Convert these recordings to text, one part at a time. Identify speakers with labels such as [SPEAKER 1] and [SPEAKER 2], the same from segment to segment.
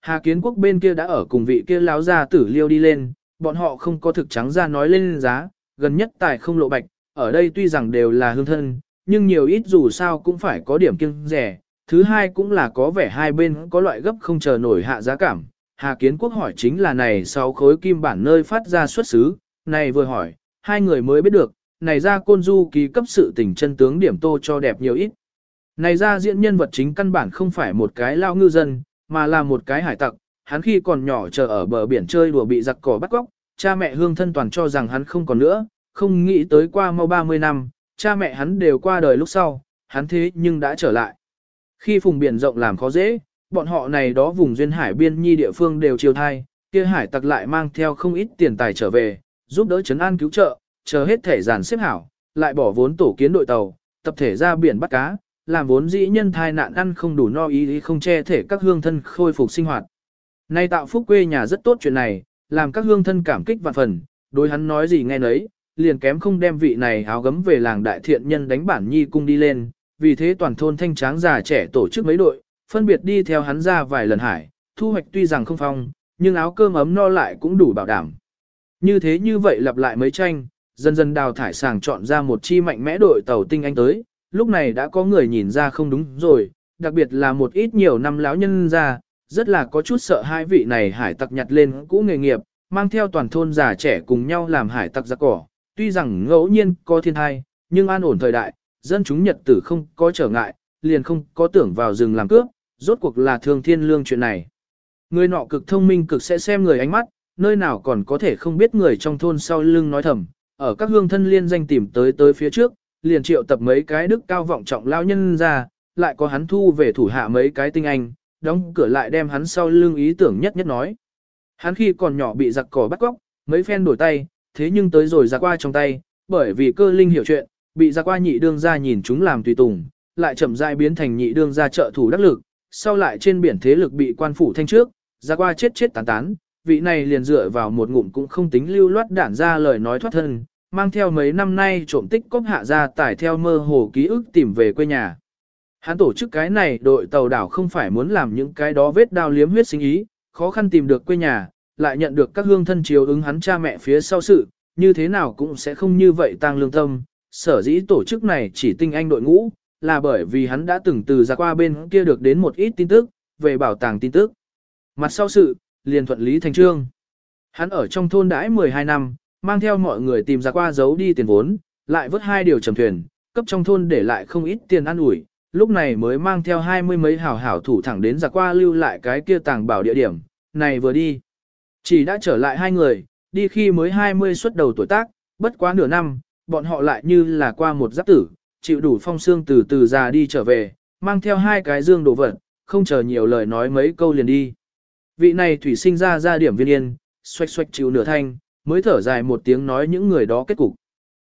[SPEAKER 1] Hà Kiến Quốc bên kia đã ở cùng vị kia láo ra tử liêu đi lên, bọn họ không có thực trắng ra nói lên giá, gần nhất tài không lộ bạch, ở đây tuy rằng đều là hương thân, nhưng nhiều ít dù sao cũng phải có điểm kiêng rẻ. Thứ hai cũng là có vẻ hai bên có loại gấp không chờ nổi hạ giá cảm. Hà Kiến Quốc hỏi chính là này sau khối kim bản nơi phát ra xuất xứ, này vừa hỏi, hai người mới biết được, này ra côn du ký cấp sự tình chân tướng điểm tô cho đẹp nhiều ít. Này ra diễn nhân vật chính căn bản không phải một cái lao ngư dân, mà là một cái hải tặc, hắn khi còn nhỏ chờ ở bờ biển chơi đùa bị giặc cỏ bắt cóc, cha mẹ hương thân toàn cho rằng hắn không còn nữa, không nghĩ tới qua mau 30 năm, cha mẹ hắn đều qua đời lúc sau, hắn thế nhưng đã trở lại. Khi vùng biển rộng làm khó dễ, bọn họ này đó vùng duyên hải biên nhi địa phương đều chiều thai, kia hải tặc lại mang theo không ít tiền tài trở về, giúp đỡ chấn an cứu trợ, chờ hết thể giàn xếp hảo, lại bỏ vốn tổ kiến đội tàu, tập thể ra biển bắt cá, làm vốn dĩ nhân thai nạn ăn không đủ no ý không che thể các hương thân khôi phục sinh hoạt. Nay tạo phúc quê nhà rất tốt chuyện này, làm các hương thân cảm kích vạn phần, đối hắn nói gì nghe nấy, liền kém không đem vị này áo gấm về làng đại thiện nhân đánh bản nhi cung đi lên, vì thế toàn thôn thanh tráng già trẻ tổ chức mấy đội, phân biệt đi theo hắn ra vài lần hải, thu hoạch tuy rằng không phong, nhưng áo cơm ấm no lại cũng đủ bảo đảm. Như thế như vậy lặp lại mấy tranh, dần dần đào thải sàng chọn ra một chi mạnh mẽ đội tàu tinh anh tới, lúc này đã có người nhìn ra không đúng rồi, đặc biệt là một ít nhiều năm lão nhân ra, rất là có chút sợ hai vị này hải tặc nhặt lên cũ nghề nghiệp, mang theo toàn thôn già trẻ cùng nhau làm hải tặc giặc cỏ, tuy rằng ngẫu nhiên có thiên thai, nhưng an ổn thời đại, dân chúng nhật tử không có trở ngại, liền không có tưởng vào rừng làm cướp, rốt cuộc là thương thiên lương chuyện này. Người nọ cực thông minh cực sẽ xem người ánh mắt, nơi nào còn có thể không biết người trong thôn sau lưng nói thầm, ở các hương thân liên danh tìm tới tới phía trước, liền triệu tập mấy cái đức cao vọng trọng lao nhân ra, lại có hắn thu về thủ hạ mấy cái tinh anh, đóng cửa lại đem hắn sau lưng ý tưởng nhất nhất nói. Hắn khi còn nhỏ bị giặc cỏ bắt cóc, mấy phen đổi tay, thế nhưng tới rồi giặc qua trong tay, bởi vì cơ linh hiểu chuyện, bị giặc qua nhị đương ra nhìn chúng làm tùy tùng, lại chậm rãi biến thành nhị đương ra trợ thủ đắc lực, sau lại trên biển thế lực bị quan phủ thanh trước, giặc qua chết chết tán tán, vị này liền dựa vào một ngụm cũng không tính lưu loát đản ra lời nói thoát thân, mang theo mấy năm nay trộm tích cốc hạ ra tải theo mơ hồ ký ức tìm về quê nhà. Hắn tổ chức cái này đội tàu đảo không phải muốn làm những cái đó vết đao liếm huyết sinh ý, khó khăn tìm được quê nhà, lại nhận được các hương thân chiếu ứng hắn cha mẹ phía sau sự, như thế nào cũng sẽ không như vậy tăng lương tâm. Sở dĩ tổ chức này chỉ tinh anh đội ngũ, là bởi vì hắn đã từng từ ra qua bên kia được đến một ít tin tức, về bảo tàng tin tức. Mặt sau sự, liền thuận lý thành trương. Hắn ở trong thôn đãi 12 năm, mang theo mọi người tìm ra qua giấu đi tiền vốn, lại vớt hai điều trầm thuyền, cấp trong thôn để lại không ít tiền ăn ủi, lúc này mới mang theo hai mươi mấy hảo hảo thủ thẳng đến ra qua lưu lại cái kia tàng bảo địa điểm, này vừa đi. Chỉ đã trở lại hai người, đi khi mới 20 xuất đầu tuổi tác, bất quá nửa năm, bọn họ lại như là qua một giáp tử, chịu đủ phong xương từ từ già đi trở về, mang theo hai cái dương đồ vật, không chờ nhiều lời nói mấy câu liền đi. Vị này thủy sinh ra ra điểm viên yên, xoạch xoạch chịu nửa thanh, mới thở dài một tiếng nói những người đó kết cục.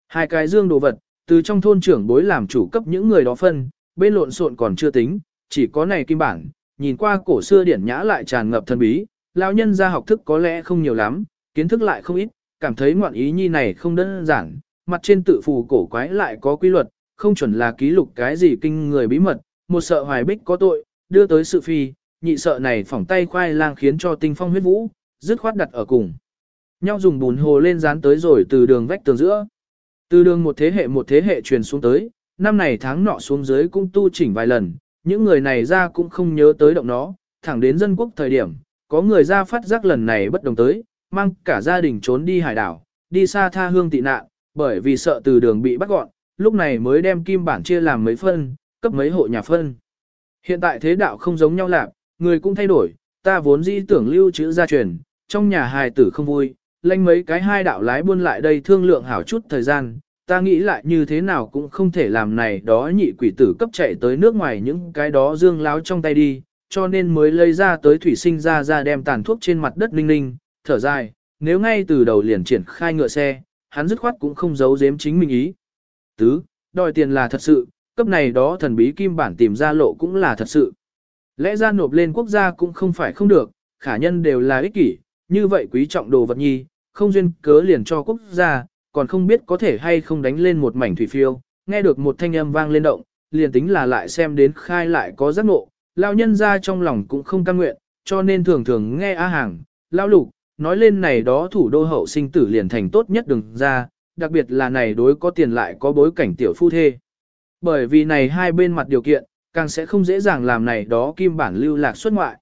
[SPEAKER 1] Hai cái dương đồ vật, từ trong thôn trưởng bối làm chủ cấp những người đó phân, bên lộn xộn còn chưa tính, chỉ có này kim bản, nhìn qua cổ xưa điển nhã lại tràn ngập thần bí, lão nhân ra học thức có lẽ không nhiều lắm, kiến thức lại không ít, cảm thấy ngoạn ý nhi này không đơn giản, mặt trên tự phù cổ quái lại có quy luật, không chuẩn là ký lục cái gì kinh người bí mật, một sợ hoài bích có tội, đưa tới sự phi, nhị sợ này phỏng tay khoai lang khiến cho tinh phong huyết vũ, dứt khoát đặt ở cùng. Nhau dùng bùn hồ lên dán tới rồi từ đường vách tường giữa. Từ đường một thế hệ một thế hệ truyền xuống tới, năm này tháng nọ xuống dưới cũng tu chỉnh vài lần, những người này ra cũng không nhớ tới động nó, thẳng đến dân quốc thời điểm, có người ra phát giác lần này bất đồng tới, mang cả gia đình trốn đi hải đảo, đi xa tha hương tị nạn, bởi vì sợ từ đường bị bắt gọn, lúc này mới đem kim bản chia làm mấy phân, cấp mấy hộ nhà phân. Hiện tại thế đạo không giống nhau lạc, người cũng thay đổi, ta vốn dĩ tưởng lưu trữ gia truyền, trong nhà hài tử không vui, lanh mấy cái hai đạo lái buôn lại đây thương lượng hảo chút thời gian, ta nghĩ lại như thế nào cũng không thể làm này đó nhị quỷ tử cấp chạy tới nước ngoài những cái đó dương láo trong tay đi, cho nên mới lấy ra tới thủy sinh ra ra đem tàn thuốc trên mặt đất ninh ninh, thở dài, nếu ngay từ đầu liền triển khai ngựa xe, hắn dứt khoát cũng không giấu giếm chính mình ý. Tứ, đòi tiền là thật sự, cấp này đó thần bí kim bản tìm ra lộ cũng là thật sự. Lẽ ra nộp lên quốc gia cũng không phải không được, khả nhân đều là ích kỷ, như vậy quý trọng đồ vật nhi, không duyên cớ liền cho quốc gia, còn không biết có thể hay không đánh lên một mảnh thủy phiêu, nghe được một thanh âm vang lên động, liền tính là lại xem đến khai lại có giác ngộ, lao nhân ra trong lòng cũng không cam nguyện, cho nên thường thường nghe A Hàng, Lao Lục, nói lên này đó thủ đô hậu sinh tử liền thành tốt nhất đừng ra, đặc biệt là này đối có tiền lại có bối cảnh tiểu phu thê. Bởi vì này hai bên mặt điều kiện, càng sẽ không dễ dàng làm này đó kim bản lưu lạc xuất ngoại.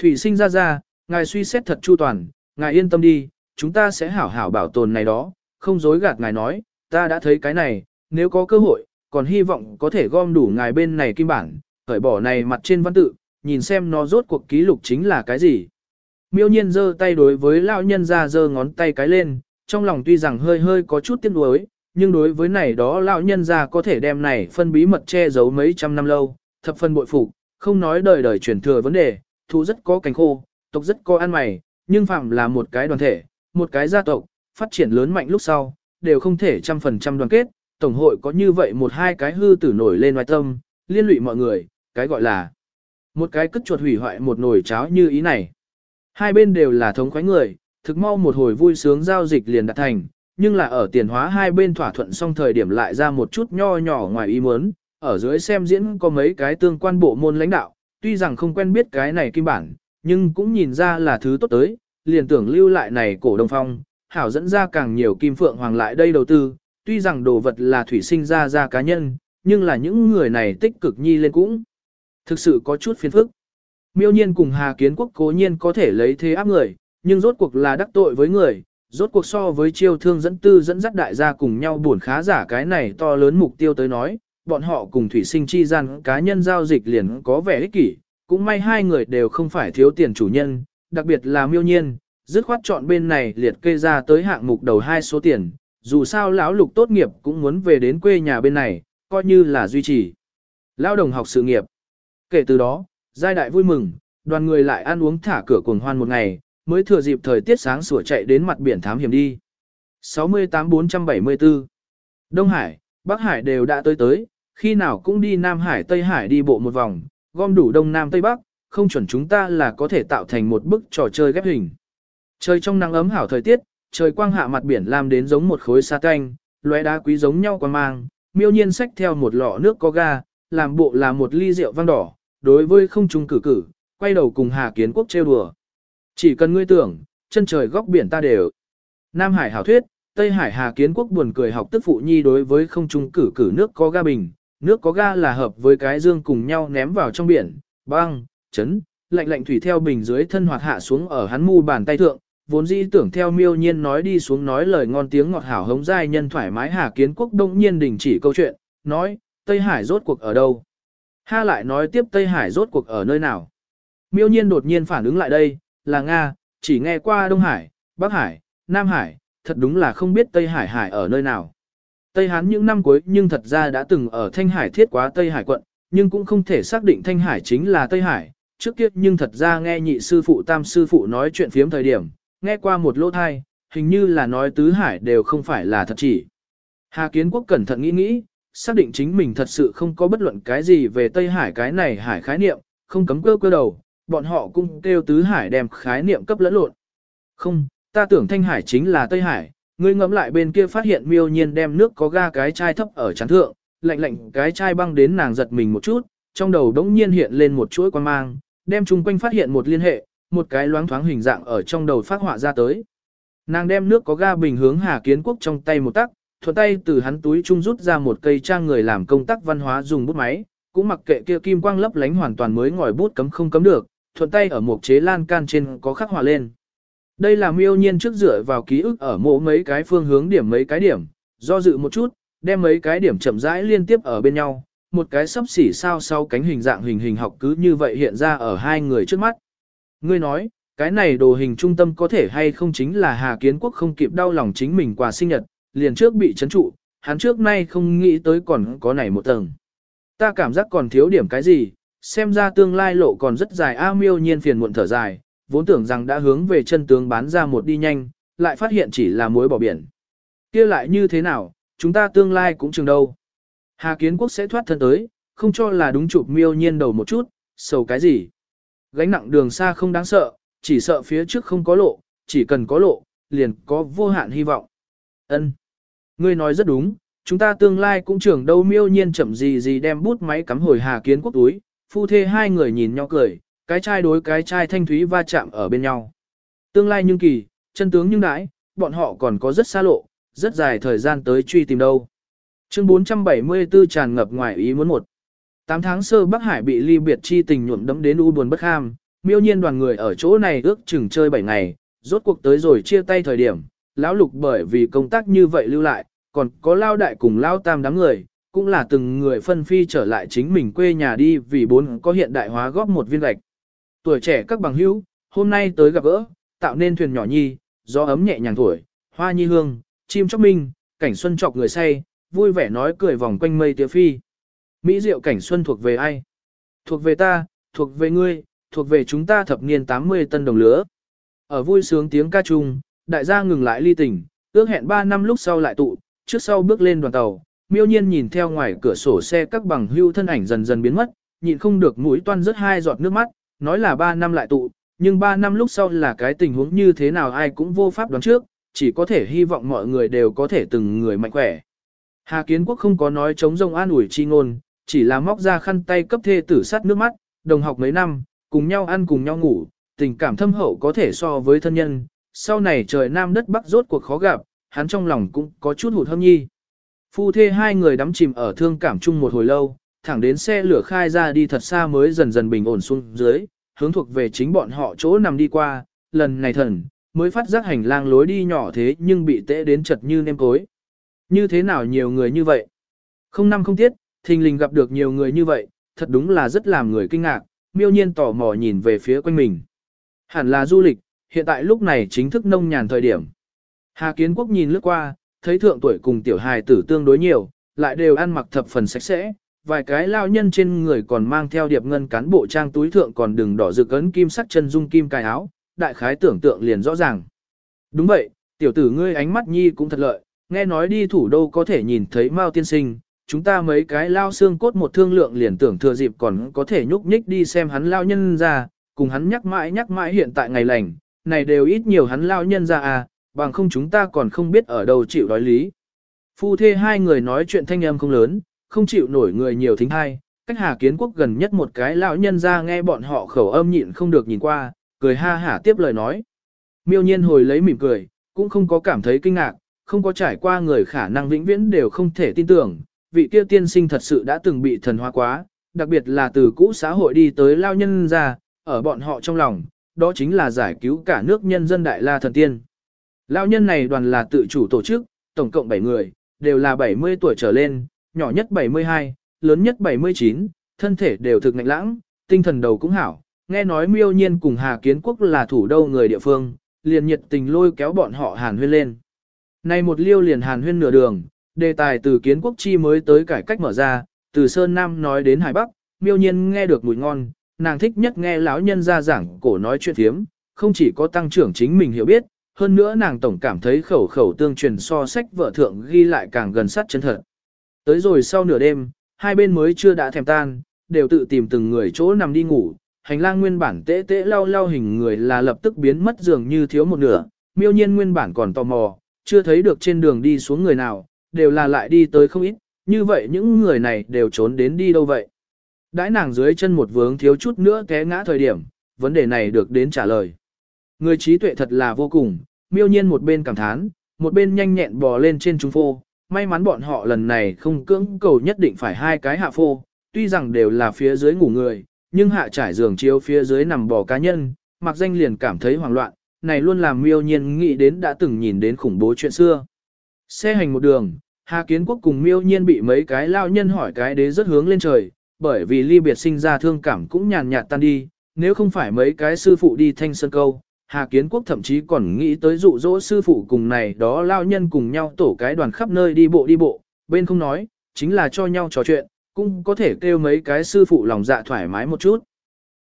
[SPEAKER 1] Thủy sinh ra ra, ngài suy xét thật chu toàn, ngài yên tâm đi, chúng ta sẽ hảo hảo bảo tồn này đó, không dối gạt ngài nói, ta đã thấy cái này, nếu có cơ hội, còn hy vọng có thể gom đủ ngài bên này kim bản, khởi bỏ này mặt trên văn tự, nhìn xem nó rốt cuộc ký lục chính là cái gì. Miêu nhiên giơ tay đối với lão nhân ra giơ ngón tay cái lên, trong lòng tuy rằng hơi hơi có chút tiếc nuối, nhưng đối với này đó lão nhân ra có thể đem này phân bí mật che giấu mấy trăm năm lâu, thập phân bội phục, không nói đời đời truyền thừa vấn đề, thú rất có cánh khô, tộc rất có ăn mày, nhưng phạm là một cái đoàn thể, một cái gia tộc, phát triển lớn mạnh lúc sau, đều không thể trăm phần trăm đoàn kết, tổng hội có như vậy một hai cái hư tử nổi lên ngoài tâm, liên lụy mọi người, cái gọi là một cái cất chuột hủy hoại một nồi cháo như ý này. Hai bên đều là thống khoái người, thực mau một hồi vui sướng giao dịch liền đạt thành, nhưng là ở tiền hóa hai bên thỏa thuận xong thời điểm lại ra một chút nho nhỏ ngoài ý muốn, ở dưới xem diễn có mấy cái tương quan bộ môn lãnh đạo, tuy rằng không quen biết cái này kim bản, nhưng cũng nhìn ra là thứ tốt tới, liền tưởng lưu lại này cổ đông phong, hảo dẫn ra càng nhiều kim phượng hoàng lại đây đầu tư, tuy rằng đồ vật là thủy sinh ra ra cá nhân, nhưng là những người này tích cực nhi lên cũng thực sự có chút phiền phức. Miêu nhiên cùng Hà Kiến Quốc cố nhiên có thể lấy thế áp người, nhưng rốt cuộc là đắc tội với người, rốt cuộc so với chiêu thương dẫn tư dẫn dắt đại gia cùng nhau buồn khá giả cái này to lớn mục tiêu tới nói, bọn họ cùng thủy sinh chi gian cá nhân giao dịch liền có vẻ ích kỷ, cũng may hai người đều không phải thiếu tiền chủ nhân, đặc biệt là miêu nhiên, dứt khoát chọn bên này liệt kê ra tới hạng mục đầu hai số tiền, dù sao lão lục tốt nghiệp cũng muốn về đến quê nhà bên này, coi như là duy trì. Lao đồng học sự nghiệp. Kể từ đó, giai đại vui mừng, đoàn người lại ăn uống thả cửa cuồng hoan một ngày, mới thừa dịp thời tiết sáng sủa chạy đến mặt biển thám hiểm đi. 68474 Đông Hải, Bắc Hải đều đã tới tới, khi nào cũng đi Nam Hải Tây Hải đi bộ một vòng, gom đủ Đông Nam Tây Bắc, không chuẩn chúng ta là có thể tạo thành một bức trò chơi ghép hình. Trời trong nắng ấm hảo thời tiết, trời quang hạ mặt biển làm đến giống một khối sa canh, lóe đá quý giống nhau quan mang, miêu nhiên xách theo một lọ nước có ga, làm bộ là một ly rượu vang đỏ, đối với không trung cử cử, quay đầu cùng Hà Kiến Quốc trêu đùa. Chỉ cần ngươi tưởng, chân trời góc biển ta đều. Nam Hải hảo thuyết, Tây Hải Hà Kiến Quốc buồn cười học tức phụ nhi đối với không trung cử cử nước có ga bình, nước có ga là hợp với cái dương cùng nhau ném vào trong biển, băng, chấn, lạnh lạnh thủy theo bình dưới thân hoạt hạ xuống ở hắn mu bàn tay thượng, vốn dĩ tưởng theo miêu nhiên nói đi xuống nói lời ngon tiếng ngọt hảo hống giai nhân thoải mái Hà Kiến Quốc đông nhiên đình chỉ câu chuyện, nói, Tây Hải rốt cuộc ở đâu? Ha lại nói tiếp Tây Hải rốt cuộc ở nơi nào? Miêu nhiên đột nhiên phản ứng lại đây, là Nga, chỉ nghe qua Đông Hải, Bắc Hải, Nam Hải, thật đúng là không biết Tây Hải Hải ở nơi nào. Tây Hán những năm cuối nhưng thật ra đã từng ở Thanh Hải thiết quá Tây Hải quận, nhưng cũng không thể xác định Thanh Hải chính là Tây Hải. Trước kia nhưng thật ra nghe nhị sư phụ tam sư phụ nói chuyện phiếm thời điểm, nghe qua một lỗ thai, hình như là nói tứ hải đều không phải là thật chỉ. Hà Kiến Quốc cẩn thận nghĩ nghĩ, xác định chính mình thật sự không có bất luận cái gì về Tây Hải cái này hải khái niệm, không cấm cơ cơ đầu, bọn họ cũng kêu tứ hải đem khái niệm cấp lẫn lộn. Không, ta tưởng Thanh Hải chính là Tây Hải, ngươi ngẫm lại bên kia phát hiện miêu nhiên đem nước có ga cái chai thấp ở chán thượng, lạnh lạnh cái chai băng đến nàng giật mình một chút, trong đầu đống nhiên hiện lên một chuỗi quan mang, đem chung quanh phát hiện một liên hệ, một cái loáng thoáng hình dạng ở trong đầu phát họa ra tới. Nàng đem nước có ga bình hướng Hà Kiến Quốc trong tay một tắc, thuận tay từ hắn túi trung rút ra một cây trang người làm công tác văn hóa dùng bút máy, cũng mặc kệ kia kim quang lấp lánh hoàn toàn mới ngòi bút cấm không cấm được, thuận tay ở một chế lan can trên có khắc họa lên. Đây là miêu nhiên trước dựa vào ký ức ở mộ mấy cái phương hướng điểm mấy cái điểm, do dự một chút, đem mấy cái điểm chậm rãi liên tiếp ở bên nhau, một cái sấp xỉ sao sau cánh hình dạng hình hình học cứ như vậy hiện ra ở hai người trước mắt. Ngươi nói, cái này đồ hình trung tâm có thể hay không chính là Hà Kiến Quốc không kịp đau lòng chính mình quà sinh nhật, liền trước bị chấn trụ, hắn trước nay không nghĩ tới còn có này một tầng. Ta cảm giác còn thiếu điểm cái gì, xem ra tương lai lộ còn rất dài A miêu nhiên phiền muộn thở dài, vốn tưởng rằng đã hướng về chân tướng bán ra một đi nhanh, lại phát hiện chỉ là muối bỏ biển. kia lại như thế nào, chúng ta tương lai cũng chừng đâu. Hà Kiến Quốc sẽ thoát thân tới, không cho là đúng chụp miêu nhiên đầu một chút, sầu cái gì. Gánh nặng đường xa không đáng sợ, chỉ sợ phía trước không có lộ, chỉ cần có lộ, liền có vô hạn hy vọng. Ân, Ngươi nói rất đúng, chúng ta tương lai cũng trưởng đâu miêu nhiên chậm gì gì đem bút máy cắm hồi Hà Kiến Quốc túi, phu thê hai người nhìn nhau cười, cái chai đối cái chai thanh thúy va chạm ở bên nhau. Tương lai nhưng kỳ, chân tướng nhưng đãi, bọn họ còn có rất xa lộ, rất dài thời gian tới truy tìm đâu. Chương 474 tràn ngập ngoài ý muốn một. Tám tháng sơ Bắc Hải bị ly biệt chi tình nhuộm đẫm đến u buồn bất ham, miêu nhiên đoàn người ở chỗ này ước chừng chơi 7 ngày, rốt cuộc tới rồi chia tay thời điểm, lão lục bởi vì công tác như vậy lưu lại, còn có lao đại cùng lao tam đám người, cũng là từng người phân phi trở lại chính mình quê nhà đi vì bốn có hiện đại hóa góp một viên gạch. Tuổi trẻ các bằng hữu, hôm nay tới gặp gỡ, tạo nên thuyền nhỏ nhi, gió ấm nhẹ nhàng thổi, hoa nhi hương, chim chóc minh, cảnh xuân trọc người say, vui vẻ nói cười vòng quanh mây tía phi. Mỹ diệu cảnh xuân thuộc về ai? Thuộc về ta, thuộc về ngươi, thuộc về chúng ta thập niên 80 tân đồng lứa. Ở vui sướng tiếng ca chung, đại gia ngừng lại ly tình, ước hẹn 3 năm lúc sau lại tụ, trước sau bước lên đoàn tàu, miêu nhiên nhìn theo ngoài cửa sổ xe các bằng hưu thân ảnh dần dần biến mất, nhịn không được mũi toan rớt hai giọt nước mắt, nói là 3 năm lại tụ, nhưng 3 năm lúc sau là cái tình huống như thế nào ai cũng vô pháp đoán trước, chỉ có thể hy vọng mọi người đều có thể từng người mạnh khỏe. Hà Kiến Quốc không có nói chống rông an ủi chi ngôn, chỉ là móc ra khăn tay cấp thê tử sát nước mắt, đồng học mấy năm, cùng nhau ăn cùng nhau ngủ, tình cảm thâm hậu có thể so với thân nhân, sau này trời nam đất bắc rốt cuộc khó gặp, hắn trong lòng cũng có chút hụt hâm nhi. Phu thê hai người đắm chìm ở thương cảm chung một hồi lâu, thẳng đến xe lửa khai ra đi thật xa mới dần dần bình ổn xuống dưới, hướng thuộc về chính bọn họ chỗ nằm đi qua, lần này thần, mới phát giác hành lang lối đi nhỏ thế nhưng bị tễ đến chật như nêm cối. Như thế nào nhiều người như vậy? Không năm không tiết, thình lình gặp được nhiều người như vậy, thật đúng là rất làm người kinh ngạc, miêu nhiên tò mò nhìn về phía quanh mình. Hẳn là du lịch, hiện tại lúc này chính thức nông nhàn thời điểm. Hà Kiến Quốc nhìn lướt qua, thấy thượng tuổi cùng tiểu hài tử tương đối nhiều, lại đều ăn mặc thập phần sạch sẽ, vài cái lao nhân trên người còn mang theo điệp ngân cán bộ trang túi thượng còn đừng đỏ rực ấn kim sắc chân dung kim cài áo, đại khái tưởng tượng liền rõ ràng. Đúng vậy, tiểu tử ngươi ánh mắt nhi cũng thật lợi, nghe nói đi thủ đô có thể nhìn thấy Mao tiên sinh, chúng ta mấy cái lao xương cốt một thương lượng liền tưởng thừa dịp còn có thể nhúc nhích đi xem hắn lao nhân ra, cùng hắn nhắc mãi nhắc mãi hiện tại ngày lành, này đều ít nhiều hắn lao nhân ra à, bằng không chúng ta còn không biết ở đâu chịu đói lý. Phu thê hai người nói chuyện thanh âm không lớn, không chịu nổi người nhiều thính hai, cách Hà Kiến Quốc gần nhất một cái lão nhân ra nghe bọn họ khẩu âm nhịn không được nhìn qua, cười ha hả tiếp lời nói. Miêu nhiên hồi lấy mỉm cười, cũng không có cảm thấy kinh ngạc, không có trải qua người khả năng vĩnh viễn đều không thể tin tưởng, vị kia tiên sinh thật sự đã từng bị thần hóa quá, đặc biệt là từ cũ xã hội đi tới lao nhân ra, ở bọn họ trong lòng, đó chính là giải cứu cả nước nhân dân đại la thần tiên. Lao nhân này đoàn là tự chủ tổ chức, tổng cộng 7 người, đều là 70 tuổi trở lên, nhỏ nhất 72, lớn nhất 79, thân thể đều thực ngạnh lãng, tinh thần đầu cũng hảo. Nghe nói miêu nhiên cùng Hà Kiến Quốc là thủ đô người địa phương, liền nhiệt tình lôi kéo bọn họ hàn huyên lên nay một liêu liền hàn huyên nửa đường, đề tài từ kiến quốc chi mới tới cải cách mở ra, từ Sơn Nam nói đến Hải Bắc, miêu nhiên nghe được mùi ngon, nàng thích nhất nghe lão nhân ra giảng cổ nói chuyện thiếm, không chỉ có tăng trưởng chính mình hiểu biết, hơn nữa nàng tổng cảm thấy khẩu khẩu tương truyền so sách vợ thượng ghi lại càng gần sát chân thật. Tới rồi sau nửa đêm, hai bên mới chưa đã thèm tan, đều tự tìm từng người chỗ nằm đi ngủ, hành lang nguyên bản tễ tễ lau lau hình người là lập tức biến mất dường như thiếu một nửa, miêu nhiên nguyên bản còn tò mò, chưa thấy được trên đường đi xuống người nào, đều là lại đi tới không ít, như vậy những người này đều trốn đến đi đâu vậy. Đãi nàng dưới chân một vướng thiếu chút nữa té ngã thời điểm, vấn đề này được đến trả lời. Người trí tuệ thật là vô cùng, miêu nhiên một bên cảm thán, một bên nhanh nhẹn bò lên trên trung phô, may mắn bọn họ lần này không cưỡng cầu nhất định phải hai cái hạ phô, tuy rằng đều là phía dưới ngủ người, nhưng hạ trải giường chiếu phía dưới nằm bò cá nhân, mặc danh liền cảm thấy hoảng loạn, này luôn làm miêu nhiên nghĩ đến đã từng nhìn đến khủng bố chuyện xưa. Xe hành một đường, Hà Kiến Quốc cùng miêu nhiên bị mấy cái lao nhân hỏi cái đế rất hướng lên trời, bởi vì ly biệt sinh ra thương cảm cũng nhàn nhạt tan đi, nếu không phải mấy cái sư phụ đi thanh sơn câu, Hà Kiến Quốc thậm chí còn nghĩ tới dụ dỗ sư phụ cùng này đó lao nhân cùng nhau tổ cái đoàn khắp nơi đi bộ đi bộ, bên không nói, chính là cho nhau trò chuyện, cũng có thể kêu mấy cái sư phụ lòng dạ thoải mái một chút.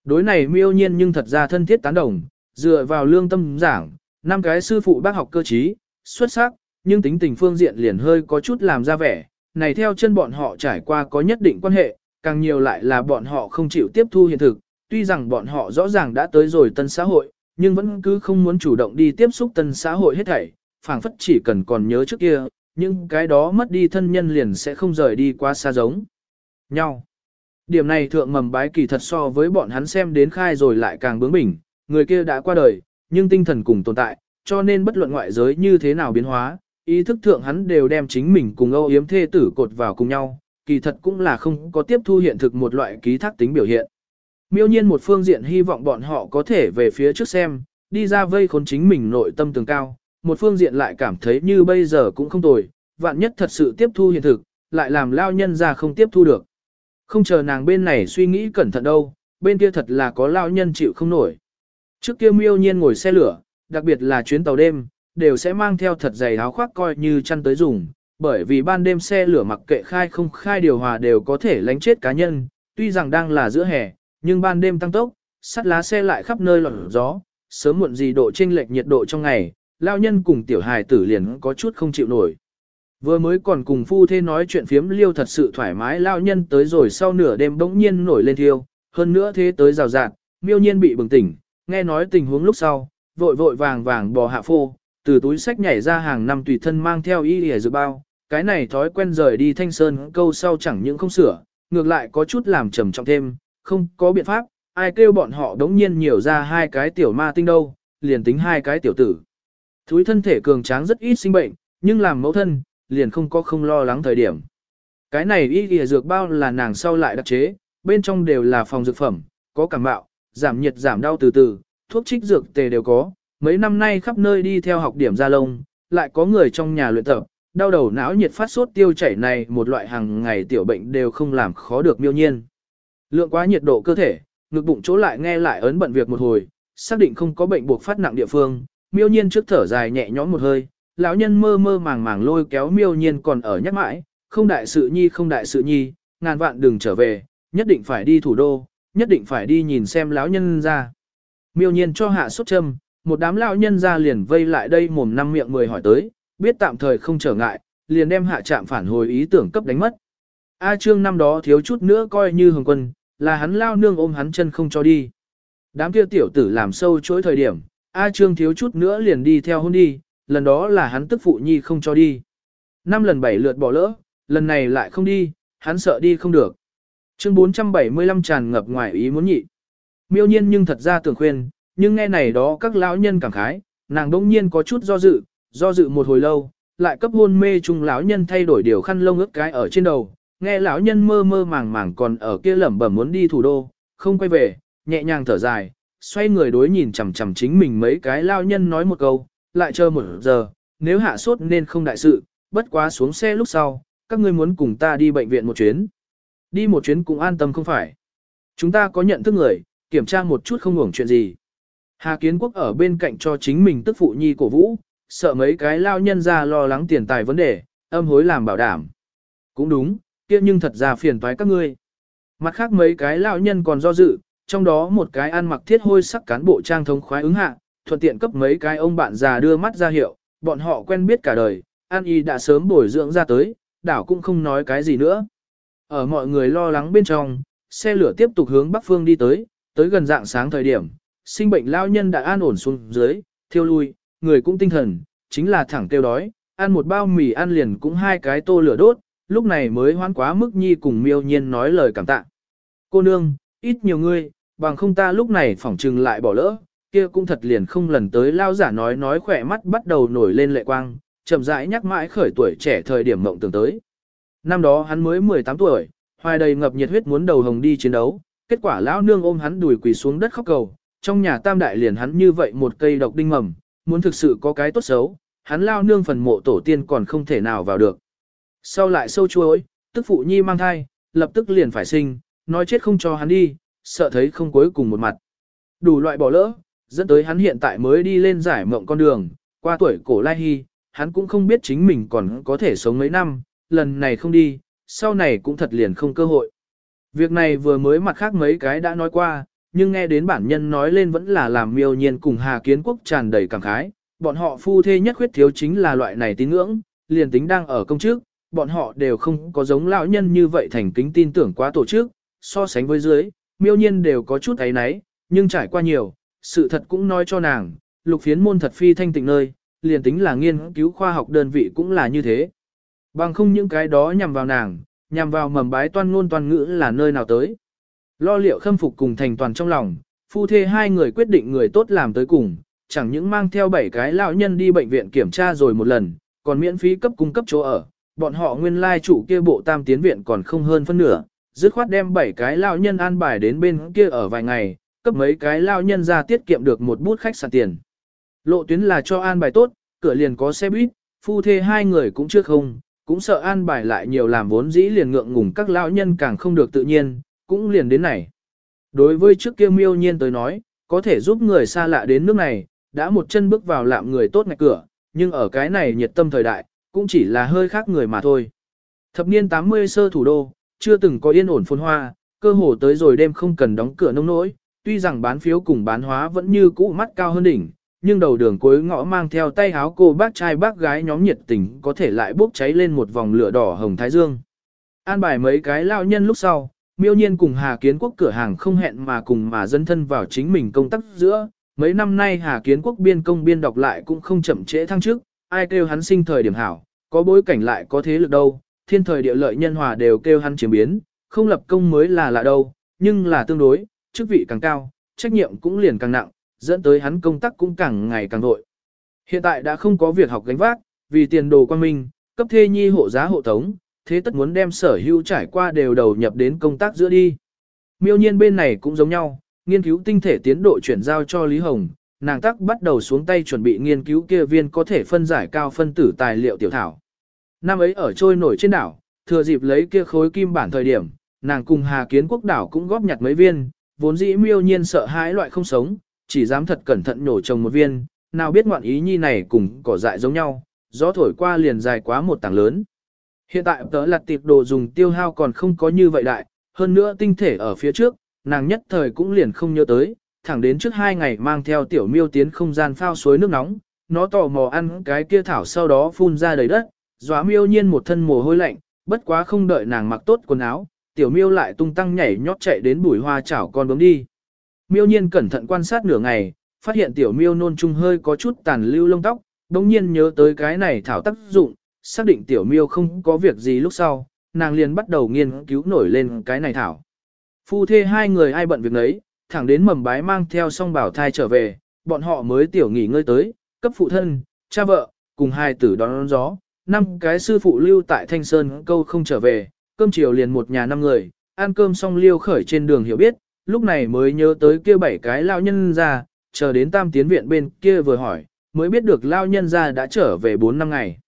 [SPEAKER 1] Đối này miêu nhiên nhưng thật ra thân thiết tán đồng, dựa vào lương tâm giảng, năm cái sư phụ bác học cơ trí, xuất sắc, nhưng tính tình phương diện liền hơi có chút làm ra vẻ, này theo chân bọn họ trải qua có nhất định quan hệ, càng nhiều lại là bọn họ không chịu tiếp thu hiện thực, tuy rằng bọn họ rõ ràng đã tới rồi tân xã hội, nhưng vẫn cứ không muốn chủ động đi tiếp xúc tân xã hội hết thảy, phảng phất chỉ cần còn nhớ trước kia, nhưng cái đó mất đi thân nhân liền sẽ không rời đi quá xa giống nhau. Điểm này thượng mầm bái kỳ thật so với bọn hắn xem đến khai rồi lại càng bướng bỉnh, người kia đã qua đời, nhưng tinh thần cùng tồn tại, cho nên bất luận ngoại giới như thế nào biến hóa, ý thức thượng hắn đều đem chính mình cùng âu yếm thê tử cột vào cùng nhau, kỳ thật cũng là không có tiếp thu hiện thực một loại ký thác tính biểu hiện. Miêu nhiên một phương diện hy vọng bọn họ có thể về phía trước xem, đi ra vây khốn chính mình nội tâm tường cao, một phương diện lại cảm thấy như bây giờ cũng không tồi, vạn nhất thật sự tiếp thu hiện thực, lại làm lao nhân ra không tiếp thu được. Không chờ nàng bên này suy nghĩ cẩn thận đâu, bên kia thật là có lao nhân chịu không nổi. Trước kia miêu nhiên ngồi xe lửa, đặc biệt là chuyến tàu đêm, đều sẽ mang theo thật dày áo khoác coi như chăn tới dùng, bởi vì ban đêm xe lửa mặc kệ khai không khai điều hòa đều có thể lánh chết cá nhân, tuy rằng đang là giữa hè, nhưng ban đêm tăng tốc, sắt lá xe lại khắp nơi lọt gió, sớm muộn gì độ chênh lệch nhiệt độ trong ngày, lao nhân cùng tiểu hài tử liền có chút không chịu nổi. Vừa mới còn cùng phu thê nói chuyện phiếm liêu thật sự thoải mái lao nhân tới rồi sau nửa đêm bỗng nhiên nổi lên thiêu, hơn nữa thế tới rào rạt, miêu nhiên bị bừng tỉnh, nghe nói tình huống lúc sau, vội vội vàng vàng bò hạ phô, từ túi sách nhảy ra hàng năm tùy thân mang theo y lìa dự bao, cái này thói quen rời đi thanh sơn câu sau chẳng những không sửa, ngược lại có chút làm trầm trọng thêm, không có biện pháp, ai kêu bọn họ đống nhiên nhiều ra hai cái tiểu ma tinh đâu, liền tính hai cái tiểu tử. Thúi thân thể cường tráng rất ít sinh bệnh, nhưng làm mẫu thân, liền không có không lo lắng thời điểm. Cái này y lìa dược bao là nàng sau lại đặc chế, bên trong đều là phòng dược phẩm, có cảm mạo, giảm nhiệt giảm đau từ từ, thuốc trích dược tề đều có, mấy năm nay khắp nơi đi theo học điểm ra lông, lại có người trong nhà luyện tập, đau đầu não nhiệt phát sốt tiêu chảy này một loại hàng ngày tiểu bệnh đều không làm khó được miêu nhiên. Lượng quá nhiệt độ cơ thể, ngực bụng chỗ lại nghe lại ấn bận việc một hồi, xác định không có bệnh buộc phát nặng địa phương, miêu nhiên trước thở dài nhẹ nhõm một hơi, lão nhân mơ mơ màng màng lôi kéo miêu nhiên còn ở nhắc mãi, không đại sự nhi không đại sự nhi, ngàn vạn đừng trở về, nhất định phải đi thủ đô, nhất định phải đi nhìn xem lão nhân ra. Miêu nhiên cho hạ sốt châm, một đám lão nhân ra liền vây lại đây mồm năm miệng mười hỏi tới, biết tạm thời không trở ngại, liền đem hạ trạm phản hồi ý tưởng cấp đánh mất. A Trương năm đó thiếu chút nữa coi như hồng quân, là hắn lao nương ôm hắn chân không cho đi. Đám kia tiểu tử làm sâu chối thời điểm, A Trương thiếu chút nữa liền đi theo hôn đi, lần đó là hắn tức phụ nhi không cho đi. Năm lần bảy lượt bỏ lỡ, lần này lại không đi, hắn sợ đi không được. Chương 475 tràn ngập ngoài ý muốn nhị. Miêu nhiên nhưng thật ra tưởng khuyên, nhưng nghe này đó các lão nhân cảm khái, nàng đông nhiên có chút do dự, do dự một hồi lâu, lại cấp hôn mê chung lão nhân thay đổi điều khăn lông ướt cái ở trên đầu, nghe lão nhân mơ mơ màng màng còn ở kia lẩm bẩm muốn đi thủ đô, không quay về, nhẹ nhàng thở dài, xoay người đối nhìn chằm chằm chính mình mấy cái lão nhân nói một câu, lại chờ một giờ, nếu hạ sốt nên không đại sự, bất quá xuống xe lúc sau, các ngươi muốn cùng ta đi bệnh viện một chuyến. Đi một chuyến cũng an tâm không phải. Chúng ta có nhận thức người, kiểm tra một chút không hưởng chuyện gì. Hà Kiến Quốc ở bên cạnh cho chính mình tức phụ nhi cổ vũ, sợ mấy cái lao nhân ra lo lắng tiền tài vấn đề, âm hối làm bảo đảm. Cũng đúng, kia nhưng thật ra phiền toái các ngươi. Mặt khác mấy cái lao nhân còn do dự, trong đó một cái ăn mặc thiết hôi sắc cán bộ trang thống khoái ứng hạ, thuận tiện cấp mấy cái ông bạn già đưa mắt ra hiệu, bọn họ quen biết cả đời, An Y đã sớm bồi dưỡng ra tới, đảo cũng không nói cái gì nữa. Ở mọi người lo lắng bên trong, xe lửa tiếp tục hướng bắc phương đi tới, tới gần dạng sáng thời điểm, sinh bệnh lao nhân đã an ổn xuống dưới, thiêu lui, người cũng tinh thần, chính là thẳng kêu đói, ăn một bao mì ăn liền cũng hai cái tô lửa đốt, lúc này mới hoán quá mức nhi cùng miêu nhiên nói lời cảm tạ. Cô nương, ít nhiều ngươi, bằng không ta lúc này phỏng trừng lại bỏ lỡ, kia cũng thật liền không lần tới lao giả nói nói khỏe mắt bắt đầu nổi lên lệ quang, chậm rãi nhắc mãi khởi tuổi trẻ thời điểm mộng tưởng tới. Năm đó hắn mới 18 tuổi, hoài đầy ngập nhiệt huyết muốn đầu hồng đi chiến đấu, kết quả lão nương ôm hắn đùi quỳ xuống đất khóc cầu, trong nhà tam đại liền hắn như vậy một cây độc đinh mầm, muốn thực sự có cái tốt xấu, hắn lao nương phần mộ tổ tiên còn không thể nào vào được. Sau lại sâu chuối, tức phụ nhi mang thai, lập tức liền phải sinh, nói chết không cho hắn đi, sợ thấy không cuối cùng một mặt. Đủ loại bỏ lỡ, dẫn tới hắn hiện tại mới đi lên giải mộng con đường, qua tuổi cổ lai hy, hắn cũng không biết chính mình còn có thể sống mấy năm, lần này không đi, sau này cũng thật liền không cơ hội. Việc này vừa mới mặt khác mấy cái đã nói qua, nhưng nghe đến bản nhân nói lên vẫn là làm miêu nhiên cùng Hà Kiến Quốc tràn đầy cảm khái, bọn họ phu thê nhất khuyết thiếu chính là loại này tín ngưỡng, liền tính đang ở công chức, bọn họ đều không có giống lão nhân như vậy thành kính tin tưởng quá tổ chức, so sánh với dưới, miêu nhiên đều có chút ấy nấy, nhưng trải qua nhiều, sự thật cũng nói cho nàng, lục phiến môn thật phi thanh tịnh nơi, liền tính là nghiên cứu khoa học đơn vị cũng là như thế. Bằng không những cái đó nhằm vào nàng, nhằm vào mầm bái toan ngôn toàn ngữ là nơi nào tới. Lo liệu khâm phục cùng thành toàn trong lòng, phu thê hai người quyết định người tốt làm tới cùng, chẳng những mang theo bảy cái lão nhân đi bệnh viện kiểm tra rồi một lần, còn miễn phí cấp cung cấp chỗ ở, bọn họ nguyên lai chủ kia bộ tam tiến viện còn không hơn phân nửa, dứt khoát đem bảy cái lão nhân an bài đến bên kia ở vài ngày, cấp mấy cái lão nhân ra tiết kiệm được một bút khách sạn tiền. Lộ tuyến là cho an bài tốt, cửa liền có xe buýt, phu thê hai người cũng chưa không, cũng sợ an bài lại nhiều làm vốn dĩ liền ngượng ngùng các lão nhân càng không được tự nhiên, cũng liền đến này. Đối với trước kia miêu nhiên tới nói, có thể giúp người xa lạ đến nước này, đã một chân bước vào lạm người tốt ngạch cửa, nhưng ở cái này nhiệt tâm thời đại, cũng chỉ là hơi khác người mà thôi. Thập niên 80 sơ thủ đô, chưa từng có yên ổn phồn hoa, cơ hồ tới rồi đêm không cần đóng cửa nông nỗi, tuy rằng bán phiếu cùng bán hóa vẫn như cũ mắt cao hơn đỉnh, nhưng đầu đường cuối ngõ mang theo tay áo cô bác trai bác gái nhóm nhiệt tình có thể lại bốc cháy lên một vòng lửa đỏ hồng thái dương. An bài mấy cái lao nhân lúc sau, miêu nhiên cùng Hà Kiến Quốc cửa hàng không hẹn mà cùng mà dân thân vào chính mình công tác giữa. Mấy năm nay Hà Kiến Quốc biên công biên đọc lại cũng không chậm trễ thăng trước, ai kêu hắn sinh thời điểm hảo, có bối cảnh lại có thế lực đâu, thiên thời địa lợi nhân hòa đều kêu hắn chiếm biến, không lập công mới là lạ đâu, nhưng là tương đối, chức vị càng cao, trách nhiệm cũng liền càng nặng, dẫn tới hắn công tác cũng càng ngày càng vội. Hiện tại đã không có việc học gánh vác, vì tiền đồ quan minh, cấp thê nhi hộ giá hộ tống, thế tất muốn đem sở hữu trải qua đều đầu nhập đến công tác giữa đi. Miêu nhiên bên này cũng giống nhau, nghiên cứu tinh thể tiến độ chuyển giao cho Lý Hồng, nàng tắc bắt đầu xuống tay chuẩn bị nghiên cứu kia viên có thể phân giải cao phân tử tài liệu tiểu thảo. Năm ấy ở trôi nổi trên đảo, thừa dịp lấy kia khối kim bản thời điểm, nàng cùng Hà Kiến Quốc đảo cũng góp nhặt mấy viên, vốn dĩ miêu nhiên sợ hãi loại không sống, chỉ dám thật cẩn thận nhổ trồng một viên, nào biết ngoạn ý nhi này cùng cỏ dại giống nhau, gió thổi qua liền dài quá một tảng lớn. Hiện tại tớ lặt tiệp đồ dùng tiêu hao còn không có như vậy đại, hơn nữa tinh thể ở phía trước, nàng nhất thời cũng liền không nhớ tới, thẳng đến trước hai ngày mang theo tiểu miêu tiến không gian phao suối nước nóng, nó tò mò ăn cái kia thảo sau đó phun ra đầy đất, dóa miêu nhiên một thân mồ hôi lạnh, bất quá không đợi nàng mặc tốt quần áo, tiểu miêu lại tung tăng nhảy nhót chạy đến bụi hoa chảo con bướm đi. Miêu nhiên cẩn thận quan sát nửa ngày, phát hiện tiểu miêu nôn chung hơi có chút tàn lưu lông tóc, đồng nhiên nhớ tới cái này thảo tác dụng, xác định tiểu miêu không có việc gì lúc sau, nàng liền bắt đầu nghiên cứu nổi lên cái này thảo. Phu thê hai người ai bận việc nấy, thẳng đến mầm bái mang theo song bảo thai trở về, bọn họ mới tiểu nghỉ ngơi tới, cấp phụ thân, cha vợ, cùng hai tử đón, đón gió, năm cái sư phụ lưu tại Thanh Sơn câu không trở về, cơm chiều liền một nhà năm người, ăn cơm xong liêu khởi trên đường hiểu biết, lúc này mới nhớ tới kia bảy cái lao nhân ra, chờ đến tam tiến viện bên kia vừa hỏi, mới biết được lao nhân ra đã trở về 4 năm ngày.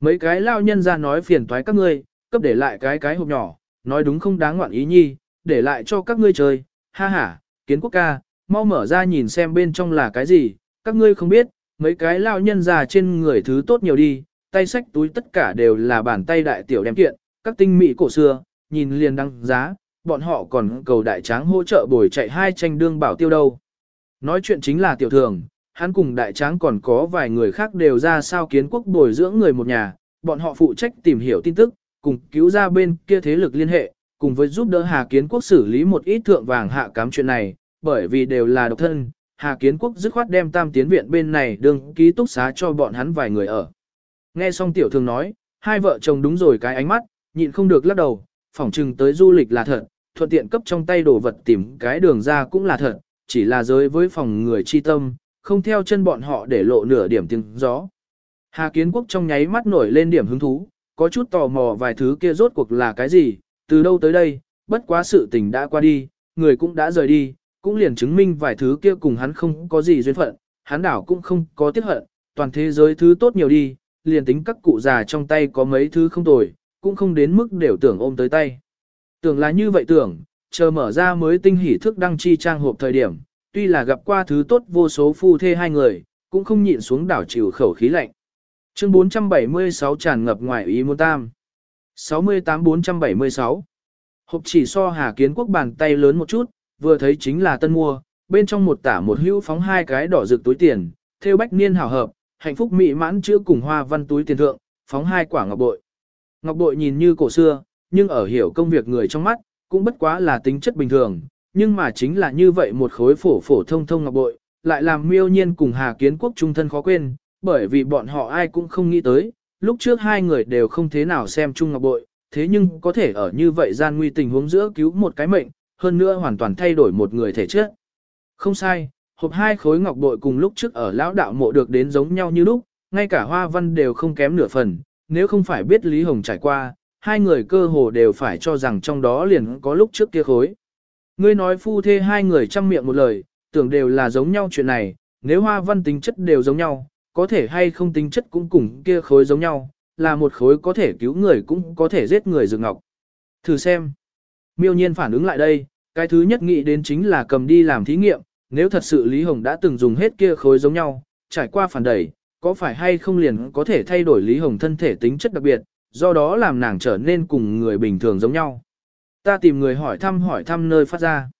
[SPEAKER 1] Mấy cái lao nhân ra nói phiền toái các ngươi, cấp để lại cái cái hộp nhỏ, nói đúng không đáng ngoạn ý nhi, để lại cho các ngươi chơi, ha ha, kiến quốc ca, mau mở ra nhìn xem bên trong là cái gì, các ngươi không biết, mấy cái lao nhân ra trên người thứ tốt nhiều đi, tay sách túi tất cả đều là bàn tay đại tiểu đem kiện, các tinh mỹ cổ xưa, nhìn liền đăng giá, bọn họ còn cầu đại tráng hỗ trợ bồi chạy hai tranh đương bảo tiêu đâu. Nói chuyện chính là tiểu thường, hắn cùng đại tráng còn có vài người khác đều ra sao kiến quốc bồi dưỡng người một nhà, bọn họ phụ trách tìm hiểu tin tức, cùng cứu ra bên kia thế lực liên hệ, cùng với giúp đỡ Hà Kiến Quốc xử lý một ít thượng vàng hạ cám chuyện này, bởi vì đều là độc thân, Hà Kiến Quốc dứt khoát đem tam tiến viện bên này đương ký túc xá cho bọn hắn vài người ở. Nghe xong tiểu thường nói, hai vợ chồng đúng rồi cái ánh mắt, nhịn không được lắc đầu, phỏng chừng tới du lịch là thật, thuận tiện cấp trong tay đồ vật tìm cái đường ra cũng là thật, chỉ là giới với phòng người chi tâm, không theo chân bọn họ để lộ nửa điểm tiếng gió. Hà Kiến Quốc trong nháy mắt nổi lên điểm hứng thú, có chút tò mò vài thứ kia rốt cuộc là cái gì, từ đâu tới đây, bất quá sự tình đã qua đi, người cũng đã rời đi, cũng liền chứng minh vài thứ kia cùng hắn không có gì duyên phận, hắn đảo cũng không có tiếc hận, toàn thế giới thứ tốt nhiều đi, liền tính các cụ già trong tay có mấy thứ không tồi, cũng không đến mức đều tưởng ôm tới tay. Tưởng là như vậy tưởng, chờ mở ra mới tinh hỉ thức đăng chi trang hộp thời điểm, tuy là gặp qua thứ tốt vô số phu thê hai người, cũng không nhịn xuống đảo chịu khẩu khí lạnh. Chương 476 tràn ngập ngoài ý muốn tam. 68-476 Hộp chỉ so Hà Kiến Quốc bàn tay lớn một chút, vừa thấy chính là tân mua, bên trong một tả một hữu phóng hai cái đỏ rực túi tiền, theo bách niên hảo hợp, hạnh phúc mỹ mãn chữa cùng hoa văn túi tiền thượng, phóng hai quả ngọc bội. Ngọc bội nhìn như cổ xưa, nhưng ở hiểu công việc người trong mắt, cũng bất quá là tính chất bình thường, nhưng mà chính là như vậy một khối phổ phổ thông thông ngọc bội, lại làm miêu nhiên cùng Hà Kiến Quốc trung thân khó quên, bởi vì bọn họ ai cũng không nghĩ tới, lúc trước hai người đều không thế nào xem chung ngọc bội, thế nhưng có thể ở như vậy gian nguy tình huống giữa cứu một cái mệnh, hơn nữa hoàn toàn thay đổi một người thể chất. Không sai, hộp hai khối ngọc bội cùng lúc trước ở lão đạo mộ được đến giống nhau như lúc, ngay cả hoa văn đều không kém nửa phần, nếu không phải biết Lý Hồng trải qua, hai người cơ hồ đều phải cho rằng trong đó liền có lúc trước kia khối. Ngươi nói phu thê hai người chăm miệng một lời, tưởng đều là giống nhau chuyện này, nếu hoa văn tính chất đều giống nhau, có thể hay không tính chất cũng cùng kia khối giống nhau, là một khối có thể cứu người cũng có thể giết người dược ngọc. Thử xem. Miêu nhiên phản ứng lại đây, cái thứ nhất nghĩ đến chính là cầm đi làm thí nghiệm, nếu thật sự Lý Hồng đã từng dùng hết kia khối giống nhau, trải qua phản đẩy, có phải hay không liền có thể thay đổi Lý Hồng thân thể tính chất đặc biệt, do đó làm nàng trở nên cùng người bình thường giống nhau. Ta tìm người hỏi thăm hỏi thăm nơi phát ra.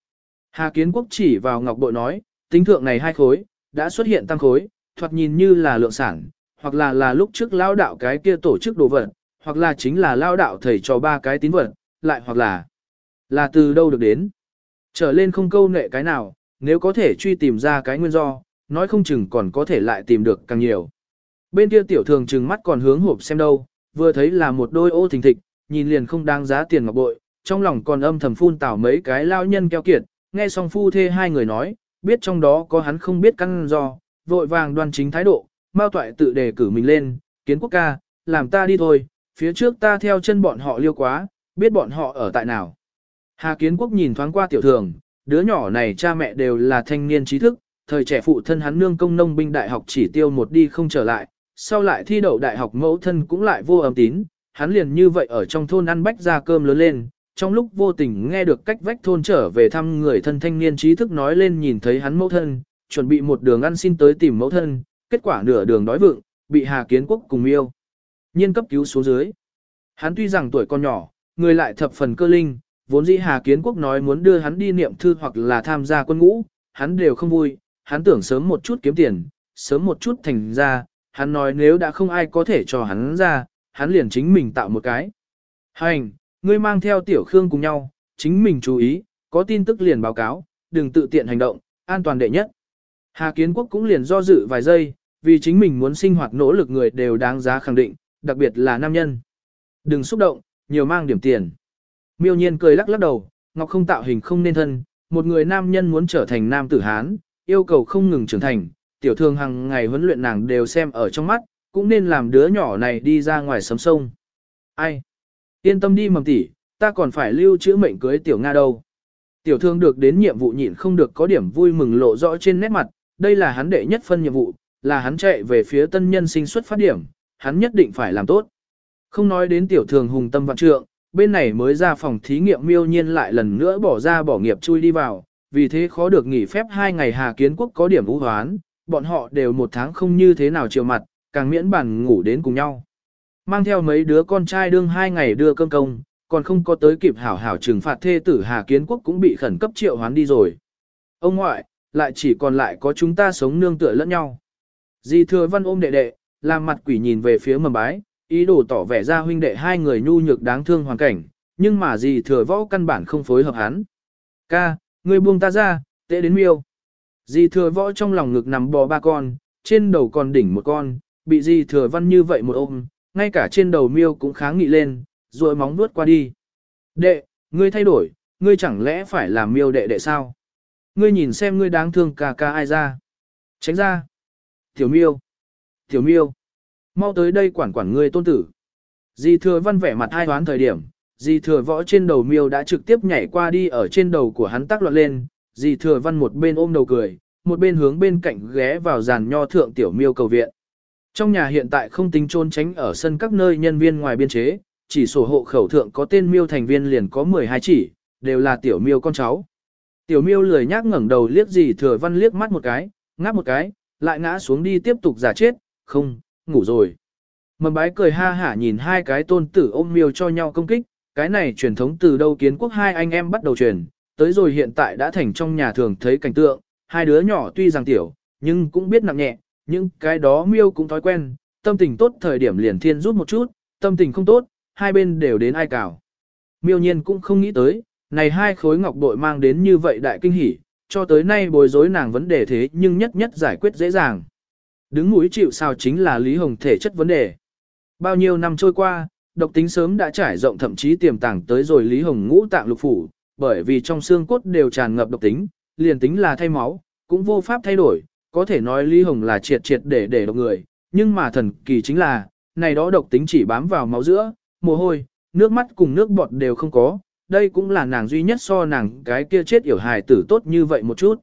[SPEAKER 1] Hà Kiến Quốc chỉ vào ngọc bội nói, tính thượng này hai khối, đã xuất hiện tăng khối, thoạt nhìn như là lượng sản, hoặc là là lúc trước lao đạo cái kia tổ chức đồ vật, hoặc là chính là lao đạo thầy cho ba cái tín vật, lại hoặc là là từ đâu được đến. Trở lên không câu nệ cái nào, nếu có thể truy tìm ra cái nguyên do, nói không chừng còn có thể lại tìm được càng nhiều. Bên kia tiểu thường trừng mắt còn hướng hộp xem đâu, vừa thấy là một đôi ô thình thịch, nhìn liền không đáng giá tiền ngọc bội, trong lòng còn âm thầm phun tảo mấy cái lao nhân keo kiệt, nghe xong phu thê hai người nói, biết trong đó có hắn không biết căn do, vội vàng đoan chính thái độ, Mao Toại tự đề cử mình lên, kiến quốc ca, làm ta đi thôi, phía trước ta theo chân bọn họ liêu quá, biết bọn họ ở tại nào. Hà kiến quốc nhìn thoáng qua tiểu thường, đứa nhỏ này cha mẹ đều là thanh niên trí thức, thời trẻ phụ thân hắn nương công nông binh đại học chỉ tiêu một đi không trở lại, sau lại thi đậu đại học mẫu thân cũng lại vô âm tín, hắn liền như vậy ở trong thôn ăn bách ra cơm lớn lên, trong lúc vô tình nghe được cách vách thôn trở về thăm người thân thanh niên trí thức nói lên nhìn thấy hắn mẫu thân, chuẩn bị một đường ăn xin tới tìm mẫu thân, kết quả nửa đường đói vựng, bị Hà Kiến Quốc cùng yêu. Nhiên cấp cứu xuống dưới. Hắn tuy rằng tuổi còn nhỏ, người lại thập phần cơ linh, vốn dĩ Hà Kiến Quốc nói muốn đưa hắn đi niệm thư hoặc là tham gia quân ngũ, hắn đều không vui, hắn tưởng sớm một chút kiếm tiền, sớm một chút thành ra, hắn nói nếu đã không ai có thể cho hắn ra, hắn liền chính mình tạo một cái. Hành, ngươi mang theo tiểu khương cùng nhau, chính mình chú ý, có tin tức liền báo cáo, đừng tự tiện hành động, an toàn đệ nhất. Hà Kiến Quốc cũng liền do dự vài giây, vì chính mình muốn sinh hoạt nỗ lực người đều đáng giá khẳng định, đặc biệt là nam nhân. Đừng xúc động, nhiều mang điểm tiền. Miêu nhiên cười lắc lắc đầu, Ngọc không tạo hình không nên thân, một người nam nhân muốn trở thành nam tử Hán, yêu cầu không ngừng trưởng thành, tiểu thương hàng ngày huấn luyện nàng đều xem ở trong mắt, cũng nên làm đứa nhỏ này đi ra ngoài sấm sông. Ai? Yên tâm đi mầm tỷ, ta còn phải lưu chữ mệnh cưới tiểu Nga đâu. Tiểu thương được đến nhiệm vụ nhịn không được có điểm vui mừng lộ rõ trên nét mặt, đây là hắn đệ nhất phân nhiệm vụ, là hắn chạy về phía tân nhân sinh xuất phát điểm, hắn nhất định phải làm tốt. Không nói đến tiểu thường hùng tâm vạn trượng, bên này mới ra phòng thí nghiệm miêu nhiên lại lần nữa bỏ ra bỏ nghiệp chui đi vào, vì thế khó được nghỉ phép hai ngày Hà Kiến Quốc có điểm vũ hoán, bọn họ đều một tháng không như thế nào chiều mặt, càng miễn bản ngủ đến cùng nhau. Mang theo mấy đứa con trai đương hai ngày đưa cơm công, còn không có tới kịp hảo hảo trừng phạt thê tử Hà Kiến Quốc cũng bị khẩn cấp triệu hoán đi rồi. Ông ngoại, lại chỉ còn lại có chúng ta sống nương tựa lẫn nhau. Di thừa văn ôm đệ đệ, làm mặt quỷ nhìn về phía mầm bái, ý đồ tỏ vẻ ra huynh đệ hai người nhu nhược đáng thương hoàn cảnh, nhưng mà gì thừa võ căn bản không phối hợp hắn. Ca, ngươi buông ta ra, tệ đến miêu. Di thừa võ trong lòng ngực nằm bò ba con, trên đầu còn đỉnh một con, bị di thừa văn như vậy một ôm, ngay cả trên đầu miêu cũng kháng nghị lên, rồi móng nuốt qua đi. Đệ, ngươi thay đổi, ngươi chẳng lẽ phải làm miêu đệ đệ sao? Ngươi nhìn xem ngươi đáng thương ca ca ai ra. Tránh ra. Tiểu miêu. Tiểu miêu. Mau tới đây quản quản ngươi tôn tử. Di thừa văn vẻ mặt hai đoán thời điểm, di thừa võ trên đầu miêu đã trực tiếp nhảy qua đi ở trên đầu của hắn tác loạn lên, Dì thừa văn một bên ôm đầu cười, một bên hướng bên cạnh ghé vào giàn nho thượng tiểu miêu cầu viện. Trong nhà hiện tại không tính trôn tránh ở sân các nơi nhân viên ngoài biên chế, chỉ sổ hộ khẩu thượng có tên miêu thành viên liền có 12 chỉ, đều là tiểu miêu con cháu. Tiểu miêu lười nhác ngẩng đầu liếc gì thừa văn liếc mắt một cái, ngáp một cái, lại ngã xuống đi tiếp tục giả chết, không, ngủ rồi. Mầm bái cười ha hả nhìn hai cái tôn tử ôm miêu cho nhau công kích, cái này truyền thống từ đâu kiến quốc hai anh em bắt đầu truyền, tới rồi hiện tại đã thành trong nhà thường thấy cảnh tượng, hai đứa nhỏ tuy rằng tiểu, nhưng cũng biết nặng nhẹ, nhưng cái đó miêu cũng thói quen, tâm tình tốt thời điểm liền thiên rút một chút, tâm tình không tốt, hai bên đều đến ai cào. Miêu nhiên cũng không nghĩ tới, này hai khối ngọc bội mang đến như vậy đại kinh hỉ, cho tới nay bối rối nàng vấn đề thế nhưng nhất nhất giải quyết dễ dàng. Đứng mũi chịu sao chính là Lý Hồng thể chất vấn đề. Bao nhiêu năm trôi qua, độc tính sớm đã trải rộng thậm chí tiềm tàng tới rồi Lý Hồng ngũ tạng lục phủ, bởi vì trong xương cốt đều tràn ngập độc tính, liền tính là thay máu, cũng vô pháp thay đổi, có thể nói Lý Hồng là triệt triệt để để độc người, nhưng mà thần kỳ chính là, này đó độc tính chỉ bám vào máu giữa, mồ hôi, nước mắt cùng nước bọt đều không có, đây cũng là nàng duy nhất so nàng cái kia chết yểu hài tử tốt như vậy một chút.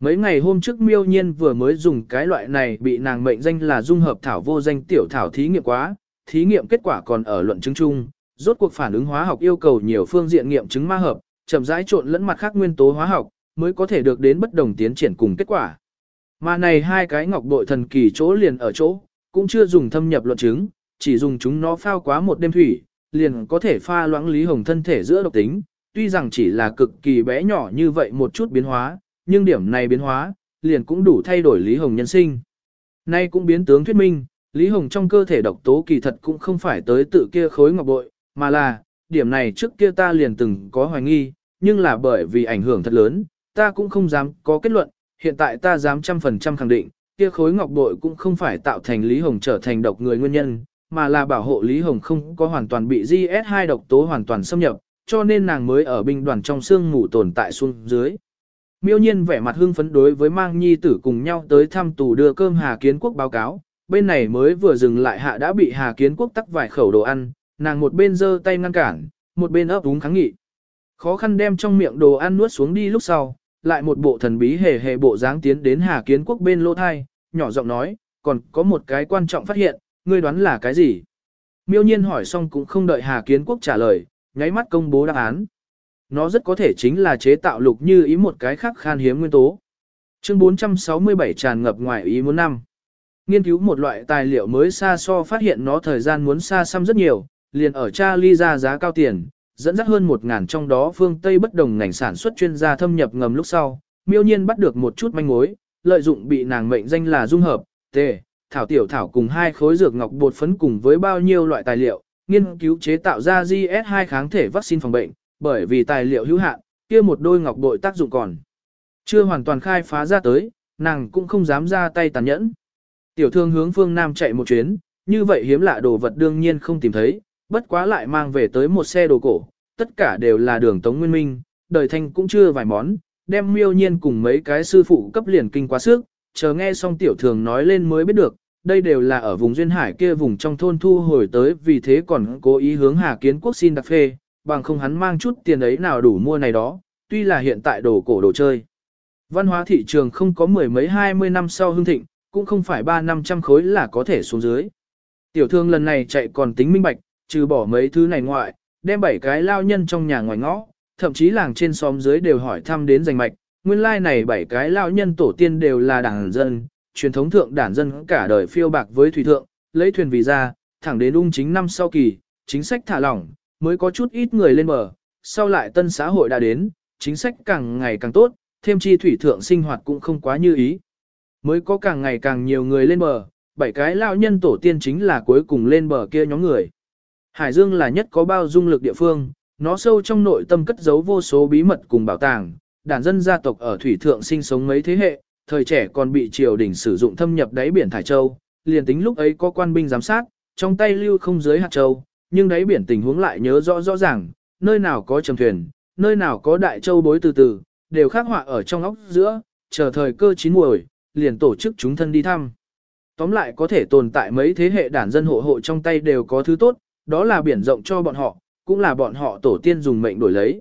[SPEAKER 1] Mấy ngày hôm trước miêu nhiên vừa mới dùng cái loại này bị nàng mệnh danh là dung hợp thảo vô danh tiểu thảo thí nghiệm quá, thí nghiệm kết quả còn ở luận chứng chung, rốt cuộc phản ứng hóa học yêu cầu nhiều phương diện nghiệm chứng ma hợp, chậm rãi trộn lẫn mặt khác nguyên tố hóa học, mới có thể được đến bất đồng tiến triển cùng kết quả. Mà này hai cái ngọc bội thần kỳ chỗ liền ở chỗ, cũng chưa dùng thâm nhập luận chứng, chỉ dùng chúng nó phao quá một đêm thủy, liền có thể pha loãng Lý Hồng thân thể giữa độc tính, tuy rằng chỉ là cực kỳ bé nhỏ như vậy một chút biến hóa, nhưng điểm này biến hóa, liền cũng đủ thay đổi Lý Hồng nhân sinh. Nay cũng biến tướng thuyết minh, Lý Hồng trong cơ thể độc tố kỳ thật cũng không phải tới tự kia khối ngọc bội, mà là, điểm này trước kia ta liền từng có hoài nghi, nhưng là bởi vì ảnh hưởng thật lớn, ta cũng không dám có kết luận, hiện tại ta dám trăm phần trăm khẳng định, kia khối ngọc bội cũng không phải tạo thành Lý Hồng trở thành độc người nguyên nhân, mà là bảo hộ Lý Hồng không có hoàn toàn bị GS2 độc tố hoàn toàn xâm nhập, cho nên nàng mới ở binh đoàn trong xương ngủ tồn tại xuống dưới. Miêu nhiên vẻ mặt hưng phấn đối với mang nhi tử cùng nhau tới thăm tù đưa cơm Hà Kiến Quốc báo cáo, bên này mới vừa dừng lại hạ đã bị Hà Kiến Quốc tắc vài khẩu đồ ăn, nàng một bên giơ tay ngăn cản, một bên ấp úng kháng nghị. Khó khăn đem trong miệng đồ ăn nuốt xuống đi lúc sau, lại một bộ thần bí hề hề bộ dáng tiến đến Hà Kiến Quốc bên lỗ thai, nhỏ giọng nói, còn có một cái quan trọng phát hiện, ngươi đoán là cái gì? Miêu nhiên hỏi xong cũng không đợi Hà Kiến Quốc trả lời, nháy mắt công bố đáp án. Nó rất có thể chính là chế tạo lục như ý một cái khác khan hiếm nguyên tố. Chương 467 tràn ngập ngoài ý muốn năm. Nghiên cứu một loại tài liệu mới xa so phát hiện nó thời gian muốn xa xăm rất nhiều, liền ở Charlie ra giá cao tiền, dẫn dắt hơn một ngàn trong đó phương Tây bất đồng ngành sản xuất chuyên gia thâm nhập ngầm lúc sau, miêu nhiên bắt được một chút manh mối, lợi dụng bị nàng mệnh danh là dung hợp, tề, thảo tiểu thảo cùng hai khối dược ngọc bột phấn cùng với bao nhiêu loại tài liệu, nghiên cứu chế tạo ra GS2 kháng thể vaccine phòng bệnh, bởi vì tài liệu hữu hạn, kia một đôi ngọc bội tác dụng còn chưa hoàn toàn khai phá ra tới, nàng cũng không dám ra tay tàn nhẫn. Tiểu thương hướng phương Nam chạy một chuyến, như vậy hiếm lạ đồ vật đương nhiên không tìm thấy, bất quá lại mang về tới một xe đồ cổ, tất cả đều là đường Tống Nguyên Minh, đời thanh cũng chưa vài món, đem miêu nhiên cùng mấy cái sư phụ cấp liền kinh quá sức, chờ nghe xong tiểu thường nói lên mới biết được, đây đều là ở vùng duyên hải kia vùng trong thôn thu hồi tới vì thế còn cố ý hướng Hà Kiến Quốc xin đặc phê, bằng không hắn mang chút tiền ấy nào đủ mua này đó, tuy là hiện tại đồ cổ đồ chơi. Văn hóa thị trường không có mười mấy hai mươi năm sau hương thịnh, cũng không phải ba năm trăm khối là có thể xuống dưới. Tiểu thương lần này chạy còn tính minh bạch, trừ bỏ mấy thứ này ngoại, đem bảy cái lao nhân trong nhà ngoài ngõ, thậm chí làng trên xóm dưới đều hỏi thăm đến danh mạch, nguyên lai like này bảy cái lao nhân tổ tiên đều là đảng dân, truyền thống thượng đảng dân cả đời phiêu bạc với thủy thượng, lấy thuyền vì ra, thẳng đến ung chính năm sau kỳ, chính sách thả lỏng, mới có chút ít người lên bờ, sau lại tân xã hội đã đến, chính sách càng ngày càng tốt, thêm chi thủy thượng sinh hoạt cũng không quá như ý. Mới có càng ngày càng nhiều người lên bờ, bảy cái lao nhân tổ tiên chính là cuối cùng lên bờ kia nhóm người. Hải Dương là nhất có bao dung lực địa phương, nó sâu trong nội tâm cất giấu vô số bí mật cùng bảo tàng, đàn dân gia tộc ở thủy thượng sinh sống mấy thế hệ, thời trẻ còn bị triều đình sử dụng thâm nhập đáy biển Thải Châu, liền tính lúc ấy có quan binh giám sát, trong tay lưu không dưới hạt châu, nhưng đáy biển tình huống lại nhớ rõ rõ ràng, nơi nào có trầm thuyền, nơi nào có đại châu bối từ từ, đều khắc họa ở trong óc giữa, chờ thời cơ chín muồi, liền tổ chức chúng thân đi thăm. Tóm lại có thể tồn tại mấy thế hệ đàn dân hộ hộ trong tay đều có thứ tốt, đó là biển rộng cho bọn họ, cũng là bọn họ tổ tiên dùng mệnh đổi lấy.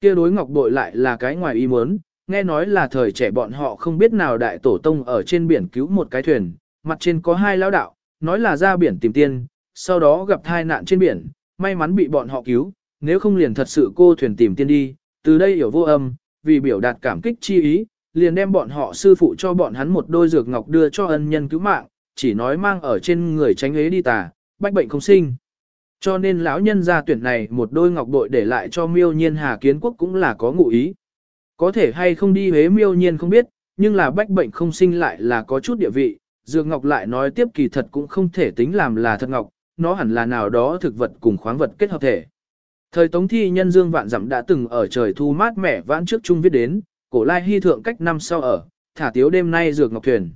[SPEAKER 1] Kia đối ngọc bội lại là cái ngoài ý muốn, nghe nói là thời trẻ bọn họ không biết nào đại tổ tông ở trên biển cứu một cái thuyền, mặt trên có hai lão đạo, nói là ra biển tìm tiên, sau đó gặp tai nạn trên biển, may mắn bị bọn họ cứu, nếu không liền thật sự cô thuyền tìm tiên đi, từ đây hiểu vô âm, vì biểu đạt cảm kích chi ý, liền đem bọn họ sư phụ cho bọn hắn một đôi dược ngọc đưa cho ân nhân cứu mạng, chỉ nói mang ở trên người tránh ấy đi tà, bách bệnh không sinh. Cho nên lão nhân gia tuyển này một đôi ngọc bội để lại cho miêu nhiên hà kiến quốc cũng là có ngụ ý. Có thể hay không đi huế miêu nhiên không biết, nhưng là bách bệnh không sinh lại là có chút địa vị, dược ngọc lại nói tiếp kỳ thật cũng không thể tính làm là thật ngọc, nó hẳn là nào đó thực vật cùng khoáng vật kết hợp thể. Thời Tống Thi nhân Dương Vạn Dặm đã từng ở trời thu mát mẻ vãn trước trung viết đến, cổ lai hy thượng cách năm sau ở, thả tiếu đêm nay dược ngọc thuyền.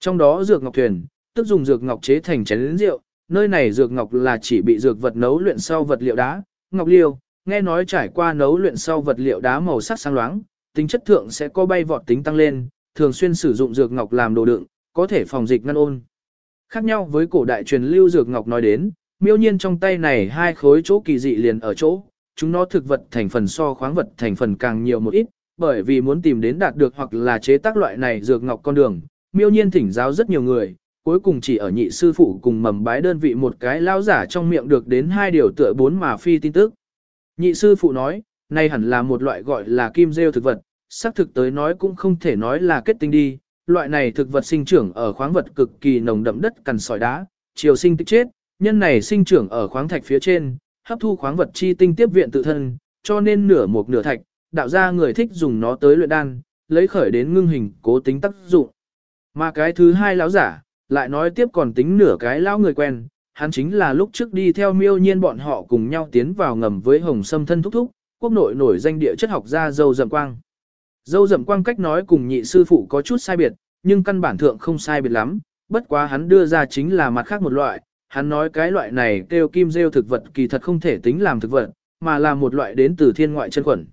[SPEAKER 1] Trong đó dược ngọc thuyền, tức dùng dược ngọc chế thành chén rượu, nơi này dược ngọc là chỉ bị dược vật nấu luyện sau vật liệu đá, ngọc liêu, nghe nói trải qua nấu luyện sau vật liệu đá màu sắc sáng loáng, tính chất thượng sẽ có bay vọt tính tăng lên, thường xuyên sử dụng dược ngọc làm đồ đựng, có thể phòng dịch ngăn ôn. Khác nhau với cổ đại truyền lưu dược ngọc nói đến, miêu nhiên trong tay này hai khối chỗ kỳ dị liền ở chỗ, chúng nó thực vật thành phần so khoáng vật thành phần càng nhiều một ít, bởi vì muốn tìm đến đạt được hoặc là chế tác loại này dược ngọc con đường, miêu nhiên thỉnh giáo rất nhiều người, cuối cùng chỉ ở nhị sư phụ cùng mầm bái đơn vị một cái lao giả trong miệng được đến hai điều tựa bốn mà phi tin tức. Nhị sư phụ nói, này hẳn là một loại gọi là kim rêu thực vật, xác thực tới nói cũng không thể nói là kết tinh đi, loại này thực vật sinh trưởng ở khoáng vật cực kỳ nồng đậm đất cằn sỏi đá, chiều sinh tích chết, nhân này sinh trưởng ở khoáng thạch phía trên, hấp thu khoáng vật chi tinh tiếp viện tự thân, cho nên nửa một nửa thạch, đạo ra người thích dùng nó tới luyện đan, lấy khởi đến ngưng hình cố tính tác dụng. Mà cái thứ hai lão giả, lại nói tiếp còn tính nửa cái lão người quen, hắn chính là lúc trước đi theo miêu nhiên bọn họ cùng nhau tiến vào ngầm với hồng sâm thân thúc thúc, quốc nội nổi danh địa chất học gia dâu dậm quang. Dâu dậm quang cách nói cùng nhị sư phụ có chút sai biệt, nhưng căn bản thượng không sai biệt lắm, bất quá hắn đưa ra chính là mặt khác một loại, hắn nói cái loại này kêu kim rêu thực vật kỳ thật không thể tính làm thực vật, mà là một loại đến từ thiên ngoại chân khuẩn.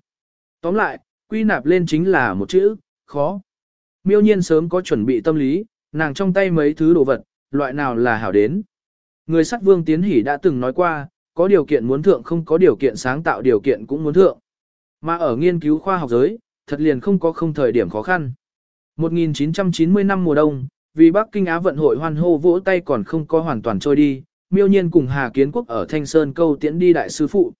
[SPEAKER 1] Tóm lại, quy nạp lên chính là một chữ, khó. Miêu nhiên sớm có chuẩn bị tâm lý, nàng trong tay mấy thứ đồ vật, loại nào là hảo đến. Người sắt vương tiến hỉ đã từng nói qua, có điều kiện muốn thượng không có điều kiện sáng tạo điều kiện cũng muốn thượng. Mà ở nghiên cứu khoa học giới, thật liền không có không thời điểm khó khăn. 1990 năm mùa đông, vì Bắc Kinh Á vận hội hoan hô vỗ tay còn không có hoàn toàn trôi đi, miêu nhiên cùng Hà Kiến Quốc ở Thanh Sơn câu tiễn đi đại sư phụ.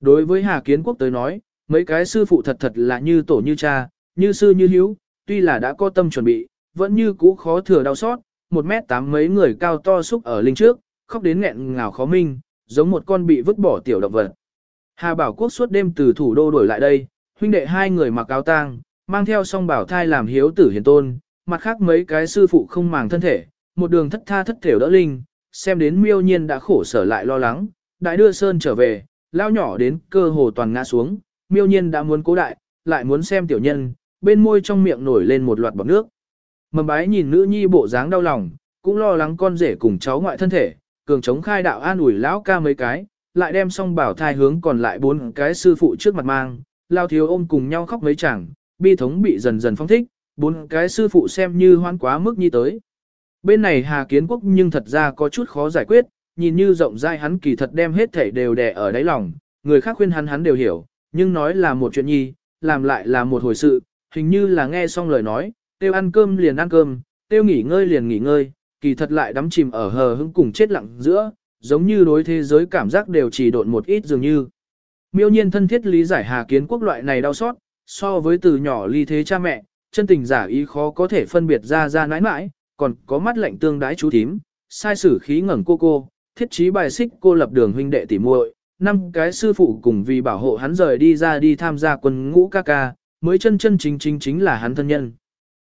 [SPEAKER 1] Đối với Hà Kiến Quốc tới nói, mấy cái sư phụ thật thật là như tổ như cha, như sư như hiếu, tuy là đã có tâm chuẩn bị, vẫn như cũ khó thừa đau xót, một mét tám mấy người cao to xúc ở linh trước, khóc đến nghẹn ngào khó minh, giống một con bị vứt bỏ tiểu động vật. Hà Bảo Quốc suốt đêm từ thủ đô đổi lại đây, huynh đệ hai người mặc áo tang, mang theo song bảo thai làm hiếu tử hiền tôn, mặt khác mấy cái sư phụ không màng thân thể, một đường thất tha thất thểu đỡ linh, xem đến miêu nhiên đã khổ sở lại lo lắng, đại đưa sơn trở về, lao nhỏ đến cơ hồ toàn ngã xuống, miêu nhiên đã muốn cố đại, lại muốn xem tiểu nhân, bên môi trong miệng nổi lên một loạt bọt nước. Mầm bái nhìn nữ nhi bộ dáng đau lòng, cũng lo lắng con rể cùng cháu ngoại thân thể, cường chống khai đạo an ủi lão ca mấy cái, lại đem xong bảo thai hướng còn lại bốn cái sư phụ trước mặt mang, lao thiếu ôm cùng nhau khóc mấy chẳng, bi thống bị dần dần phong thích, bốn cái sư phụ xem như hoan quá mức nhi tới. Bên này Hà Kiến Quốc nhưng thật ra có chút khó giải quyết, nhìn như rộng rãi hắn kỳ thật đem hết thảy đều đè ở đáy lòng, người khác khuyên hắn hắn đều hiểu, nhưng nói là một chuyện nhi, làm lại là một hồi sự, hình như là nghe xong lời nói, tiêu ăn cơm liền ăn cơm, tiêu nghỉ ngơi liền nghỉ ngơi, kỳ thật lại đắm chìm ở hờ hững cùng chết lặng giữa, giống như đối thế giới cảm giác đều chỉ độn một ít dường như. Miêu nhiên thân thiết lý giải Hà Kiến Quốc loại này đau xót, so với từ nhỏ ly thế cha mẹ, chân tình giả ý khó có thể phân biệt ra ra nãi nãi, còn có mắt lạnh tương đái chú thím, sai sử khí ngẩng cô cô, thiết trí bài xích cô lập đường huynh đệ tỉ muội, năm cái sư phụ cùng vì bảo hộ hắn rời đi ra đi tham gia quân ngũ ca ca, mới chân chân chính chính chính là hắn thân nhân.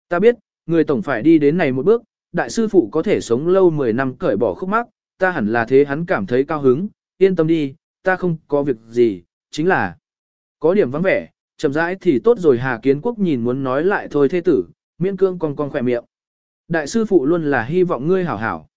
[SPEAKER 1] Ta biết, người tổng phải đi đến này một bước, đại sư phụ có thể sống lâu 10 năm cởi bỏ khúc mắc, ta hẳn là thế hắn cảm thấy cao hứng, yên tâm đi, ta không có việc gì, chính là có điểm vắng vẻ, chậm rãi thì tốt rồi Hà Kiến Quốc nhìn muốn nói lại thôi thế tử, miễn cương con con khỏe miệng. Đại sư phụ luôn là hy vọng ngươi hảo hảo.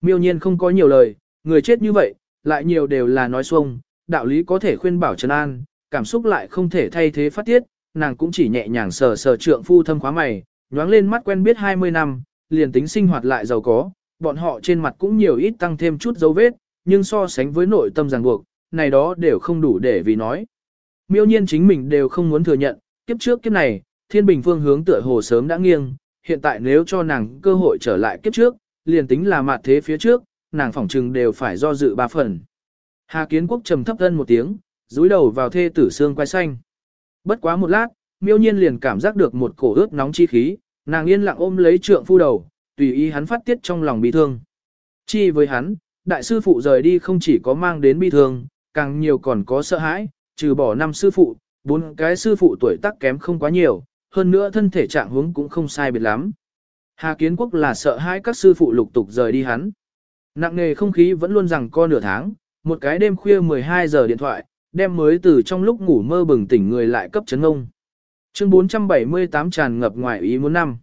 [SPEAKER 1] Miêu nhiên không có nhiều lời, người chết như vậy, lại nhiều đều là nói xuông, đạo lý có thể khuyên bảo trấn an, cảm xúc lại không thể thay thế phát tiết, nàng cũng chỉ nhẹ nhàng sờ sờ trượng phu thâm khóa mày, nhoáng lên mắt quen biết 20 năm, liền tính sinh hoạt lại giàu có, bọn họ trên mặt cũng nhiều ít tăng thêm chút dấu vết, nhưng so sánh với nội tâm ràng buộc, này đó đều không đủ để vì nói. Miêu nhiên chính mình đều không muốn thừa nhận, kiếp trước kiếp này, thiên bình phương hướng tựa hồ sớm đã nghiêng, hiện tại nếu cho nàng cơ hội trở lại kiếp trước, liền tính là mặt thế phía trước, nàng phỏng trừng đều phải do dự ba phần. Hà kiến quốc trầm thấp thân một tiếng, rúi đầu vào thê tử xương quay xanh. Bất quá một lát, miêu nhiên liền cảm giác được một cổ ướt nóng chi khí, nàng yên lặng ôm lấy trượng phu đầu, tùy ý hắn phát tiết trong lòng bi thương. Chi với hắn, đại sư phụ rời đi không chỉ có mang đến bi thương, càng nhiều còn có sợ hãi, trừ bỏ năm sư phụ, bốn cái sư phụ tuổi tác kém không quá nhiều, hơn nữa thân thể trạng huống cũng không sai biệt lắm. Hà Kiến Quốc là sợ hãi các sư phụ lục tục rời đi hắn. Nặng nề không khí vẫn luôn rằng co nửa tháng, một cái đêm khuya 12 giờ điện thoại, đem mới từ trong lúc ngủ mơ bừng tỉnh người lại cấp chấn ông. Chương 478 tràn ngập ngoài ý muốn năm.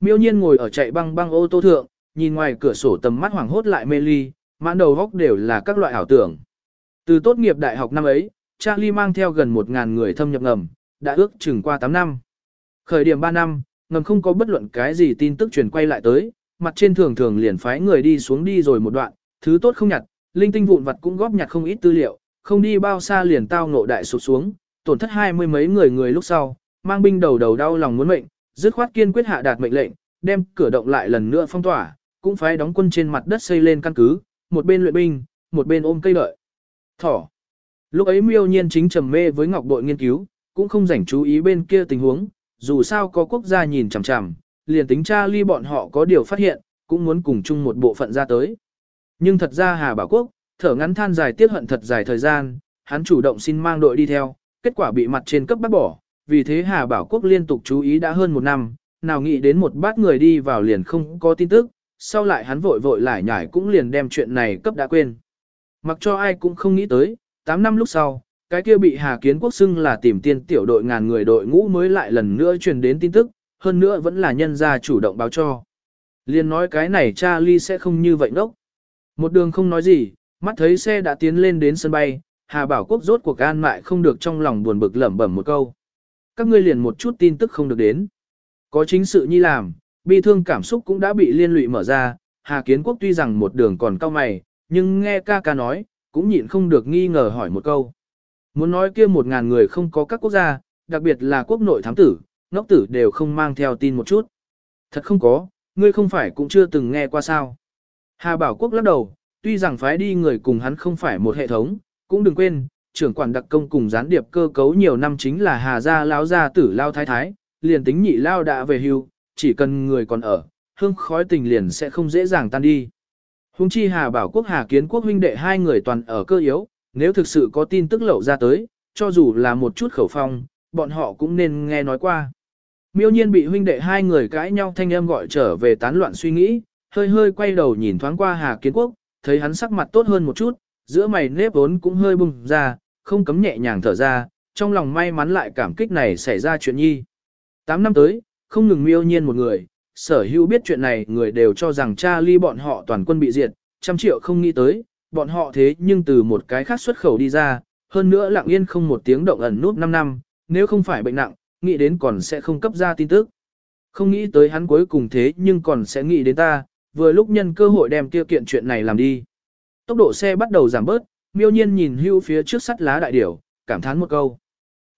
[SPEAKER 1] Miêu nhiên ngồi ở chạy băng băng ô tô thượng, nhìn ngoài cửa sổ tầm mắt hoảng hốt lại mê ly, mãn đầu góc đều là các loại ảo tưởng. Từ tốt nghiệp đại học năm ấy, Charlie mang theo gần 1.000 người thâm nhập ngầm, đã ước chừng qua 8 năm. Khởi điểm 3 năm, ngầm không có bất luận cái gì tin tức truyền quay lại tới, mặt trên thường thường liền phái người đi xuống đi rồi một đoạn, thứ tốt không nhặt, linh tinh vụn vặt cũng góp nhặt không ít tư liệu, không đi bao xa liền tao ngộ đại sụp xuống, tổn thất hai mươi mấy người người lúc sau, mang binh đầu đầu đau lòng muốn mệnh, dứt khoát kiên quyết hạ đạt mệnh lệnh, đem cửa động lại lần nữa phong tỏa, cũng phải đóng quân trên mặt đất xây lên căn cứ, một bên luyện binh, một bên ôm cây đợi. Thỏ. Lúc ấy miêu nhiên chính trầm mê với ngọc bội nghiên cứu, cũng không rảnh chú ý bên kia tình huống, dù sao có quốc gia nhìn chằm chằm, liền tính cha ly bọn họ có điều phát hiện, cũng muốn cùng chung một bộ phận ra tới. Nhưng thật ra Hà Bảo Quốc, thở ngắn than dài tiếc hận thật dài thời gian, hắn chủ động xin mang đội đi theo, kết quả bị mặt trên cấp bắt bỏ, vì thế Hà Bảo Quốc liên tục chú ý đã hơn một năm, nào nghĩ đến một bát người đi vào liền không có tin tức, sau lại hắn vội vội lại nhải cũng liền đem chuyện này cấp đã quên. Mặc cho ai cũng không nghĩ tới, 8 năm lúc sau, cái kia bị Hà Kiến Quốc xưng là tìm tiên tiểu đội ngàn người đội ngũ mới lại lần nữa truyền đến tin tức, hơn nữa vẫn là nhân gia chủ động báo cho. Liên nói cái này cha ly sẽ không như vậy ngốc. Một đường không nói gì, mắt thấy xe đã tiến lên đến sân bay, Hà Bảo Quốc rốt cuộc an mại không được trong lòng buồn bực lẩm bẩm một câu. Các ngươi liền một chút tin tức không được đến. Có chính sự nhi làm, bi thương cảm xúc cũng đã bị liên lụy mở ra, Hà Kiến Quốc tuy rằng một đường còn cao mày, nhưng nghe ca ca nói, cũng nhịn không được nghi ngờ hỏi một câu. Muốn nói kia một ngàn người không có các quốc gia, đặc biệt là quốc nội thám tử, ngốc tử đều không mang theo tin một chút. Thật không có, ngươi không phải cũng chưa từng nghe qua sao. Hà Bảo Quốc lắc đầu, tuy rằng phái đi người cùng hắn không phải một hệ thống, cũng đừng quên, trưởng quản đặc công cùng gián điệp cơ cấu nhiều năm chính là Hà gia lão gia tử lao thái thái, liền tính nhị lao đã về hưu, chỉ cần người còn ở, hương khói tình liền sẽ không dễ dàng tan đi. Hùng chi Hà Bảo Quốc Hà Kiến Quốc huynh đệ hai người toàn ở cơ yếu, nếu thực sự có tin tức lậu ra tới, cho dù là một chút khẩu phong, bọn họ cũng nên nghe nói qua. Miêu nhiên bị huynh đệ hai người cãi nhau thanh âm gọi trở về tán loạn suy nghĩ, hơi hơi quay đầu nhìn thoáng qua Hà Kiến Quốc, thấy hắn sắc mặt tốt hơn một chút, giữa mày nếp vốn cũng hơi bùng ra, không cấm nhẹ nhàng thở ra, trong lòng may mắn lại cảm kích này xảy ra chuyện nhi. Tám năm tới, không ngừng miêu nhiên một người, sở hữu biết chuyện này người đều cho rằng cha ly bọn họ toàn quân bị diệt, trăm triệu không nghĩ tới, bọn họ thế nhưng từ một cái khác xuất khẩu đi ra, hơn nữa lặng yên không một tiếng động ẩn nút 5 năm, nếu không phải bệnh nặng, nghĩ đến còn sẽ không cấp ra tin tức. Không nghĩ tới hắn cuối cùng thế nhưng còn sẽ nghĩ đến ta, vừa lúc nhân cơ hội đem kia kiện chuyện này làm đi. Tốc độ xe bắt đầu giảm bớt, miêu nhiên nhìn hưu phía trước sắt lá đại điểu, cảm thán một câu.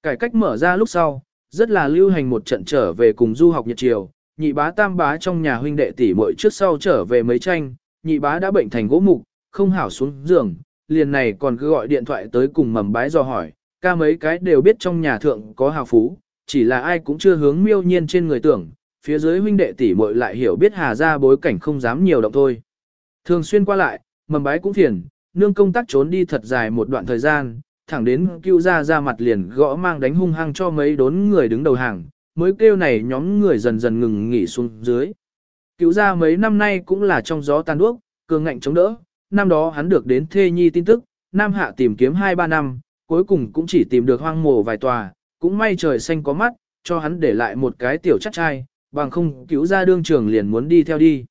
[SPEAKER 1] Cải cách mở ra lúc sau, rất là lưu hành một trận trở về cùng du học nhật triều, nhị bá tam bá trong nhà huynh đệ tỷ muội trước sau trở về mấy tranh, nhị bá đã bệnh thành gỗ mục, không hảo xuống giường, liền này còn cứ gọi điện thoại tới cùng mầm bái do hỏi, ca mấy cái đều biết trong nhà thượng có hào phú, chỉ là ai cũng chưa hướng miêu nhiên trên người tưởng, phía dưới huynh đệ tỷ muội lại hiểu biết hà ra bối cảnh không dám nhiều động thôi. Thường xuyên qua lại, mầm bái cũng phiền, nương công tác trốn đi thật dài một đoạn thời gian, thẳng đến cứu ra ra mặt liền gõ mang đánh hung hăng cho mấy đốn người đứng đầu hàng, mới kêu này nhóm người dần dần ngừng nghỉ xuống dưới. Cứu ra mấy năm nay cũng là trong gió tan đuốc, cường ngạnh chống đỡ, năm đó hắn được đến thê nhi tin tức, Nam Hạ tìm kiếm 2-3 năm, cuối cùng cũng chỉ tìm được hoang mồ vài tòa, cũng may trời xanh có mắt, cho hắn để lại một cái tiểu chắc trai, bằng không cứu ra đương trường liền muốn đi theo đi.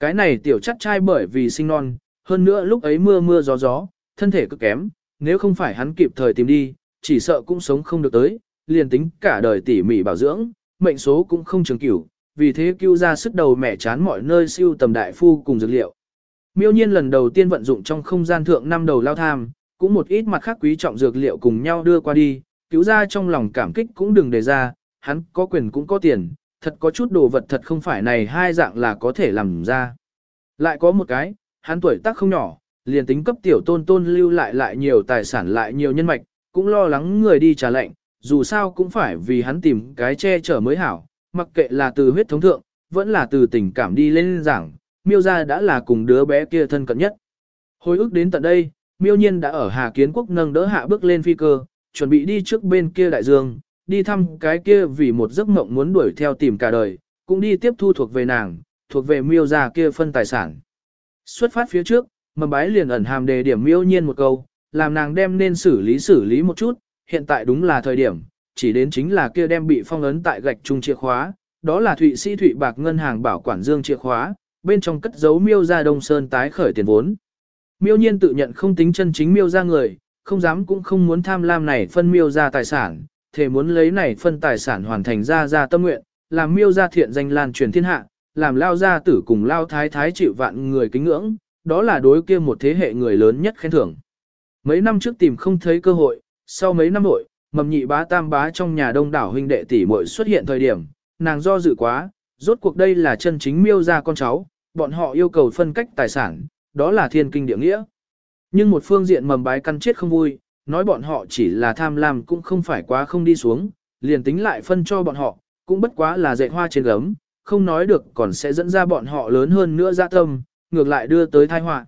[SPEAKER 1] Cái này tiểu chắc trai bởi vì sinh non, hơn nữa lúc ấy mưa mưa gió gió, thân thể cực kém, nếu không phải hắn kịp thời tìm đi, chỉ sợ cũng sống không được tới, liền tính cả đời tỉ mỉ bảo dưỡng, mệnh số cũng không trường cửu, vì thế cứu ra sức đầu mẹ chán mọi nơi siêu tầm đại phu cùng dược liệu. Miêu nhiên lần đầu tiên vận dụng trong không gian thượng năm đầu lao tham, cũng một ít mặt khác quý trọng dược liệu cùng nhau đưa qua đi, cứu ra trong lòng cảm kích cũng đừng đề ra, hắn có quyền cũng có tiền, thật có chút đồ vật thật không phải này hai dạng là có thể làm ra. Lại có một cái, hắn tuổi tác không nhỏ, liền tính cấp tiểu tôn tôn lưu lại lại nhiều tài sản lại nhiều nhân mạch, cũng lo lắng người đi trả lệnh, dù sao cũng phải vì hắn tìm cái che chở mới hảo, mặc kệ là từ huyết thống thượng, vẫn là từ tình cảm đi lên giảng, miêu ra đã là cùng đứa bé kia thân cận nhất. Hồi ức đến tận đây, miêu nhiên đã ở Hà Kiến Quốc nâng đỡ hạ bước lên phi cơ, chuẩn bị đi trước bên kia đại dương, đi thăm cái kia vì một giấc mộng muốn đuổi theo tìm cả đời, cũng đi tiếp thu thuộc về nàng, thuộc về miêu gia kia phân tài sản. Xuất phát phía trước, mầm bái liền ẩn hàm đề điểm miêu nhiên một câu, làm nàng đem nên xử lý xử lý một chút, hiện tại đúng là thời điểm, chỉ đến chính là kia đem bị phong ấn tại gạch trung chìa khóa, đó là Thụy Sĩ Thụy Bạc Ngân hàng bảo quản dương chìa khóa, bên trong cất giấu miêu ra Đông Sơn tái khởi tiền vốn. Miêu nhiên tự nhận không tính chân chính miêu ra người, không dám cũng không muốn tham lam này phân miêu ra tài sản, thể muốn lấy này phân tài sản hoàn thành ra ra tâm nguyện, làm miêu ra thiện danh lan truyền thiên hạ, làm lao gia tử cùng lao thái thái chịu vạn người kính ngưỡng, đó là đối kia một thế hệ người lớn nhất khen thưởng. Mấy năm trước tìm không thấy cơ hội, sau mấy năm nội, mầm nhị bá tam bá trong nhà đông đảo huynh đệ tỷ muội xuất hiện thời điểm, nàng do dự quá, rốt cuộc đây là chân chính miêu ra con cháu, bọn họ yêu cầu phân cách tài sản, đó là thiên kinh địa nghĩa. Nhưng một phương diện mầm bái căn chết không vui, nói bọn họ chỉ là tham lam cũng không phải quá không đi xuống, liền tính lại phân cho bọn họ, cũng bất quá là dạy hoa trên gấm, không nói được còn sẽ dẫn ra bọn họ lớn hơn nữa ra tâm, ngược lại đưa tới tai họa.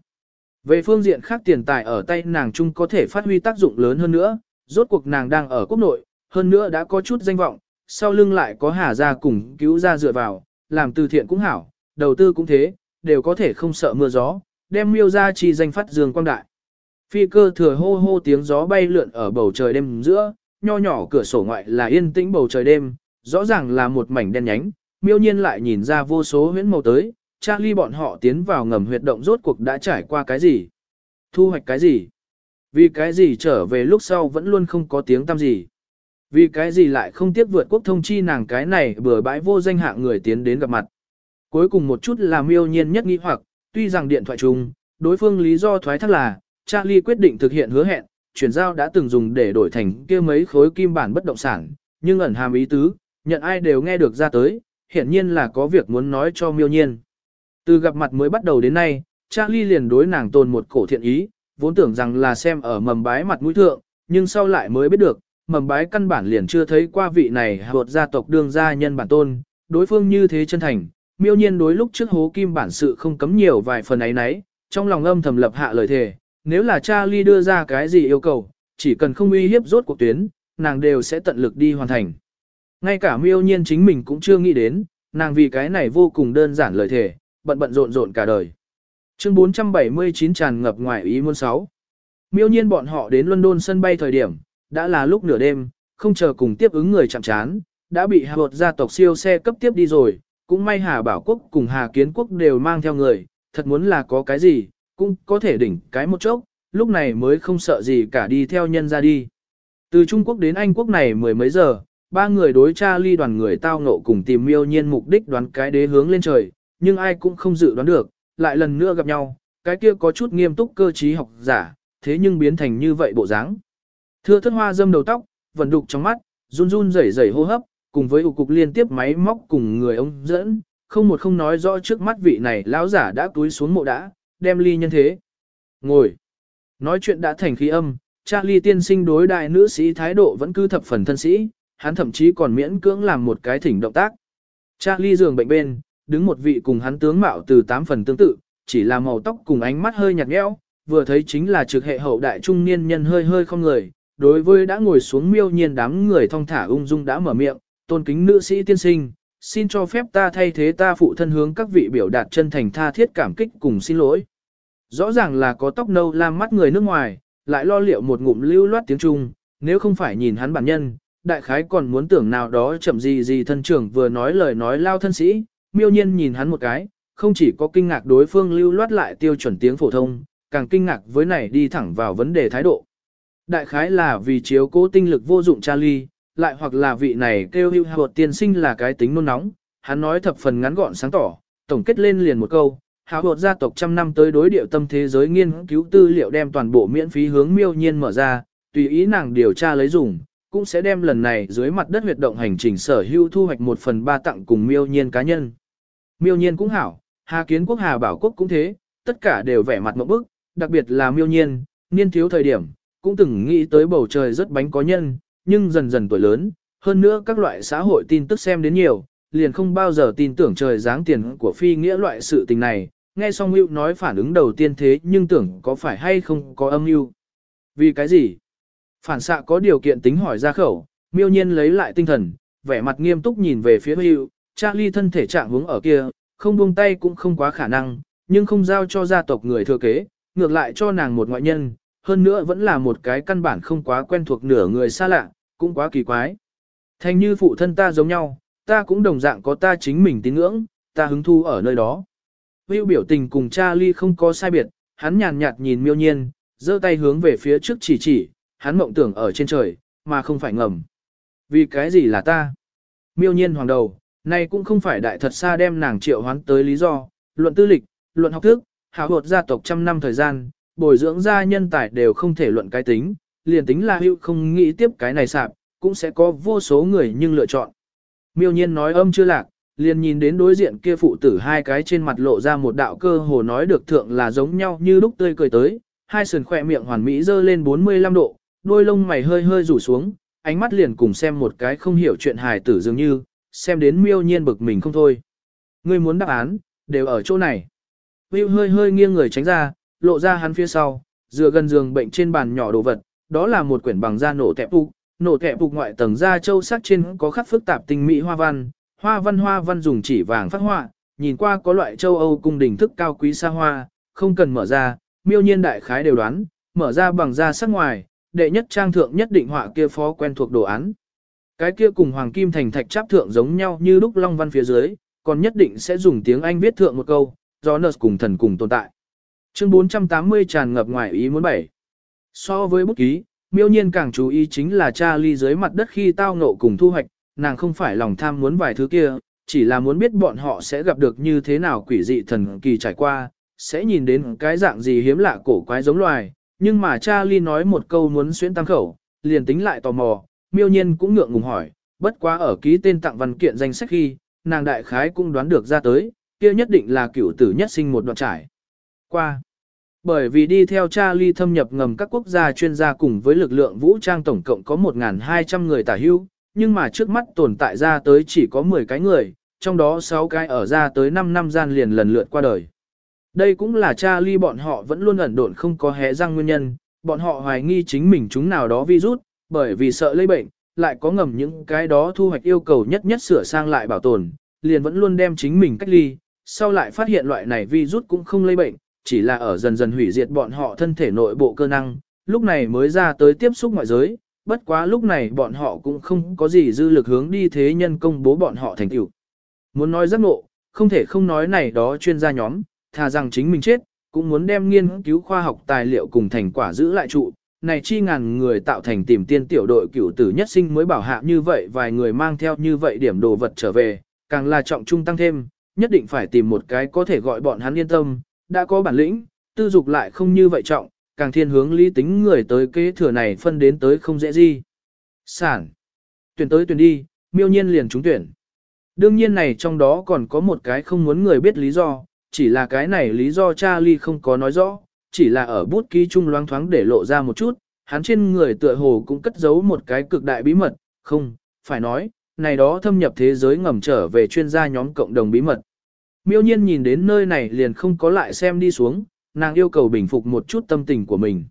[SPEAKER 1] Về phương diện khác tiền tài ở tay nàng chung có thể phát huy tác dụng lớn hơn nữa, rốt cuộc nàng đang ở quốc nội, hơn nữa đã có chút danh vọng, sau lưng lại có hà ra cùng cứu ra dựa vào, làm từ thiện cũng hảo, đầu tư cũng thế, đều có thể không sợ mưa gió, đem miêu ra chi danh phát dương quang đại. Phi cơ thừa hô hô tiếng gió bay lượn ở bầu trời đêm giữa, nho nhỏ cửa sổ ngoại là yên tĩnh bầu trời đêm, rõ ràng là một mảnh đen nhánh, miêu nhiên lại nhìn ra vô số huyễn màu tới, Charlie bọn họ tiến vào ngầm huyệt động rốt cuộc đã trải qua cái gì? Thu hoạch cái gì? Vì cái gì trở về lúc sau vẫn luôn không có tiếng tăm gì? Vì cái gì lại không tiếc vượt quốc thông chi nàng cái này bừa bãi vô danh hạng người tiến đến gặp mặt? Cuối cùng một chút là miêu nhiên nhất nghĩ hoặc, tuy rằng điện thoại chung, đối phương lý do thoái thác là, Charlie quyết định thực hiện hứa hẹn, chuyển giao đã từng dùng để đổi thành kia mấy khối kim bản bất động sản, nhưng ẩn hàm ý tứ, nhận ai đều nghe được ra tới, hiển nhiên là có việc muốn nói cho miêu nhiên. Từ gặp mặt mới bắt đầu đến nay, Charlie liền đối nàng tồn một cổ thiện ý, vốn tưởng rằng là xem ở mầm bái mặt mũi thượng, nhưng sau lại mới biết được, mầm bái căn bản liền chưa thấy qua vị này hợp gia tộc đương gia nhân bản tôn, đối phương như thế chân thành, miêu nhiên đối lúc trước hố kim bản sự không cấm nhiều vài phần ấy nấy, trong lòng âm thầm lập hạ lời thề, nếu là Charlie đưa ra cái gì yêu cầu, chỉ cần không uy hiếp rốt cuộc tuyến, nàng đều sẽ tận lực đi hoàn thành. Ngay cả miêu nhiên chính mình cũng chưa nghĩ đến, nàng vì cái này vô cùng đơn giản lời thề, bận bận rộn rộn cả đời. Chương 479 tràn ngập ngoài ý muốn sáu. Miêu nhiên bọn họ đến London sân bay thời điểm, đã là lúc nửa đêm, không chờ cùng tiếp ứng người chạm chán, đã bị Hà Bột gia tộc siêu xe cấp tiếp đi rồi, cũng may Hà Bảo Quốc cùng Hà Kiến Quốc đều mang theo người, thật muốn là có cái gì, cũng có thể đỉnh cái một chốc, lúc này mới không sợ gì cả đi theo nhân ra đi. Từ Trung Quốc đến Anh Quốc này mười mấy giờ, ba người đối cha ly đoàn người tao ngộ cùng tìm miêu nhiên mục đích đoán cái đế hướng lên trời, nhưng ai cũng không dự đoán được, lại lần nữa gặp nhau, cái kia có chút nghiêm túc cơ trí học giả, thế nhưng biến thành như vậy bộ dáng. Thưa thất hoa dâm đầu tóc, vẫn đục trong mắt, run run rẩy rẩy hô hấp, cùng với ủ cục liên tiếp máy móc cùng người ông dẫn, không một không nói rõ trước mắt vị này lão giả đã túi xuống mộ đã, đem ly nhân thế. Ngồi. Nói chuyện đã thành khí âm, Charlie tiên sinh đối đại nữ sĩ thái độ vẫn cứ thập phần thân sĩ, hắn thậm chí còn miễn cưỡng làm một cái thỉnh động tác. Charlie giường bệnh bên, đứng một vị cùng hắn tướng mạo từ tám phần tương tự, chỉ là màu tóc cùng ánh mắt hơi nhạt nhẽo, vừa thấy chính là trực hệ hậu đại trung niên nhân hơi hơi không người, đối với đã ngồi xuống miêu nhiên đám người thong thả ung dung đã mở miệng, tôn kính nữ sĩ tiên sinh, xin cho phép ta thay thế ta phụ thân hướng các vị biểu đạt chân thành tha thiết cảm kích cùng xin lỗi. Rõ ràng là có tóc nâu lam mắt người nước ngoài, lại lo liệu một ngụm lưu loát tiếng Trung, nếu không phải nhìn hắn bản nhân, đại khái còn muốn tưởng nào đó chậm gì gì thân trưởng vừa nói lời nói lao thân sĩ, miêu nhiên nhìn hắn một cái, không chỉ có kinh ngạc đối phương lưu loát lại tiêu chuẩn tiếng phổ thông, càng kinh ngạc với này đi thẳng vào vấn đề thái độ. Đại khái là vì chiếu cố tinh lực vô dụng Charlie, lại hoặc là vị này kêu hưu hợp tiên sinh là cái tính nôn nóng, hắn nói thập phần ngắn gọn sáng tỏ, tổng kết lên liền một câu, hào hột gia tộc trăm năm tới đối điệu tâm thế giới nghiên cứu tư liệu đem toàn bộ miễn phí hướng miêu nhiên mở ra, tùy ý nàng điều tra lấy dùng, cũng sẽ đem lần này dưới mặt đất huyệt động hành trình sở hữu thu hoạch một phần ba tặng cùng miêu nhiên cá nhân. Miêu nhiên cũng hảo, Hà Kiến Quốc Hà Bảo Quốc cũng thế, tất cả đều vẻ mặt một bức, đặc biệt là miêu nhiên, niên thiếu thời điểm, cũng từng nghĩ tới bầu trời rất bánh có nhân, nhưng dần dần tuổi lớn, hơn nữa các loại xã hội tin tức xem đến nhiều, liền không bao giờ tin tưởng trời dáng tiền của phi nghĩa loại sự tình này, nghe xong Hữu nói phản ứng đầu tiên thế nhưng tưởng có phải hay không có âm mưu. Vì cái gì? Phản xạ có điều kiện tính hỏi ra khẩu, miêu nhiên lấy lại tinh thần, vẻ mặt nghiêm túc nhìn về phía Hữu, Charlie thân thể trạng hướng ở kia, không buông tay cũng không quá khả năng, nhưng không giao cho gia tộc người thừa kế, ngược lại cho nàng một ngoại nhân, hơn nữa vẫn là một cái căn bản không quá quen thuộc nửa người xa lạ, cũng quá kỳ quái. Thành như phụ thân ta giống nhau, ta cũng đồng dạng có ta chính mình tín ngưỡng, ta hứng thu ở nơi đó. Hữu biểu tình cùng Charlie không có sai biệt, Hắn nhàn nhạt nhìn miêu nhiên, giơ tay hướng về phía trước chỉ chỉ, hắn mộng tưởng ở trên trời, mà không phải ngầm. Vì cái gì là ta? Miêu nhiên hoàng đầu, này cũng không phải đại thật xa đem nàng triệu hoán tới lý do, luận tư lịch, luận học thức, hào hột gia tộc trăm năm thời gian, bồi dưỡng gia nhân tài đều không thể luận cái tính, liền tính là hữu không nghĩ tiếp cái này sạp, cũng sẽ có vô số người nhưng lựa chọn. Miêu nhiên nói âm chưa lạc, liền nhìn đến đối diện kia phụ tử hai cái trên mặt lộ ra một đạo cơ hồ nói được thượng là giống nhau như lúc tươi cười tới, hai sườn khỏe miệng hoàn mỹ dơ lên 45 độ, đôi lông mày hơi hơi rủ xuống, ánh mắt liền cùng xem một cái không hiểu chuyện hài tử dường như, xem đến miêu nhiên bực mình không thôi. Ngươi muốn đáp án, đều ở chỗ này. Will hơi hơi nghiêng người tránh ra, lộ ra hắn phía sau, dựa gần giường bệnh trên bàn nhỏ đồ vật, đó là một quyển bằng da nổ tẹp phục, nổ tẹp phục ngoại tầng da châu sắc trên có khắc phức tạp tinh mỹ hoa văn, hoa văn hoa văn dùng chỉ vàng phát họa, nhìn qua có loại châu Âu cung đình thức cao quý xa hoa, không cần mở ra, miêu nhiên đại khái đều đoán, mở ra bằng da sắc ngoài, đệ nhất trang thượng nhất định họa kia phó quen thuộc đồ án. Cái kia cùng hoàng kim thành thạch cháp thượng giống nhau như lúc long văn phía dưới, còn nhất định sẽ dùng tiếng Anh viết thượng một câu, do nợ cùng thần cùng tồn tại. Chương 480 tràn ngập ngoài ý muốn bảy. So với bút ký, miêu nhiên càng chú ý chính là cha ly dưới mặt đất khi tao ngộ cùng thu hoạch, nàng không phải lòng tham muốn vài thứ kia, chỉ là muốn biết bọn họ sẽ gặp được như thế nào quỷ dị thần kỳ trải qua, sẽ nhìn đến cái dạng gì hiếm lạ cổ quái giống loài, nhưng mà cha nói một câu muốn xuyên tam khẩu, liền tính lại tò mò, miêu nhiên cũng ngượng ngùng hỏi, bất quá ở ký tên tặng văn kiện danh sách khi, nàng đại khái cũng đoán được ra tới, kia nhất định là cửu tử nhất sinh một đoạn trải. Qua. Bởi vì đi theo Charlie thâm nhập ngầm các quốc gia chuyên gia cùng với lực lượng vũ trang tổng cộng có 1.200 người tả hưu, nhưng mà trước mắt tồn tại ra tới chỉ có 10 cái người, trong đó 6 cái ở ra tới 5 năm gian liền lần lượt qua đời. Đây cũng là Charlie bọn họ vẫn luôn ẩn độn không có hé răng nguyên nhân, bọn họ hoài nghi chính mình chúng nào đó virus, bởi vì sợ lây bệnh, lại có ngầm những cái đó thu hoạch yêu cầu nhất nhất sửa sang lại bảo tồn, liền vẫn luôn đem chính mình cách ly, sau lại phát hiện loại này virus cũng không lây bệnh, chỉ là ở dần dần hủy diệt bọn họ thân thể nội bộ cơ năng, lúc này mới ra tới tiếp xúc ngoại giới, bất quá lúc này bọn họ cũng không có gì dư lực hướng đi thế nhân công bố bọn họ thành tựu. Muốn nói giác ngộ, không thể không nói này đó chuyên gia nhóm, thà rằng chính mình chết, cũng muốn đem nghiên cứu khoa học tài liệu cùng thành quả giữ lại trụ. Này chi ngàn người tạo thành tìm tiên tiểu đội cửu tử nhất sinh mới bảo hạ như vậy vài người mang theo như vậy điểm đồ vật trở về, càng là trọng trung tăng thêm, nhất định phải tìm một cái có thể gọi bọn hắn yên tâm, đã có bản lĩnh, tư dục lại không như vậy trọng, càng thiên hướng lý tính người tới kế thừa này phân đến tới không dễ gì. Sản. Tuyển tới tuyển đi, miêu nhiên liền trúng tuyển. Đương nhiên này trong đó còn có một cái không muốn người biết lý do, chỉ là cái này lý do Charlie không có nói rõ, chỉ là ở bút ký chung loáng thoáng để lộ ra một chút, hắn trên người tựa hồ cũng cất giấu một cái cực đại bí mật, không, phải nói, này đó thâm nhập thế giới ngầm trở về chuyên gia nhóm cộng đồng bí mật. Miêu nhiên nhìn đến nơi này liền không có lại xem đi xuống, nàng yêu cầu bình phục một chút tâm tình của mình.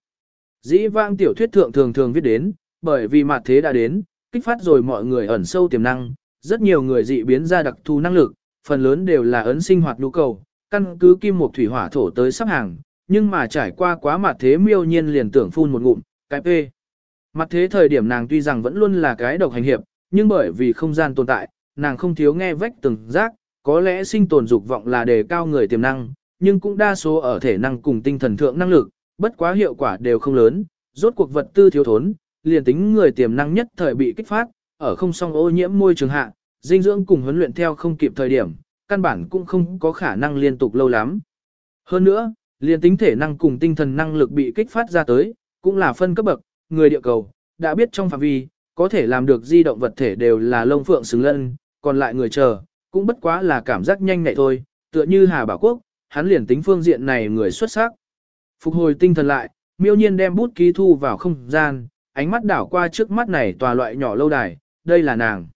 [SPEAKER 1] Dĩ vang tiểu thuyết thượng thường thường viết đến, bởi vì mặt thế đã đến, kích phát rồi mọi người ẩn sâu tiềm năng, rất nhiều người dị biến ra đặc thù năng lực, phần lớn đều là ấn sinh hoạt nhu cầu, căn cứ kim một thủy hỏa thổ tới sắp hàng, nhưng mà trải qua quá mặt thế miêu nhiên liền tưởng phun một ngụm, cái p. Mặt thế thời điểm nàng tuy rằng vẫn luôn là cái độc hành hiệp, nhưng bởi vì không gian tồn tại, nàng không thiếu nghe vách từng giác, có lẽ sinh tồn dục vọng là đề cao người tiềm năng, nhưng cũng đa số ở thể năng cùng tinh thần thượng năng lực, bất quá hiệu quả đều không lớn, rốt cuộc vật tư thiếu thốn, liền tính người tiềm năng nhất thời bị kích phát, ở không song ô nhiễm môi trường hạ, dinh dưỡng cùng huấn luyện theo không kịp thời điểm, căn bản cũng không có khả năng liên tục lâu lắm. Hơn nữa, liền tính thể năng cùng tinh thần năng lực bị kích phát ra tới, cũng là phân cấp bậc, người địa cầu, đã biết trong phạm vi, có thể làm được di động vật thể đều là lông phượng xứng lân, còn lại người chờ, cũng bất quá là cảm giác nhanh nhẹ thôi, tựa như Hà Bảo Quốc, hắn liền tính phương diện này người xuất sắc. Phục hồi tinh thần lại, miêu nhiên đem bút ký thu vào không gian, ánh mắt đảo qua trước mắt này tòa loại nhỏ lâu đài, đây là nàng.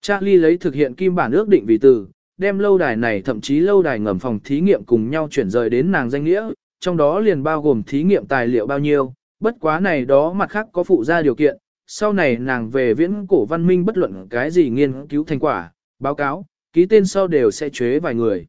[SPEAKER 1] Charlie lấy thực hiện kim bản ước định vì từ, đem lâu đài này thậm chí lâu đài ngầm phòng thí nghiệm cùng nhau chuyển rời đến nàng danh nghĩa, trong đó liền bao gồm thí nghiệm tài liệu bao nhiêu, bất quá này đó mặt khác có phụ ra điều kiện, sau này nàng về viễn cổ văn minh bất luận cái gì nghiên cứu thành quả, báo cáo, ký tên sau đều sẽ chế vài người.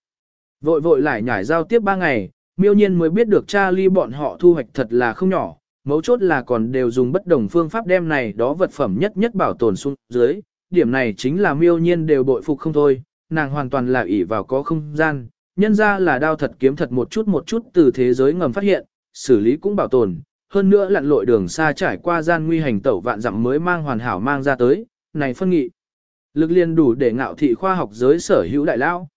[SPEAKER 1] Vội vội lại nhảy giao tiếp ba ngày, miêu nhiên mới biết được cha ly bọn họ thu hoạch thật là không nhỏ, mấu chốt là còn đều dùng bất đồng phương pháp đem này đó vật phẩm nhất nhất bảo tồn xuống dưới, điểm này chính là miêu nhiên đều bội phục không thôi, nàng hoàn toàn là ỷ vào có không gian, nhân ra là đao thật kiếm thật một chút một chút từ thế giới ngầm phát hiện, xử lý cũng bảo tồn, hơn nữa lặn lội đường xa trải qua gian nguy hành tẩu vạn dặm mới mang hoàn hảo mang ra tới, này phân nghị. Lực liền đủ để ngạo thị khoa học giới sở hữu đại lao.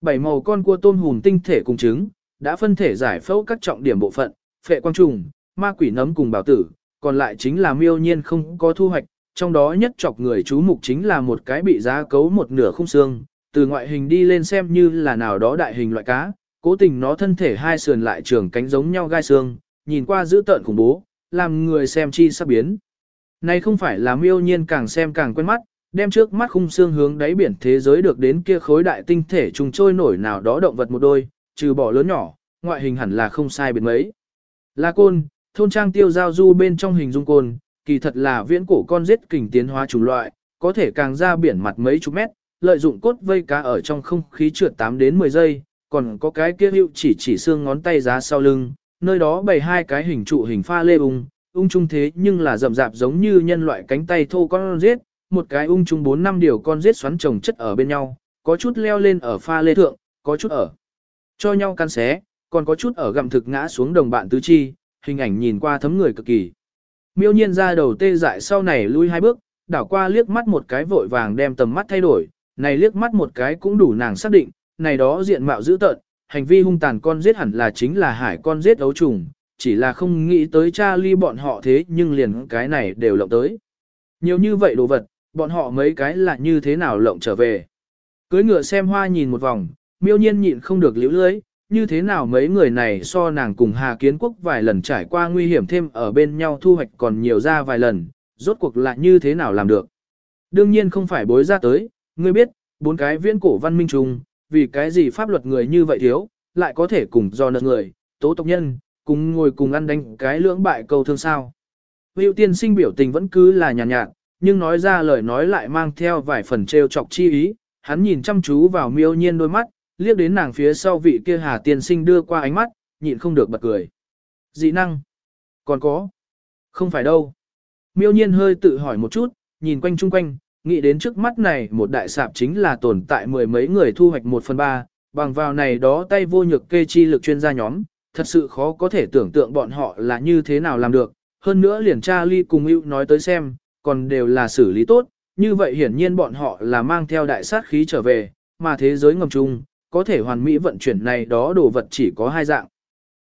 [SPEAKER 1] Bảy màu con cua tôm hùn tinh thể cùng trứng, đã phân thể giải phẫu các trọng điểm bộ phận, phệ quang trùng, ma quỷ nấm cùng bảo tử, còn lại chính là miêu nhiên không có thu hoạch, trong đó nhất chọc người chú mục chính là một cái bị giá cấu một nửa khung xương, từ ngoại hình đi lên xem như là nào đó đại hình loại cá, cố tình nó thân thể hai sườn lại trường cánh giống nhau gai xương, nhìn qua dữ tợn khủng bố, làm người xem chi sắp biến. Này không phải là miêu nhiên càng xem càng quen mắt, đem trước mắt khung xương hướng đáy biển thế giới được đến kia khối đại tinh thể trùng trôi nổi nào đó động vật một đôi, trừ bỏ lớn nhỏ, ngoại hình hẳn là không sai biệt mấy. La côn, thôn trang tiêu giao du bên trong hình dung côn, kỳ thật là viễn cổ con giết kình tiến hóa chủng loại, có thể càng ra biển mặt mấy chục mét, lợi dụng cốt vây cá ở trong không khí trượt 8 đến 10 giây, còn có cái kia hiệu chỉ chỉ xương ngón tay giá sau lưng, nơi đó bày hai cái hình trụ hình pha lê ung, ung chung thế nhưng là rậm rạp giống như nhân loại cánh tay thô con giết, một cái ung chung 4 năm điều con giết xoắn chồng chất ở bên nhau, có chút leo lên ở pha lê thượng, có chút ở cho nhau căn xé, còn có chút ở gặm thực ngã xuống đồng bạn tứ chi, hình ảnh nhìn qua thấm người cực kỳ. Miêu nhiên ra đầu tê dại sau này lui hai bước, đảo qua liếc mắt một cái vội vàng đem tầm mắt thay đổi, này liếc mắt một cái cũng đủ nàng xác định, này đó diện mạo dữ tợn, hành vi hung tàn con giết hẳn là chính là hải con giết ấu trùng, chỉ là không nghĩ tới cha ly bọn họ thế nhưng liền cái này đều lộng tới. Nhiều như vậy đồ vật, bọn họ mấy cái là như thế nào lộng trở về. Cưới ngựa xem hoa nhìn một vòng, miêu nhiên nhịn không được liễu lưới, như thế nào mấy người này so nàng cùng Hà Kiến Quốc vài lần trải qua nguy hiểm thêm ở bên nhau thu hoạch còn nhiều ra vài lần, rốt cuộc là như thế nào làm được. Đương nhiên không phải bối ra tới, ngươi biết, bốn cái viễn cổ văn minh trùng, vì cái gì pháp luật người như vậy thiếu, lại có thể cùng do nợ người, tố tộc nhân, cùng ngồi cùng ăn đánh cái lưỡng bại câu thương sao. Hữu tiên sinh biểu tình vẫn cứ là nhàn nhạt, nhạt, nhưng nói ra lời nói lại mang theo vài phần trêu chọc chi ý, hắn nhìn chăm chú vào miêu nhiên đôi mắt, liếc đến nàng phía sau vị kia hà tiên sinh đưa qua ánh mắt, nhịn không được bật cười. Dị năng? Còn có? Không phải đâu. Miêu nhiên hơi tự hỏi một chút, nhìn quanh chung quanh, nghĩ đến trước mắt này một đại sạp chính là tồn tại mười mấy người thu hoạch một phần ba, bằng vào này đó tay vô nhược kê chi lực chuyên gia nhóm, thật sự khó có thể tưởng tượng bọn họ là như thế nào làm được. Hơn nữa liền cha ly cùng ưu nói tới xem, còn đều là xử lý tốt, như vậy hiển nhiên bọn họ là mang theo đại sát khí trở về, mà thế giới ngầm chung, có thể hoàn mỹ vận chuyển này đó đồ vật chỉ có hai dạng.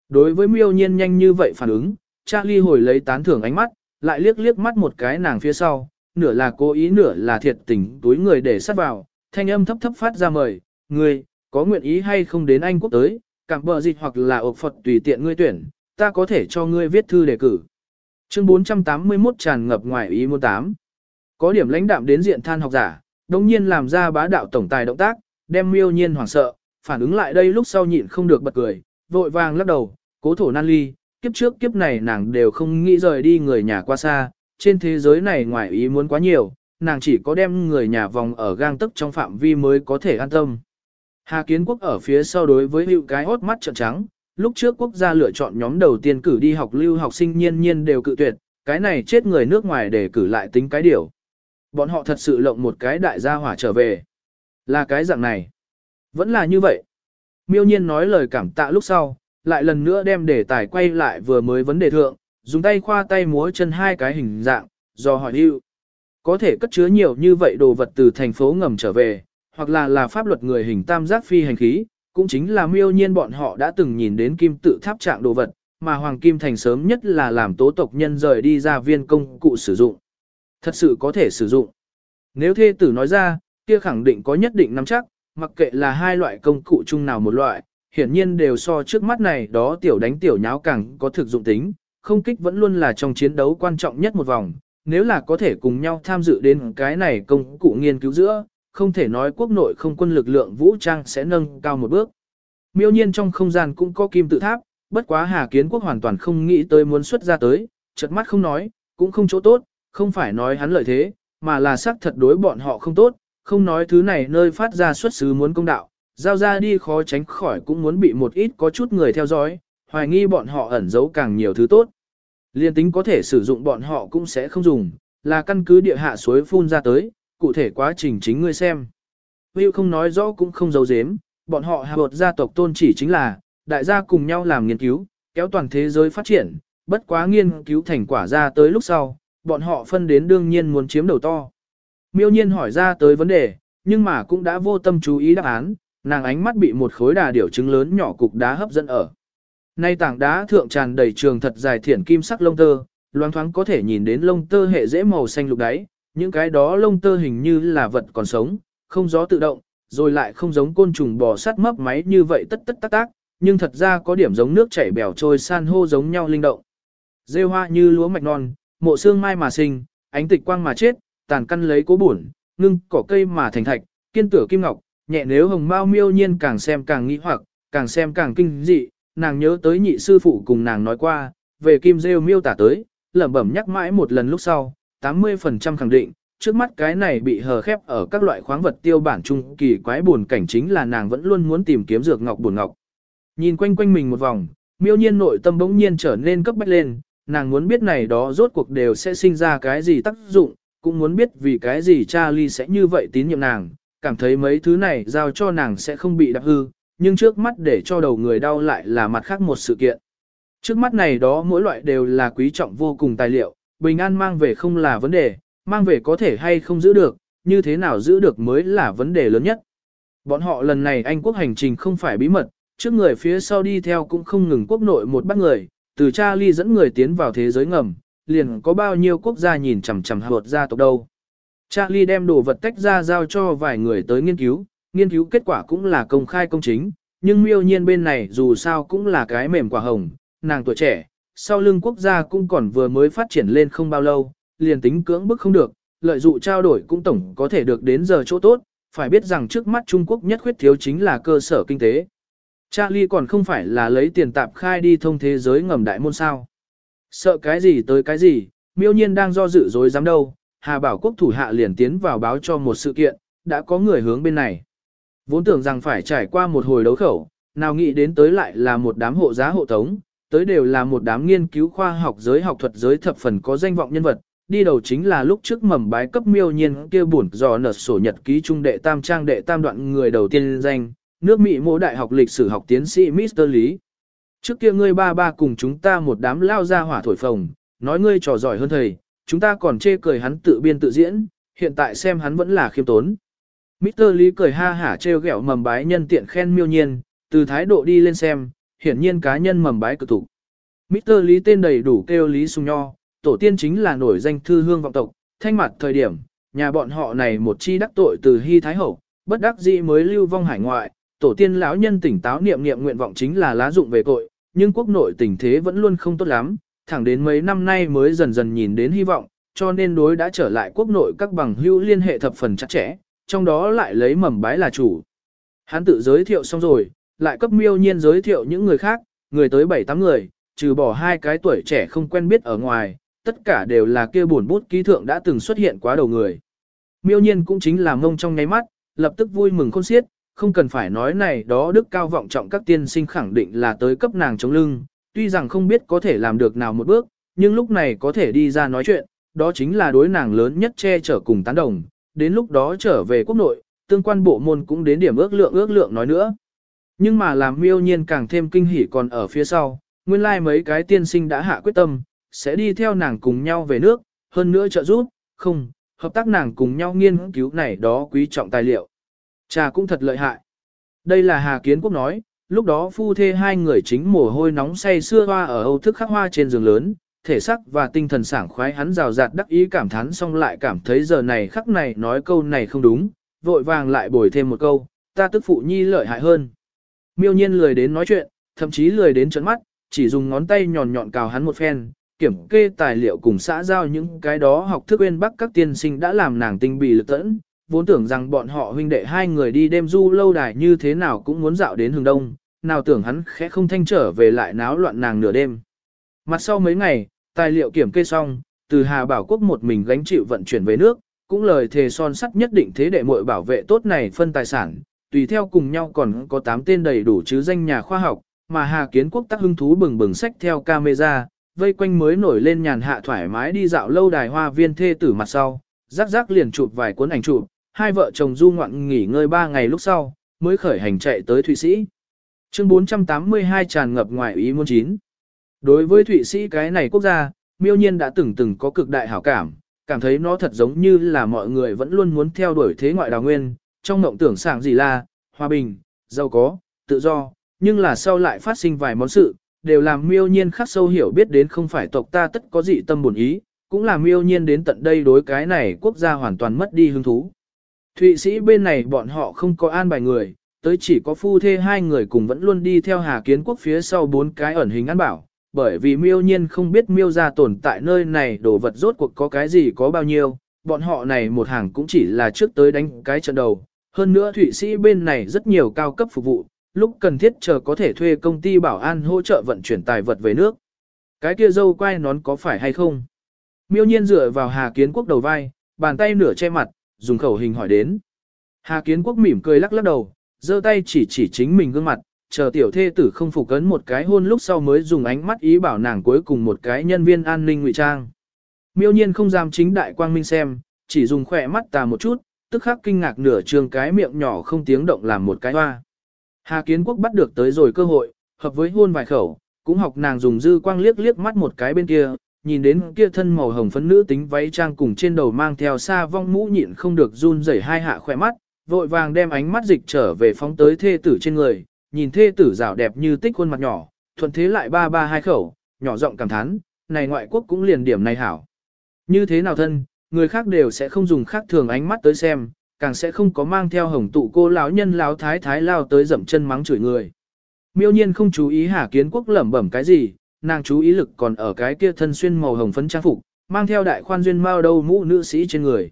[SPEAKER 1] Đối với miêu nhiên nhanh như vậy phản ứng, Charlie hồi lấy tán thưởng ánh mắt, lại liếc liếc mắt một cái nàng phía sau, nửa là cố ý nửa là thiệt tình túi người để sát vào, thanh âm thấp thấp phát ra mời, người, có nguyện ý hay không đến Anh quốc tới, cảm bờ dịch hoặc là ộc Phật tùy tiện ngươi tuyển, ta có thể cho ngươi viết thư đề cử. Chương 481 tràn ngập ngoài ý môn tám Có điểm lãnh đạm đến diện than học giả, đồng nhiên làm ra bá đạo tổng tài động tác, đem miêu nhiên hoảng sợ, phản ứng lại đây lúc sau nhịn không được bật cười, vội vàng lắc đầu, cố thổ nan ly, kiếp trước kiếp này nàng đều không nghĩ rời đi người nhà qua xa, trên thế giới này ngoài ý muốn quá nhiều, nàng chỉ có đem người nhà vòng ở gang tức trong phạm vi mới có thể an tâm. Hà Kiến Quốc ở phía sau đối với hữu cái hốt mắt trợn trắng, lúc trước quốc gia lựa chọn nhóm đầu tiên cử đi học lưu học sinh nhiên nhiên đều cự tuyệt, cái này chết người nước ngoài để cử lại tính cái điều. Bọn họ thật sự lộng một cái đại gia hỏa trở về. Là cái dạng này. Vẫn là như vậy. Miêu nhiên nói lời cảm tạ lúc sau, lại lần nữa đem đề tài quay lại vừa mới vấn đề thượng, dùng tay khoa tay múa chân hai cái hình dạng, do hỏi hưu. Có thể cất chứa nhiều như vậy đồ vật từ thành phố ngầm trở về, hoặc là là pháp luật người hình tam giác phi hành khí, cũng chính là miêu nhiên bọn họ đã từng nhìn đến kim tự tháp trạng đồ vật, mà Hoàng Kim Thành sớm nhất là làm tố tộc nhân rời đi ra viên công cụ sử dụng. Thật sự có thể sử dụng. Nếu thê tử nói ra, kia khẳng định có nhất định nắm chắc, mặc kệ là hai loại công cụ chung nào một loại, hiển nhiên đều so trước mắt này đó tiểu đánh tiểu nháo càng có thực dụng tính, không kích vẫn luôn là trong chiến đấu quan trọng nhất một vòng, nếu là có thể cùng nhau tham dự đến cái này công cụ nghiên cứu giữa, không thể nói quốc nội không quân lực lượng vũ trang sẽ nâng cao một bước. Miêu nhiên trong không gian cũng có kim tự tháp, bất quá Hà Kiến Quốc hoàn toàn không nghĩ tới muốn xuất ra tới, chợt mắt không nói, cũng không chỗ tốt, không phải nói hắn lợi thế, mà là xác thật đối bọn họ không tốt, không nói thứ này nơi phát ra xuất xứ muốn công đạo, giao ra đi khó tránh khỏi cũng muốn bị một ít có chút người theo dõi, hoài nghi bọn họ ẩn giấu càng nhiều thứ tốt. Liên tính có thể sử dụng bọn họ cũng sẽ không dùng, là căn cứ địa hạ suối phun ra tới, cụ thể quá trình chính ngươi xem. Will không nói rõ cũng không giấu giếm, bọn họ hạ bột gia tộc tôn chỉ chính là, đại gia cùng nhau làm nghiên cứu, kéo toàn thế giới phát triển, bất quá nghiên cứu thành quả ra tới lúc sau, bọn họ phân đến đương nhiên muốn chiếm đầu to. Miêu nhiên hỏi ra tới vấn đề, nhưng mà cũng đã vô tâm chú ý đáp án, nàng ánh mắt bị một khối đà điểu trứng lớn nhỏ cục đá hấp dẫn ở. Nay tảng đá thượng tràn đầy trường thật dài thiển kim sắc lông tơ, loáng thoáng có thể nhìn đến lông tơ hệ dễ màu xanh lục đáy, những cái đó lông tơ hình như là vật còn sống, không gió tự động, rồi lại không giống côn trùng bò sát mấp máy như vậy tất tất tác tác, nhưng thật ra có điểm giống nước chảy bèo trôi san hô giống nhau linh động. Rêu hoa như lúa mạch non, mộ xương mai mà sinh, ánh tịch quang mà chết, tàn căn lấy cố buồn, ngưng cỏ cây mà thành thạch, kiên tử kim ngọc, nhẹ nếu hồng mao miêu nhiên càng xem càng nghĩ hoặc, càng xem càng kinh dị, nàng nhớ tới nhị sư phụ cùng nàng nói qua, về kim rêu miêu tả tới, lẩm bẩm nhắc mãi một lần lúc sau, 80% khẳng định, trước mắt cái này bị hờ khép ở các loại khoáng vật tiêu bản trung kỳ quái buồn cảnh chính là nàng vẫn luôn muốn tìm kiếm dược ngọc buồn ngọc. Nhìn quanh quanh mình một vòng, miêu nhiên nội tâm bỗng nhiên trở nên cấp bách lên, nàng muốn biết này đó rốt cuộc đều sẽ sinh ra cái gì tác dụng, cũng muốn biết vì cái gì Charlie sẽ như vậy tín nhiệm nàng, cảm thấy mấy thứ này giao cho nàng sẽ không bị đạp hư, nhưng trước mắt để cho đầu người đau lại là mặt khác một sự kiện. Trước mắt này đó mỗi loại đều là quý trọng vô cùng tài liệu, bình an mang về không là vấn đề, mang về có thể hay không giữ được, như thế nào giữ được mới là vấn đề lớn nhất. Bọn họ lần này Anh quốc hành trình không phải bí mật, trước người phía sau đi theo cũng không ngừng quốc nội một bắt người, từ Charlie dẫn người tiến vào thế giới ngầm, liền có bao nhiêu quốc gia nhìn chằm chằm hợp gia tộc đâu. Charlie đem đồ vật tách ra giao cho vài người tới nghiên cứu, nghiên cứu kết quả cũng là công khai công chính, nhưng miêu nhiên bên này dù sao cũng là cái mềm quả hồng, nàng tuổi trẻ, sau lưng quốc gia cũng còn vừa mới phát triển lên không bao lâu, liền tính cưỡng bức không được, lợi dụng trao đổi cũng tổng có thể được đến giờ chỗ tốt, phải biết rằng trước mắt Trung Quốc nhất khuyết thiếu chính là cơ sở kinh tế. Charlie còn không phải là lấy tiền tạp khai đi thông thế giới ngầm đại môn sao. Sợ cái gì tới cái gì, miêu nhiên đang do dự dối dám đâu, Hà Bảo Quốc thủ hạ liền tiến vào báo cho một sự kiện, đã có người hướng bên này. Vốn tưởng rằng phải trải qua một hồi đấu khẩu, nào nghĩ đến tới lại là một đám hộ giá hộ tống, tới đều là một đám nghiên cứu khoa học giới học thuật giới thập phần có danh vọng nhân vật, đi đầu chính là lúc trước mầm bái cấp miêu nhiên kia buồn dò nở sổ nhật ký trung đệ tam trang đệ tam đoạn người đầu tiên danh, nước Mỹ mô đại học lịch sử học tiến sĩ Mr. Lý. Trước kia ngươi ba ba cùng chúng ta một đám lao ra hỏa thổi phồng, nói ngươi trò giỏi hơn thầy, chúng ta còn chê cười hắn tự biên tự diễn, hiện tại xem hắn vẫn là khiêm tốn. Mr. Lý cười ha hả trêu ghẹo mầm bái nhân tiện khen miêu nhiên, từ thái độ đi lên xem, hiển nhiên cá nhân mầm bái cực thủ. Mr. Lý tên đầy đủ kêu Lý Sùng Nho, tổ tiên chính là nổi danh thư hương vọng tộc, thanh mặt thời điểm, nhà bọn họ này một chi đắc tội từ Hy Thái Hậu, bất đắc dĩ mới lưu vong hải ngoại, tổ tiên lão nhân tỉnh táo niệm niệm nguyện vọng chính là lá dụng về tội, nhưng quốc nội tình thế vẫn luôn không tốt lắm, thẳng đến mấy năm nay mới dần dần nhìn đến hy vọng, cho nên đối đã trở lại quốc nội các bằng hữu liên hệ thập phần chặt chẽ, trong đó lại lấy mầm bái là chủ. Hắn tự giới thiệu xong rồi, lại cấp miêu nhiên giới thiệu những người khác, người tới 7-8 người, trừ bỏ hai cái tuổi trẻ không quen biết ở ngoài, tất cả đều là kia buồn bút ký thượng đã từng xuất hiện quá đầu người. Miêu nhiên cũng chính là mông trong nháy mắt, lập tức vui mừng khôn xiết, không cần phải nói này đó đức cao vọng trọng các tiên sinh khẳng định là tới cấp nàng chống lưng, tuy rằng không biết có thể làm được nào một bước, nhưng lúc này có thể đi ra nói chuyện, đó chính là đối nàng lớn nhất che chở cùng tán đồng, đến lúc đó trở về quốc nội, tương quan bộ môn cũng đến điểm ước lượng ước lượng nói nữa. Nhưng mà làm miêu nhiên càng thêm kinh hỉ còn ở phía sau, nguyên lai like mấy cái tiên sinh đã hạ quyết tâm, sẽ đi theo nàng cùng nhau về nước, hơn nữa trợ giúp, không, hợp tác nàng cùng nhau nghiên cứu này đó quý trọng tài liệu. Cha cũng thật lợi hại. Đây là Hà Kiến Quốc nói, lúc đó phu thê hai người chính mồ hôi nóng say xưa hoa ở Âu thức khắc hoa trên giường lớn, thể sắc và tinh thần sảng khoái hắn rào rạt đắc ý cảm thán xong lại cảm thấy giờ này khắc này nói câu này không đúng, vội vàng lại bồi thêm một câu, ta tức phụ nhi lợi hại hơn. Miêu nhiên lười đến nói chuyện, thậm chí lười đến trấn mắt, chỉ dùng ngón tay nhọn nhọn cào hắn một phen, kiểm kê tài liệu cùng xã giao những cái đó học thức bên bắc các tiên sinh đã làm nàng tinh bị lực tẫn, vốn tưởng rằng bọn họ huynh đệ hai người đi đêm du lâu đài như thế nào cũng muốn dạo đến hướng đông, nào tưởng hắn khẽ không thanh trở về lại náo loạn nàng nửa đêm. Mặt sau mấy ngày, tài liệu kiểm kê xong, từ Hà Bảo Quốc một mình gánh chịu vận chuyển về nước, cũng lời thề son sắt nhất định thế đệ muội bảo vệ tốt này phân tài sản, tùy theo cùng nhau còn có 8 tên đầy đủ chứ danh nhà khoa học, mà Hà Kiến Quốc tác hứng thú bừng bừng sách theo camera, vây quanh mới nổi lên nhàn hạ thoải mái đi dạo lâu đài hoa viên thê tử mặt sau, rắc rắc liền chụp vài cuốn ảnh chụp, hai vợ chồng du ngoạn nghỉ ngơi ba ngày lúc sau, mới khởi hành chạy tới Thụy Sĩ. Chương 482 tràn ngập ngoài ý muốn chín. Đối với Thụy Sĩ cái này quốc gia, miêu nhiên đã từng từng có cực đại hảo cảm, cảm thấy nó thật giống như là mọi người vẫn luôn muốn theo đuổi thế ngoại đào nguyên, trong mộng tưởng sảng gì là, hòa bình, giàu có, tự do, nhưng là sau lại phát sinh vài món sự, đều làm miêu nhiên khắc sâu hiểu biết đến không phải tộc ta tất có dị tâm buồn ý, cũng làm miêu nhiên đến tận đây đối cái này quốc gia hoàn toàn mất đi hứng thú. Thụy Sĩ bên này bọn họ không có an bài người, tới chỉ có phu thê hai người cùng vẫn luôn đi theo Hà Kiến Quốc phía sau bốn cái ẩn hình ăn bảo, bởi vì miêu nhiên không biết miêu ra tồn tại nơi này đồ vật rốt cuộc có cái gì có bao nhiêu, bọn họ này một hàng cũng chỉ là trước tới đánh cái trận đầu. Hơn nữa Thụy Sĩ bên này rất nhiều cao cấp phục vụ, lúc cần thiết chờ có thể thuê công ty bảo an hỗ trợ vận chuyển tài vật về nước. Cái kia dâu quay nón có phải hay không? Miêu nhiên dựa vào Hà Kiến Quốc đầu vai, bàn tay nửa che mặt, dùng khẩu hình hỏi đến. Hà Kiến Quốc mỉm cười lắc lắc đầu, giơ tay chỉ chỉ chính mình gương mặt, chờ tiểu thê tử không phục cấn một cái hôn lúc sau mới dùng ánh mắt ý bảo nàng cuối cùng một cái nhân viên an ninh ngụy trang. Miêu nhiên không dám chính đại quang minh xem, chỉ dùng khỏe mắt tà một chút, tức khắc kinh ngạc nửa trường cái miệng nhỏ không tiếng động làm một cái hoa. Hà Kiến Quốc bắt được tới rồi cơ hội, hợp với hôn vài khẩu, cũng học nàng dùng dư quang liếc liếc mắt một cái bên kia, nhìn đến kia thân màu hồng phấn nữ tính váy trang cùng trên đầu mang theo xa vong mũ nhịn không được run rẩy hai hạ khỏe mắt, vội vàng đem ánh mắt dịch trở về phóng tới thê tử trên người, nhìn thê tử rào đẹp như tích khuôn mặt nhỏ, thuận thế lại ba ba hai khẩu, nhỏ giọng cảm thán, này ngoại quốc cũng liền điểm này hảo. Như thế nào thân, người khác đều sẽ không dùng khác thường ánh mắt tới xem, càng sẽ không có mang theo hồng tụ cô lão nhân lão thái thái lao tới dậm chân mắng chửi người. Miêu nhiên không chú ý Hà Kiến Quốc lẩm bẩm cái gì, nàng chú ý lực còn ở cái kia thân xuyên màu hồng phấn trang phục, mang theo đại khoan duyên mao đầu mũ nữ sĩ trên người.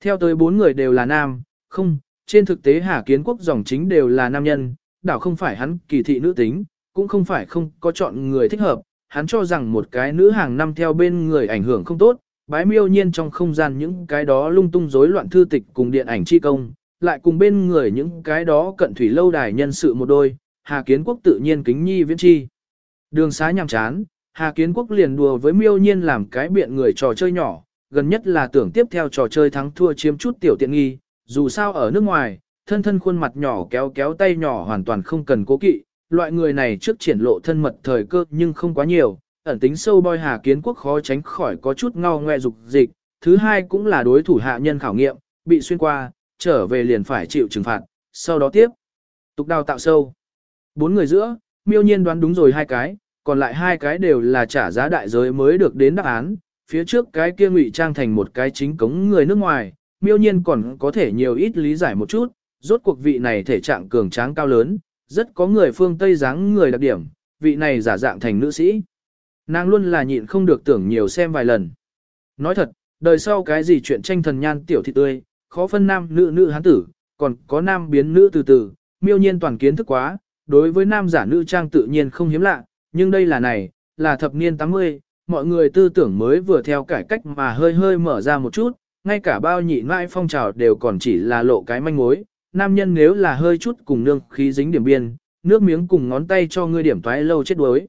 [SPEAKER 1] Theo tới bốn người đều là nam, không, trên thực tế Hà Kiến Quốc dòng chính đều là nam nhân, đảo không phải hắn kỳ thị nữ tính, cũng không phải không có chọn người thích hợp, hắn cho rằng một cái nữ hàng năm theo bên người ảnh hưởng không tốt, bái miêu nhiên trong không gian những cái đó lung tung rối loạn thư tịch cùng điện ảnh chi công, lại cùng bên người những cái đó cận thủy lâu đài nhân sự một đôi, Hà Kiến Quốc tự nhiên kính nhi viễn chi. Đường xá nhằm chán, Hà Kiến Quốc liền đùa với miêu nhiên làm cái biện người trò chơi nhỏ, gần nhất là tưởng tiếp theo trò chơi thắng thua chiếm chút tiểu tiện nghi, dù sao ở nước ngoài, thân thân khuôn mặt nhỏ kéo kéo tay nhỏ hoàn toàn không cần cố kỵ, loại người này trước triển lộ thân mật thời cơ nhưng không quá nhiều, ẩn tính sâu boy Hà Kiến Quốc khó tránh khỏi có chút ngao ngoe dục dịch, thứ hai cũng là đối thủ hạ nhân khảo nghiệm, bị xuyên qua, trở về liền phải chịu trừng phạt, sau đó tiếp. Tục đào tạo sâu. Bốn người giữa, miêu nhiên đoán đúng rồi hai cái, còn lại hai cái đều là trả giá đại giới mới được đến đáp án, phía trước cái kia ngụy trang thành một cái chính cống người nước ngoài, miêu nhiên còn có thể nhiều ít lý giải một chút, rốt cuộc vị này thể trạng cường tráng cao lớn, rất có người phương Tây dáng người đặc điểm, vị này giả dạng thành nữ sĩ. Nàng luôn là nhịn không được tưởng nhiều xem vài lần. Nói thật, đời sau cái gì chuyện tranh thần nhan tiểu thị tươi, khó phân nam nữ nữ hán tử, còn có nam biến nữ từ từ, miêu nhiên toàn kiến thức quá, đối với nam giả nữ trang tự nhiên không hiếm lạ, nhưng đây là này, là thập niên 80, mọi người tư tưởng mới vừa theo cải cách mà hơi hơi mở ra một chút, ngay cả bao nhị mãi phong trào đều còn chỉ là lộ cái manh mối, nam nhân nếu là hơi chút cùng nương khí dính điểm biên, nước miếng cùng ngón tay cho ngươi điểm toái lâu chết đuối.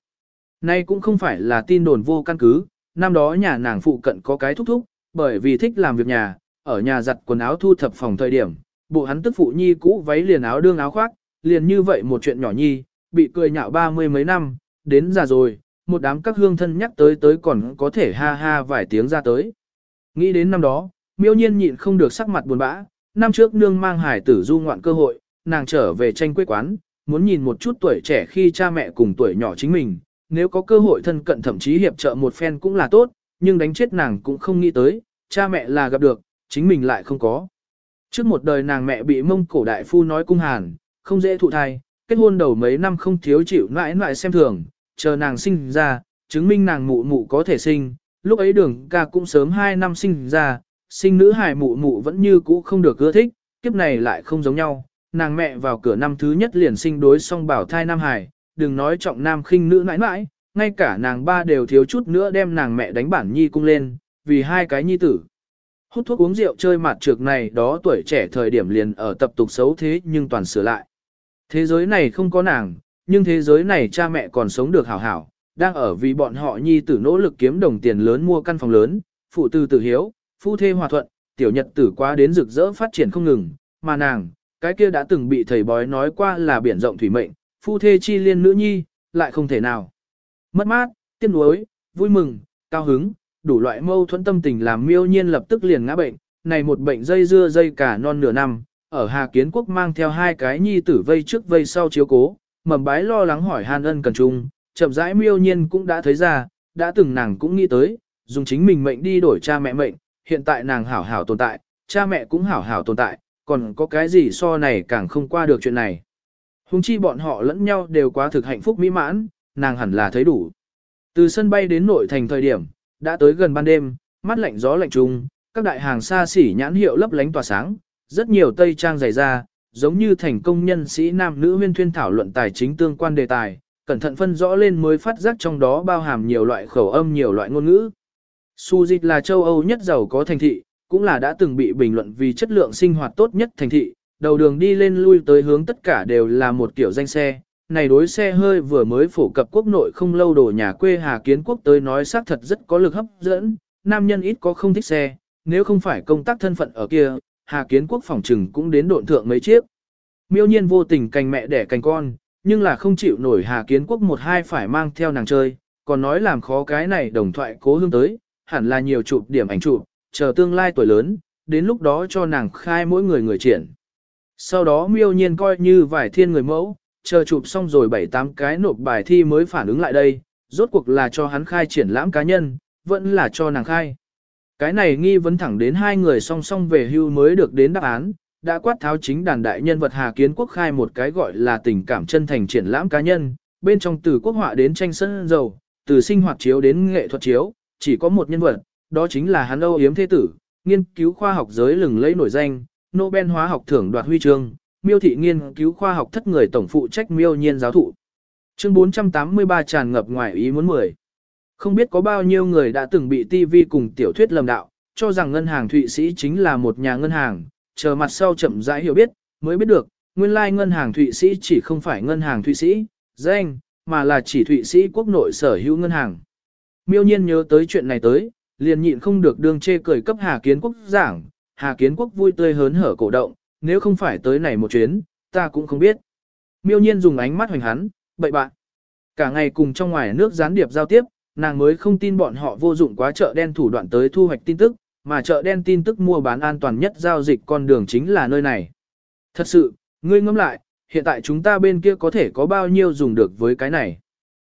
[SPEAKER 1] Nay cũng không phải là tin đồn vô căn cứ, năm đó nhà nàng phụ cận có cái thúc thúc, bởi vì thích làm việc nhà, ở nhà giặt quần áo thu thập phòng thời điểm, bộ hắn tức phụ nhi cũ váy liền áo đương áo khoác, liền như vậy một chuyện nhỏ nhi, bị cười nhạo ba mươi mấy năm, đến già rồi, một đám các hương thân nhắc tới tới còn có thể ha ha vài tiếng ra tới. Nghĩ đến năm đó, miêu nhiên nhịn không được sắc mặt buồn bã, năm trước nương mang hải tử du ngoạn cơ hội, nàng trở về tranh quê quán, muốn nhìn một chút tuổi trẻ khi cha mẹ cùng tuổi nhỏ chính mình, nếu có cơ hội thân cận thậm chí hiệp trợ một phen cũng là tốt, nhưng đánh chết nàng cũng không nghĩ tới, cha mẹ là gặp được, chính mình lại không có. Trước một đời nàng mẹ bị mông cổ đại phu nói cung hàn, không dễ thụ thai, kết hôn đầu mấy năm không thiếu chịu mãi mãi xem thường, chờ nàng sinh ra, chứng minh nàng mụ mụ có thể sinh, lúc ấy đường ca cũng sớm 2 năm sinh ra, sinh nữ hài mụ mụ vẫn như cũ không được ưa thích, kiếp này lại không giống nhau, nàng mẹ vào cửa năm thứ nhất liền sinh đối song bảo thai nam hài, đừng nói trọng nam khinh nữ mãi mãi, ngay cả nàng ba đều thiếu chút nữa đem nàng mẹ đánh bản nhi cung lên, vì hai cái nhi tử. Hút thuốc uống rượu chơi mặt trược này đó tuổi trẻ thời điểm liền ở tập tục xấu thế nhưng toàn sửa lại. Thế giới này không có nàng, nhưng thế giới này cha mẹ còn sống được hảo hảo, đang ở vì bọn họ nhi tử nỗ lực kiếm đồng tiền lớn mua căn phòng lớn, phụ tư tử hiếu, phu thê hòa thuận, tiểu nhật tử quá đến rực rỡ phát triển không ngừng, mà nàng, cái kia đã từng bị thầy bói nói qua là biển rộng thủy mệnh, phu thê chi liên nữ nhi, lại không thể nào. Mất mát, tiếc nuối, vui mừng, cao hứng, đủ loại mâu thuẫn tâm tình làm miêu nhiên lập tức liền ngã bệnh, này một bệnh dây dưa dây cả non nửa năm, ở Hà Kiến Quốc mang theo hai cái nhi tử vây trước vây sau chiếu cố, mầm bái lo lắng hỏi Hàn ân cần chung, chậm rãi miêu nhiên cũng đã thấy ra, đã từng nàng cũng nghĩ tới, dùng chính mình mệnh đi đổi cha mẹ mệnh, hiện tại nàng hảo hảo tồn tại, cha mẹ cũng hảo hảo tồn tại, còn có cái gì so này càng không qua được chuyện này. Hùng chi bọn họ lẫn nhau đều quá thực hạnh phúc mỹ mãn, nàng hẳn là thấy đủ. Từ sân bay đến nội thành thời điểm, đã tới gần ban đêm, mắt lạnh gió lạnh trùng, các đại hàng xa xỉ nhãn hiệu lấp lánh tỏa sáng, rất nhiều tây trang dày ra, giống như thành công nhân sĩ nam nữ huyên thuyên thảo luận tài chính tương quan đề tài, cẩn thận phân rõ lên mới phát giác trong đó bao hàm nhiều loại khẩu âm nhiều loại ngôn ngữ. Suzit là châu Âu nhất giàu có thành thị, cũng là đã từng bị bình luận vì chất lượng sinh hoạt tốt nhất thành thị, đầu đường đi lên lui tới hướng tất cả đều là một kiểu danh xe. Này đối xe hơi vừa mới phổ cập quốc nội không lâu đổ nhà quê Hà Kiến Quốc tới nói xác thật rất có lực hấp dẫn, nam nhân ít có không thích xe, nếu không phải công tác thân phận ở kia, Hà Kiến Quốc phòng trừng cũng đến độn thượng mấy chiếc. Miêu nhiên vô tình cành mẹ đẻ cành con, nhưng là không chịu nổi Hà Kiến Quốc một hai phải mang theo nàng chơi, còn nói làm khó cái này đồng thoại cố hương tới, hẳn là nhiều chụp điểm ảnh chụp, chờ tương lai tuổi lớn, đến lúc đó cho nàng khai mỗi người người triển. Sau đó miêu nhiên coi như vài thiên người mẫu, chờ chụp xong rồi bảy tám cái nộp bài thi mới phản ứng lại đây, rốt cuộc là cho hắn khai triển lãm cá nhân, vẫn là cho nàng khai. Cái này nghi vấn thẳng đến hai người song song về hưu mới được đến đáp án, đã quát tháo chính đàn đại nhân vật Hà Kiến Quốc khai một cái gọi là tình cảm chân thành triển lãm cá nhân, bên trong từ quốc họa đến tranh sân dầu, từ sinh hoạt chiếu đến nghệ thuật chiếu, chỉ có một nhân vật, đó chính là hắn Âu Yếm Thế Tử, nghiên cứu khoa học giới lừng lẫy nổi danh, Nobel hóa học thưởng đoạt huy chương, miêu thị nghiên cứu khoa học thất người tổng phụ trách miêu nhiên giáo thụ. Chương 483 tràn ngập ngoài ý muốn mười. Không biết có bao nhiêu người đã từng bị TV cùng tiểu thuyết lầm đạo, cho rằng ngân hàng Thụy Sĩ chính là một nhà ngân hàng, chờ mặt sau chậm rãi hiểu biết, mới biết được, nguyên lai like ngân hàng Thụy Sĩ chỉ không phải ngân hàng Thụy Sĩ, danh, mà là chỉ Thụy Sĩ quốc nội sở hữu ngân hàng. Miêu nhiên nhớ tới chuyện này tới, liền nhịn không được đương chê cười cấp Hà Kiến Quốc giảng, Hà Kiến Quốc vui tươi hớn hở cổ động, nếu không phải tới này một chuyến, ta cũng không biết. Miêu nhiên dùng ánh mắt hoành hắn, bậy bạn. Cả ngày cùng trong ngoài nước gián điệp giao tiếp, nàng mới không tin bọn họ vô dụng quá chợ đen thủ đoạn tới thu hoạch tin tức, mà chợ đen tin tức mua bán an toàn nhất giao dịch con đường chính là nơi này. Thật sự, ngươi ngẫm lại, hiện tại chúng ta bên kia có thể có bao nhiêu dùng được với cái này.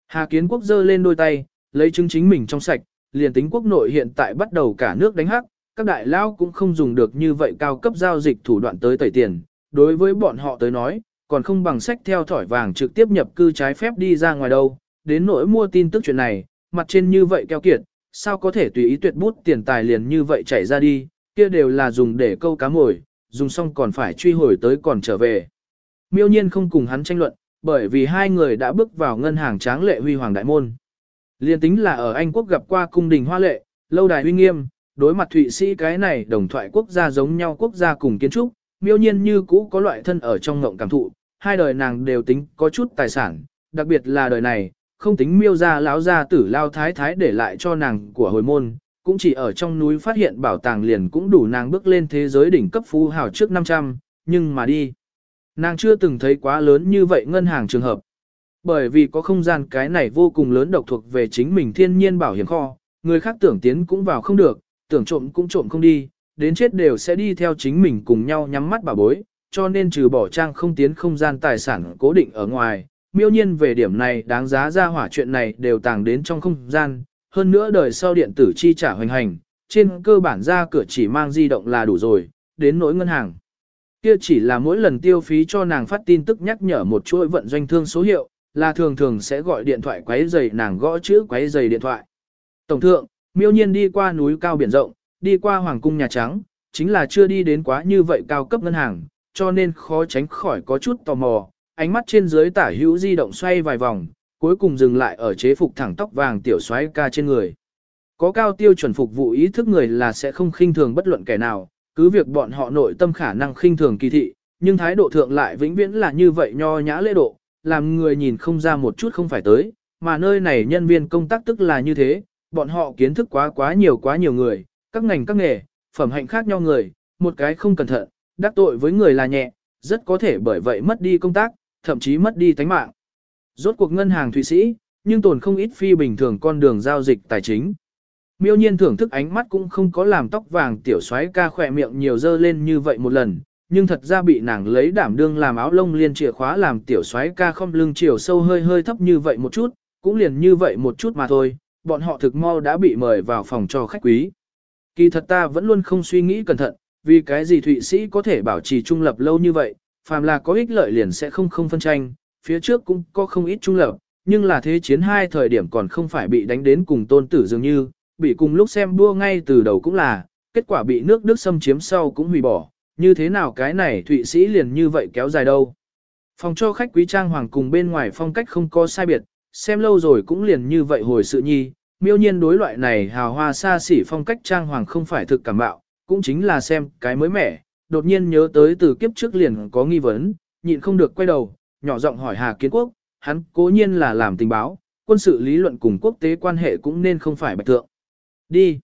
[SPEAKER 1] Hà Kiến Quốc giơ lên đôi tay, lấy chứng chính mình trong sạch, liền tính quốc nội hiện tại bắt đầu cả nước đánh hắc, các đại lao cũng không dùng được như vậy cao cấp giao dịch thủ đoạn tới tẩy tiền. Đối với bọn họ tới nói, còn không bằng sách theo thỏi vàng trực tiếp nhập cư trái phép đi ra ngoài đâu. Đến nỗi mua tin tức chuyện này, mặt trên như vậy keo kiệt, sao có thể tùy ý tuyệt bút tiền tài liền như vậy chảy ra đi, kia đều là dùng để câu cá mồi, dùng xong còn phải truy hồi tới còn trở về. Miêu nhiên không cùng hắn tranh luận, bởi vì hai người đã bước vào ngân hàng tráng lệ huy hoàng đại môn. Liên tính là ở Anh quốc gặp qua cung đình hoa lệ, lâu đài uy nghiêm, đối mặt Thụy Sĩ cái này đồng thoại quốc gia giống nhau quốc gia cùng kiến trúc, miêu nhiên như cũ có loại thân ở trong ngộng cảm thụ, hai đời nàng đều tính có chút tài sản, đặc biệt là đời này, không tính miêu gia lão gia tử lao thái thái để lại cho nàng của hồi môn, cũng chỉ ở trong núi phát hiện bảo tàng liền cũng đủ nàng bước lên thế giới đỉnh cấp phú hào trước 500, nhưng mà đi. Nàng chưa từng thấy quá lớn như vậy ngân hàng trường hợp. Bởi vì có không gian cái này vô cùng lớn độc thuộc về chính mình thiên nhiên bảo hiểm kho, người khác tưởng tiến cũng vào không được, tưởng trộm cũng trộm không đi, đến chết đều sẽ đi theo chính mình cùng nhau nhắm mắt bảo bối, cho nên trừ bỏ trang không tiến không gian tài sản cố định ở ngoài, miêu nhiên về điểm này đáng giá ra hỏa chuyện này đều tàng đến trong không gian, hơn nữa đời sau điện tử chi trả hoành hành, trên cơ bản ra cửa chỉ mang di động là đủ rồi, đến nỗi ngân hàng. Kia chỉ là mỗi lần tiêu phí cho nàng phát tin tức nhắc nhở một chuỗi vận doanh thương số hiệu, là thường thường sẽ gọi điện thoại quấy giày nàng gõ chữ quấy giày điện thoại. Tổng thượng, miêu nhiên đi qua núi cao biển rộng, đi qua hoàng cung nhà trắng, chính là chưa đi đến quá như vậy cao cấp ngân hàng, cho nên khó tránh khỏi có chút tò mò, ánh mắt trên dưới tả hữu di động xoay vài vòng, cuối cùng dừng lại ở chế phục thẳng tóc vàng tiểu xoáy ca trên người. Có cao tiêu chuẩn phục vụ ý thức người là sẽ không khinh thường bất luận kẻ nào, cứ việc bọn họ nội tâm khả năng khinh thường kỳ thị, nhưng thái độ thượng lại vĩnh viễn là như vậy nho nhã lễ độ, làm người nhìn không ra một chút không phải tới, mà nơi này nhân viên công tác tức là như thế, bọn họ kiến thức quá quá nhiều quá nhiều người, các ngành các nghề, phẩm hạnh khác nhau người, một cái không cẩn thận, đắc tội với người là nhẹ, rất có thể bởi vậy mất đi công tác, thậm chí mất đi tánh mạng. Rốt cuộc ngân hàng Thụy Sĩ, nhưng tồn không ít phi bình thường con đường giao dịch tài chính. Miêu nhiên thưởng thức ánh mắt cũng không có làm tóc vàng tiểu xoáy ca khỏe miệng nhiều dơ lên như vậy một lần, nhưng thật ra bị nàng lấy đảm đương làm áo lông liên chìa khóa làm tiểu xoáy ca không lưng chiều sâu hơi hơi thấp như vậy một chút, cũng liền như vậy một chút mà thôi, bọn họ thực mau đã bị mời vào phòng cho khách quý. Kỳ thật ta vẫn luôn không suy nghĩ cẩn thận, vì cái gì Thụy Sĩ có thể bảo trì trung lập lâu như vậy, phàm là có ích lợi liền sẽ không không phân tranh, phía trước cũng có không ít trung lập, nhưng là thế chiến hai thời điểm còn không phải bị đánh đến cùng tôn tử dường như, bị cùng lúc xem đua ngay từ đầu cũng là, kết quả bị nước Đức xâm chiếm sau cũng hủy bỏ, như thế nào cái này Thụy Sĩ liền như vậy kéo dài đâu. Phòng cho khách quý trang hoàng cùng bên ngoài phong cách không có sai biệt, xem lâu rồi cũng liền như vậy hồi sự nhi, miêu nhiên đối loại này hào hoa xa xỉ phong cách trang hoàng không phải thực cảm bạo, cũng chính là xem cái mới mẻ, đột nhiên nhớ tới từ kiếp trước liền có nghi vấn, nhịn không được quay đầu, nhỏ giọng hỏi Hà Kiến Quốc, hắn cố nhiên là làm tình báo, quân sự lý luận cùng quốc tế quan hệ cũng nên không phải bạch tượng. Đi.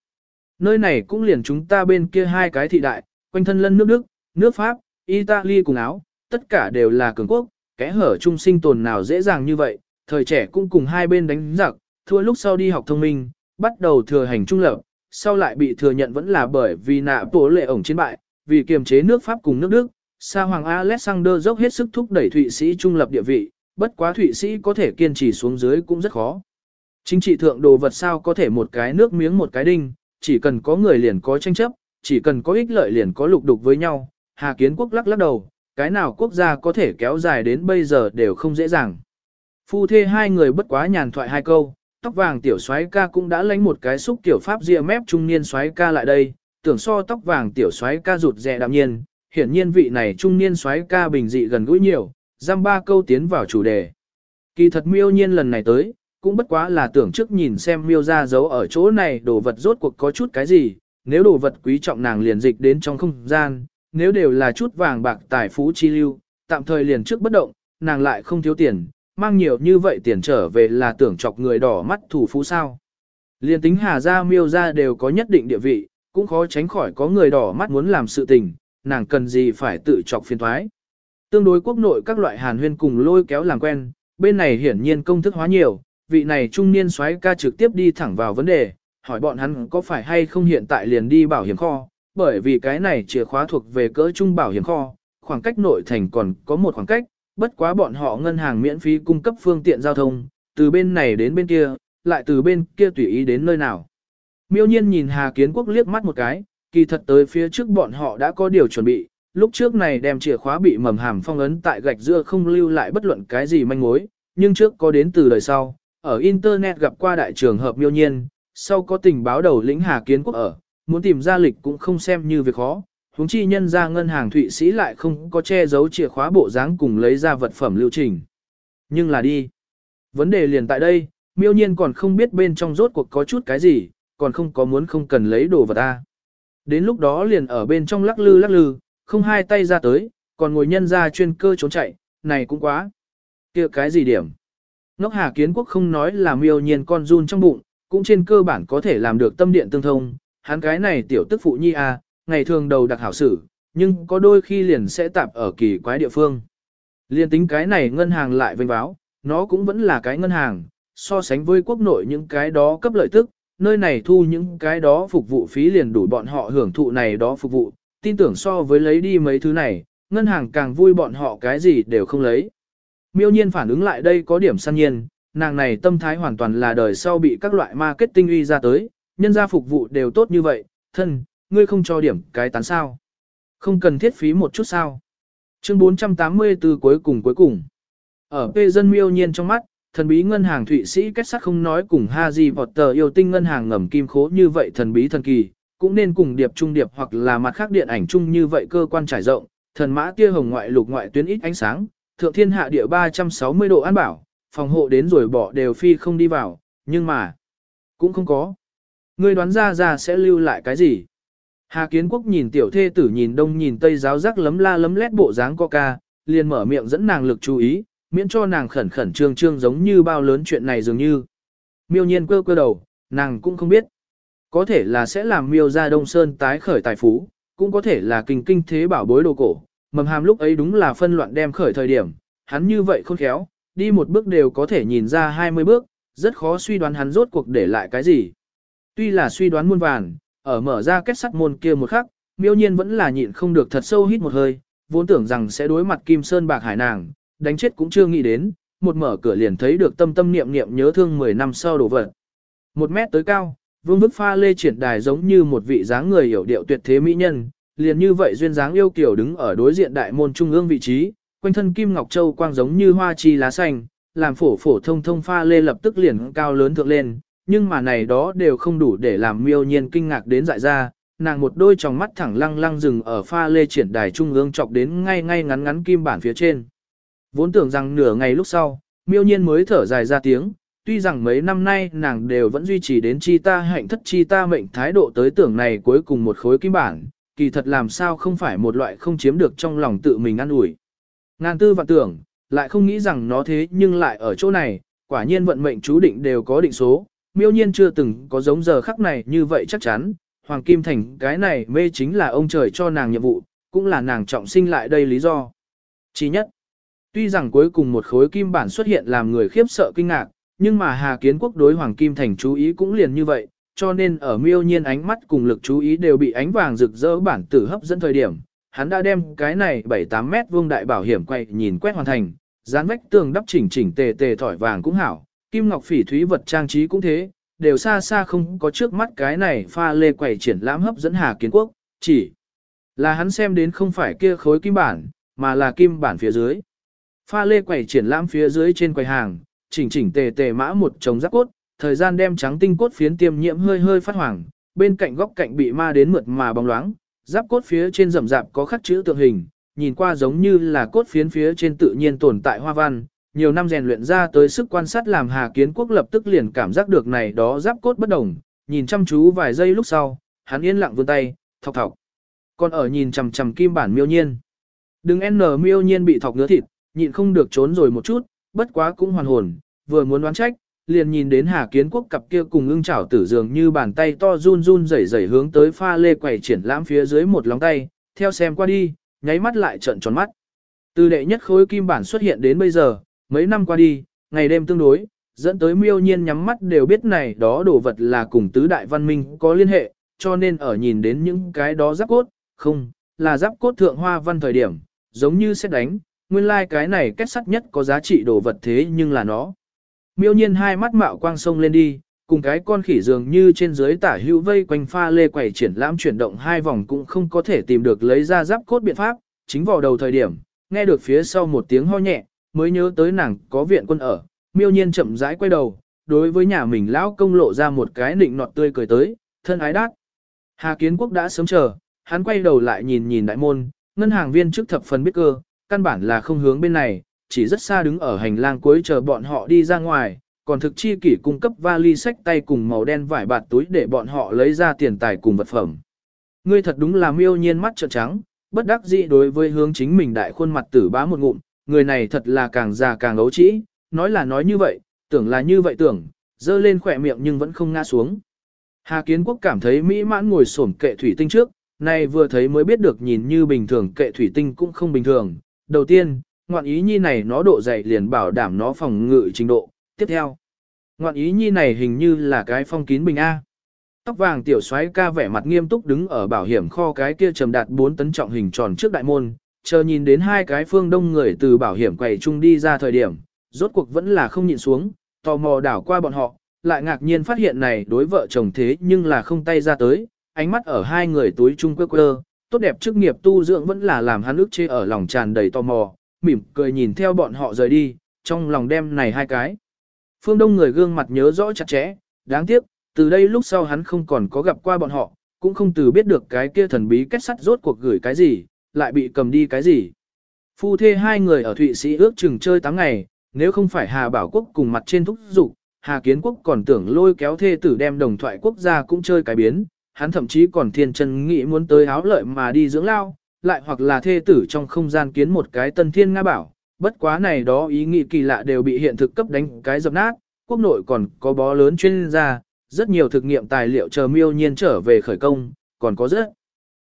[SPEAKER 1] Nơi này cũng liền chúng ta bên kia hai cái thị đại, quanh thân lân nước Đức, nước Pháp, Italy cùng áo, tất cả đều là cường quốc, kẽ hở chung sinh tồn nào dễ dàng như vậy, thời trẻ cũng cùng hai bên đánh giặc, thua lúc sau đi học thông minh, bắt đầu thừa hành trung lập, sau lại bị thừa nhận vẫn là bởi vì nạ tổ lệ ổng chiến bại, vì kiềm chế nước Pháp cùng nước Đức, Sa Hoàng Alexander dốc hết sức thúc đẩy Thụy Sĩ trung lập địa vị, bất quá Thụy Sĩ có thể kiên trì xuống dưới cũng rất khó. Chính trị thượng đồ vật sao có thể một cái nước miếng một cái đinh, chỉ cần có người liền có tranh chấp, chỉ cần có ích lợi liền có lục đục với nhau. Hà Kiến Quốc lắc lắc đầu, cái nào quốc gia có thể kéo dài đến bây giờ đều không dễ dàng. Phu thê hai người bất quá nhàn thoại hai câu, tóc vàng tiểu soái ca cũng đã lánh một cái xúc tiểu pháp ria mép trung niên soái ca lại đây, tưởng so tóc vàng tiểu soái ca rụt rè đạm nhiên, hiển nhiên vị này trung niên soái ca bình dị gần gũi nhiều, giam ba câu tiến vào chủ đề. Kỳ thật miêu nhiên lần này tới, cũng bất quá là tưởng trước nhìn xem miêu ra giấu ở chỗ này đồ vật rốt cuộc có chút cái gì, nếu đồ vật quý trọng nàng liền dịch đến trong không gian, nếu đều là chút vàng bạc tài phú chi lưu, tạm thời liền trước bất động, nàng lại không thiếu tiền, mang nhiều như vậy tiền trở về là tưởng chọc người đỏ mắt thủ phú sao. Liên tính hà ra miêu ra đều có nhất định địa vị, cũng khó tránh khỏi có người đỏ mắt muốn làm sự tình, nàng cần gì phải tự chọc phiền thoái. Tương đối quốc nội các loại hàn huyên cùng lôi kéo làm quen, bên này hiển nhiên công thức hóa nhiều, vị này trung niên soái ca trực tiếp đi thẳng vào vấn đề, hỏi bọn hắn có phải hay không hiện tại liền đi bảo hiểm kho, bởi vì cái này chìa khóa thuộc về cỡ trung bảo hiểm kho, khoảng cách nội thành còn có một khoảng cách, bất quá bọn họ ngân hàng miễn phí cung cấp phương tiện giao thông, từ bên này đến bên kia, lại từ bên kia tùy ý đến nơi nào. Miêu nhiên nhìn Hà Kiến Quốc liếc mắt một cái, kỳ thật tới phía trước bọn họ đã có điều chuẩn bị, lúc trước này đem chìa khóa bị mầm hàm phong ấn tại gạch giữa không lưu lại bất luận cái gì manh mối, nhưng trước có đến từ đời sau, ở Internet gặp qua đại trường hợp miêu nhiên, sau có tình báo đầu lĩnh Hà Kiến Quốc ở, muốn tìm ra lịch cũng không xem như việc khó, huống chi nhân ra ngân hàng Thụy Sĩ lại không có che giấu chìa khóa bộ dáng cùng lấy ra vật phẩm lưu trình. Nhưng là đi. Vấn đề liền tại đây, miêu nhiên còn không biết bên trong rốt cuộc có chút cái gì, còn không có muốn không cần lấy đồ vật ta. Đến lúc đó liền ở bên trong lắc lư lắc lư, không hai tay ra tới, còn ngồi nhân ra chuyên cơ trốn chạy, này cũng quá. kia cái gì điểm? Ngốc Hà Kiến Quốc không nói là miêu nhiên con run trong bụng, cũng trên cơ bản có thể làm được tâm điện tương thông, hắn cái này tiểu tức phụ nhi à, ngày thường đầu đặc hảo sử, nhưng có đôi khi liền sẽ tạp ở kỳ quái địa phương. Liên tính cái này ngân hàng lại vinh báo, nó cũng vẫn là cái ngân hàng, so sánh với quốc nội những cái đó cấp lợi tức, nơi này thu những cái đó phục vụ phí liền đủ bọn họ hưởng thụ này đó phục vụ, tin tưởng so với lấy đi mấy thứ này, ngân hàng càng vui bọn họ cái gì đều không lấy. Miêu nhiên phản ứng lại đây có điểm săn nhiên, nàng này tâm thái hoàn toàn là đời sau bị các loại marketing uy ra tới, nhân gia phục vụ đều tốt như vậy, thân, ngươi không cho điểm cái tán sao. Không cần thiết phí một chút sao. Chương 484 cuối cùng cuối cùng. Ở P dân miêu nhiên trong mắt, thần bí ngân hàng Thụy Sĩ kết sắt không nói cùng Haji tờ yêu tinh ngân hàng ngầm kim khố như vậy thần bí thần kỳ, cũng nên cùng điệp trung điệp hoặc là mặt khác điện ảnh chung như vậy cơ quan trải rộng, thần mã tia hồng ngoại lục ngoại tuyến ít ánh sáng, thượng thiên hạ địa 360 độ an bảo, phòng hộ đến rồi bỏ đều phi không đi vào, nhưng mà, cũng không có. Ngươi đoán ra ra sẽ lưu lại cái gì? Hà Kiến Quốc nhìn tiểu thê tử nhìn đông nhìn tây giáo giác lấm la lấm lét bộ dáng coca, liền mở miệng dẫn nàng lực chú ý, miễn cho nàng khẩn khẩn trương trương giống như bao lớn chuyện này dường như. Miêu nhiên cơ cơ đầu, nàng cũng không biết. Có thể là sẽ làm miêu ra Đông Sơn tái khởi tài phú, cũng có thể là kinh kinh thế bảo bối đồ cổ, Mầm hàm lúc ấy đúng là phân loạn đem khởi thời điểm, hắn như vậy khôn khéo, đi một bước đều có thể nhìn ra 20 bước, rất khó suy đoán hắn rốt cuộc để lại cái gì. Tuy là suy đoán muôn vàn, ở mở ra kết sắt môn kia một khắc, miêu nhiên vẫn là nhịn không được thật sâu hít một hơi, vốn tưởng rằng sẽ đối mặt Kim Sơn bạc hải nàng, đánh chết cũng chưa nghĩ đến, một mở cửa liền thấy được tâm tâm niệm niệm nhớ thương 10 năm sau đổ vật. Một mét tới cao, vương bức pha lê triển đài giống như một vị dáng người hiểu điệu tuyệt thế mỹ nhân, liền như vậy duyên dáng yêu kiều đứng ở đối diện đại môn trung ương vị trí, quanh thân kim ngọc châu quang giống như hoa chi lá xanh, làm phổ phổ thông thông pha lê lập tức liền cao lớn thượng lên, nhưng mà này đó đều không đủ để làm miêu nhiên kinh ngạc đến dại ra, nàng một đôi tròng mắt thẳng lăng lăng dừng ở pha lê triển đài trung ương chọc đến ngay ngay ngắn ngắn kim bản phía trên. Vốn tưởng rằng nửa ngày lúc sau, miêu nhiên mới thở dài ra tiếng, tuy rằng mấy năm nay nàng đều vẫn duy trì đến chi ta hạnh thất chi ta mệnh thái độ tới tưởng này cuối cùng một khối kim bản, kỳ thật làm sao không phải một loại không chiếm được trong lòng tự mình ăn ủi. Ngàn tư vạn tưởng, lại không nghĩ rằng nó thế nhưng lại ở chỗ này, quả nhiên vận mệnh chú định đều có định số, miêu nhiên chưa từng có giống giờ khắc này như vậy chắc chắn, Hoàng Kim Thành cái này mê chính là ông trời cho nàng nhiệm vụ, cũng là nàng trọng sinh lại đây lý do. Chỉ nhất, tuy rằng cuối cùng một khối kim bản xuất hiện làm người khiếp sợ kinh ngạc, nhưng mà Hà Kiến Quốc đối Hoàng Kim Thành chú ý cũng liền như vậy, cho nên ở miêu nhiên ánh mắt cùng lực chú ý đều bị ánh vàng rực rỡ bản tử hấp dẫn thời điểm. Hắn đã đem cái này 7-8 mét vuông đại bảo hiểm quay nhìn quét hoàn thành, dán vách tường đắp chỉnh chỉnh tề tề thỏi vàng cũng hảo, kim ngọc phỉ thúy vật trang trí cũng thế, đều xa xa không có trước mắt cái này pha lê quầy triển lãm hấp dẫn Hà Kiến Quốc, chỉ là hắn xem đến không phải kia khối kim bản, mà là kim bản phía dưới. Pha lê quầy triển lãm phía dưới trên quầy hàng, chỉnh chỉnh tề tề mã một chồng giáp cốt, thời gian đem trắng tinh cốt phiến tiêm nhiễm hơi hơi phát hoàng, bên cạnh góc cạnh bị ma đến mượt mà bóng loáng, giáp cốt phía trên rậm rạp có khắc chữ tượng hình, nhìn qua giống như là cốt phiến phía trên tự nhiên tồn tại hoa văn, nhiều năm rèn luyện ra tới sức quan sát làm Hà Kiến Quốc lập tức liền cảm giác được này đó giáp cốt bất đồng, nhìn chăm chú vài giây lúc sau, hắn yên lặng vươn tay, thọc thọc. Còn ở nhìn chằm chằm kim bản miêu nhiên. Đừng n miêu nhiên bị thọc ngứa thịt, nhịn không được trốn rồi một chút, bất quá cũng hoàn hồn, vừa muốn đoán trách, liền nhìn đến Hà Kiến Quốc cặp kia cùng ưng chảo tử dường như bàn tay to run run rẩy rẩy hướng tới pha lê quầy triển lãm phía dưới một lóng tay, theo xem qua đi, nháy mắt lại trợn tròn mắt. Từ đệ nhất khối kim bản xuất hiện đến bây giờ, mấy năm qua đi, ngày đêm tương đối, dẫn tới miêu nhiên nhắm mắt đều biết này đó đồ vật là cùng tứ đại văn minh có liên hệ, cho nên ở nhìn đến những cái đó giáp cốt, không, là giáp cốt thượng hoa văn thời điểm, giống như xét đánh, nguyên lai like cái này kết sắt nhất có giá trị đồ vật thế nhưng là nó. Miêu nhiên hai mắt mạo quang sông lên đi, cùng cái con khỉ dường như trên dưới tả hữu vây quanh pha lê quẩy triển lãm chuyển động hai vòng cũng không có thể tìm được lấy ra giáp cốt biện pháp, chính vào đầu thời điểm, nghe được phía sau một tiếng ho nhẹ, mới nhớ tới nàng có viện quân ở, miêu nhiên chậm rãi quay đầu, đối với nhà mình lão công lộ ra một cái nịnh nọt tươi cười tới, thân ái đát. Hà Kiến Quốc đã sớm chờ, hắn quay đầu lại nhìn nhìn đại môn, ngân hàng viên trước thập phần biết cơ, căn bản là không hướng bên này, chỉ rất xa đứng ở hành lang cuối chờ bọn họ đi ra ngoài, còn thực chi kỷ cung cấp vali sách tay cùng màu đen vải bạt túi để bọn họ lấy ra tiền tài cùng vật phẩm. Ngươi thật đúng là miêu nhiên mắt trợn trắng, bất đắc dĩ đối với hướng chính mình đại khuôn mặt tử bá một ngụm, người này thật là càng già càng ấu trĩ, nói là nói như vậy, tưởng là như vậy tưởng, dơ lên khỏe miệng nhưng vẫn không ngã xuống. Hà Kiến Quốc cảm thấy mỹ mãn ngồi xổm kệ thủy tinh trước, này vừa thấy mới biết được nhìn như bình thường kệ thủy tinh cũng không bình thường. Đầu tiên, ngoạn ý nhi này nó độ dày liền bảo đảm nó phòng ngự trình độ. Tiếp theo, ngoạn ý nhi này hình như là cái phong kín bình A. Tóc vàng tiểu soái ca vẻ mặt nghiêm túc đứng ở bảo hiểm kho cái kia trầm đạt 4 tấn trọng hình tròn trước đại môn, chờ nhìn đến hai cái phương đông người từ bảo hiểm quầy chung đi ra thời điểm, rốt cuộc vẫn là không nhịn xuống, tò mò đảo qua bọn họ, lại ngạc nhiên phát hiện này đối vợ chồng thế nhưng là không tay ra tới, ánh mắt ở hai người túi chung quơ quơ, tốt đẹp chức nghiệp tu dưỡng vẫn là làm hắn ức chê ở lòng tràn đầy tò mò, mỉm cười nhìn theo bọn họ rời đi, trong lòng đem này hai cái. Phương Đông người gương mặt nhớ rõ chặt chẽ, đáng tiếc, từ đây lúc sau hắn không còn có gặp qua bọn họ, cũng không từ biết được cái kia thần bí kết sắt rốt cuộc gửi cái gì, lại bị cầm đi cái gì. Phu thê hai người ở Thụy Sĩ ước chừng chơi 8 ngày, nếu không phải Hà Bảo Quốc cùng mặt trên thúc dục Hà Kiến Quốc còn tưởng lôi kéo thê tử đem đồng thoại quốc gia cũng chơi cái biến, hắn thậm chí còn thiên chân nghĩ muốn tới áo lợi mà đi dưỡng lao, lại hoặc là thê tử trong không gian kiến một cái tân thiên nga bảo, bất quá này đó ý nghĩ kỳ lạ đều bị hiện thực cấp đánh cái dập nát, quốc nội còn có bó lớn chuyên gia, rất nhiều thực nghiệm tài liệu chờ miêu nhiên trở về khởi công, còn có rất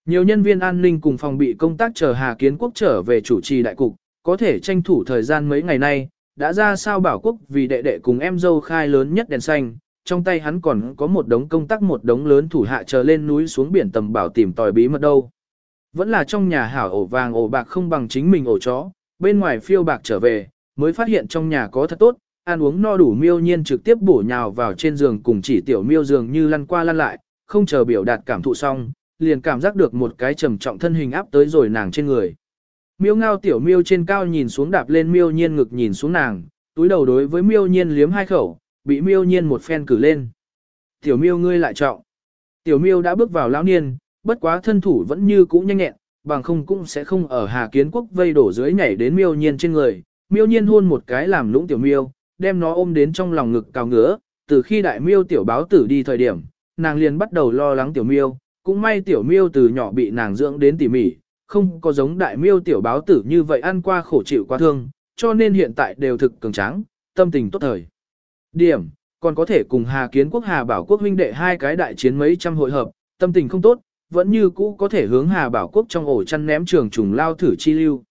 [SPEAKER 1] Nhiều nhân viên an ninh cùng phòng bị công tác chờ Hà Kiến Quốc trở về chủ trì đại cục, có thể tranh thủ thời gian mấy ngày nay, đã ra sao bảo quốc vì đệ đệ cùng em dâu khai lớn nhất đèn xanh, trong tay hắn còn có một đống công tác một đống lớn thủ hạ chờ lên núi xuống biển tầm bảo tìm tòi bí mật đâu. Vẫn là trong nhà hảo ổ vàng ổ bạc không bằng chính mình ổ chó, bên ngoài phiêu bạc trở về, mới phát hiện trong nhà có thật tốt, ăn uống no đủ miêu nhiên trực tiếp bổ nhào vào trên giường cùng chỉ tiểu miêu giường như lăn qua lăn lại, không chờ biểu đạt cảm thụ xong, liền cảm giác được một cái trầm trọng thân hình áp tới rồi nàng trên người. Miêu ngao tiểu miêu trên cao nhìn xuống đạp lên miêu nhiên ngực nhìn xuống nàng, túi đầu đối với miêu nhiên liếm hai khẩu, bị miêu nhiên một phen cử lên. Tiểu miêu ngươi lại trọng. Tiểu miêu đã bước vào lão niên, bất quá thân thủ vẫn như cũ nhanh nhẹn, bằng không cũng sẽ không ở Hà Kiến Quốc vây đổ dưới nhảy đến miêu nhiên trên người. Miêu nhiên hôn một cái làm lũng tiểu miêu, đem nó ôm đến trong lòng ngực cao ngứa, từ khi đại miêu tiểu báo tử đi thời điểm, nàng liền bắt đầu lo lắng tiểu miêu, cũng may tiểu miêu từ nhỏ bị nàng dưỡng đến tỉ mỉ, không có giống đại miêu tiểu báo tử như vậy ăn qua khổ chịu quá thương, cho nên hiện tại đều thực cường tráng, tâm tình tốt thời. Điểm, còn có thể cùng Hà Kiến Quốc Hà Bảo Quốc huynh đệ hai cái đại chiến mấy trăm hội hợp, tâm tình không tốt, vẫn như cũ có thể hướng Hà Bảo Quốc trong ổ chăn ném trường trùng lao thử chi lưu.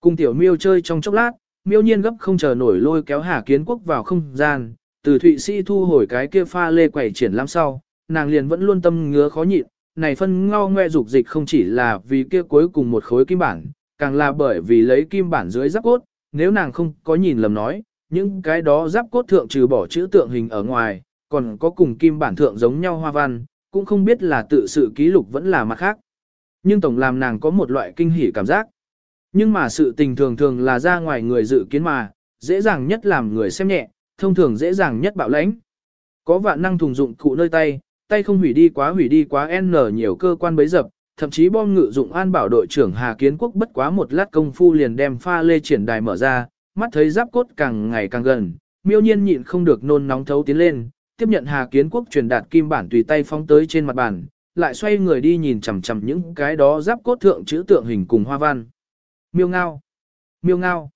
[SPEAKER 1] Cùng tiểu miêu chơi trong chốc lát, miêu nhiên gấp không chờ nổi lôi kéo Hà Kiến Quốc vào không gian, từ Thụy Sĩ thu hồi cái kia pha lê quẩy triển lãm sau, nàng liền vẫn luôn tâm ngứa khó nhịn, này phân ngao ngoe dục dịch không chỉ là vì kia cuối cùng một khối kim bản, càng là bởi vì lấy kim bản dưới giáp cốt, nếu nàng không có nhìn lầm nói, những cái đó giáp cốt thượng trừ bỏ chữ tượng hình ở ngoài, còn có cùng kim bản thượng giống nhau hoa văn, cũng không biết là tự sự ký lục vẫn là mặt khác. Nhưng tổng làm nàng có một loại kinh hỉ cảm giác. Nhưng mà sự tình thường thường là ra ngoài người dự kiến mà, dễ dàng nhất làm người xem nhẹ, thông thường dễ dàng nhất bạo lãnh. Có vạn năng thùng dụng cụ nơi tay, tay không hủy đi quá hủy đi quá n nhiều cơ quan bấy dập, thậm chí bom ngự dụng an bảo đội trưởng Hà Kiến Quốc bất quá một lát công phu liền đem pha lê triển đài mở ra, mắt thấy giáp cốt càng ngày càng gần, miêu nhiên nhịn không được nôn nóng thấu tiến lên, tiếp nhận Hà Kiến Quốc truyền đạt kim bản tùy tay phóng tới trên mặt bàn, lại xoay người đi nhìn chằm chằm những cái đó giáp cốt thượng chữ tượng hình cùng hoa văn. Miêu ngao, miêu ngao.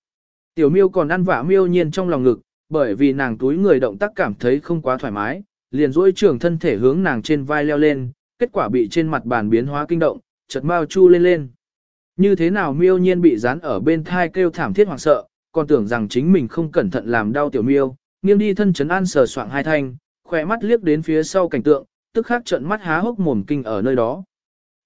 [SPEAKER 1] Tiểu miêu còn ăn vả miêu nhiên trong lòng ngực, bởi vì nàng túi người động tác cảm thấy không quá thoải mái, liền duỗi trường thân thể hướng nàng trên vai leo lên, kết quả bị trên mặt bàn biến hóa kinh động, chợt mau chu lên lên. Như thế nào miêu nhiên bị dán ở bên thai kêu thảm thiết hoảng sợ, còn tưởng rằng chính mình không cẩn thận làm đau tiểu miêu, nghiêng đi thân chấn an sờ soạng hai thanh, khỏe mắt liếc đến phía sau cảnh tượng, tức khắc trận mắt há hốc mồm kinh ở nơi đó.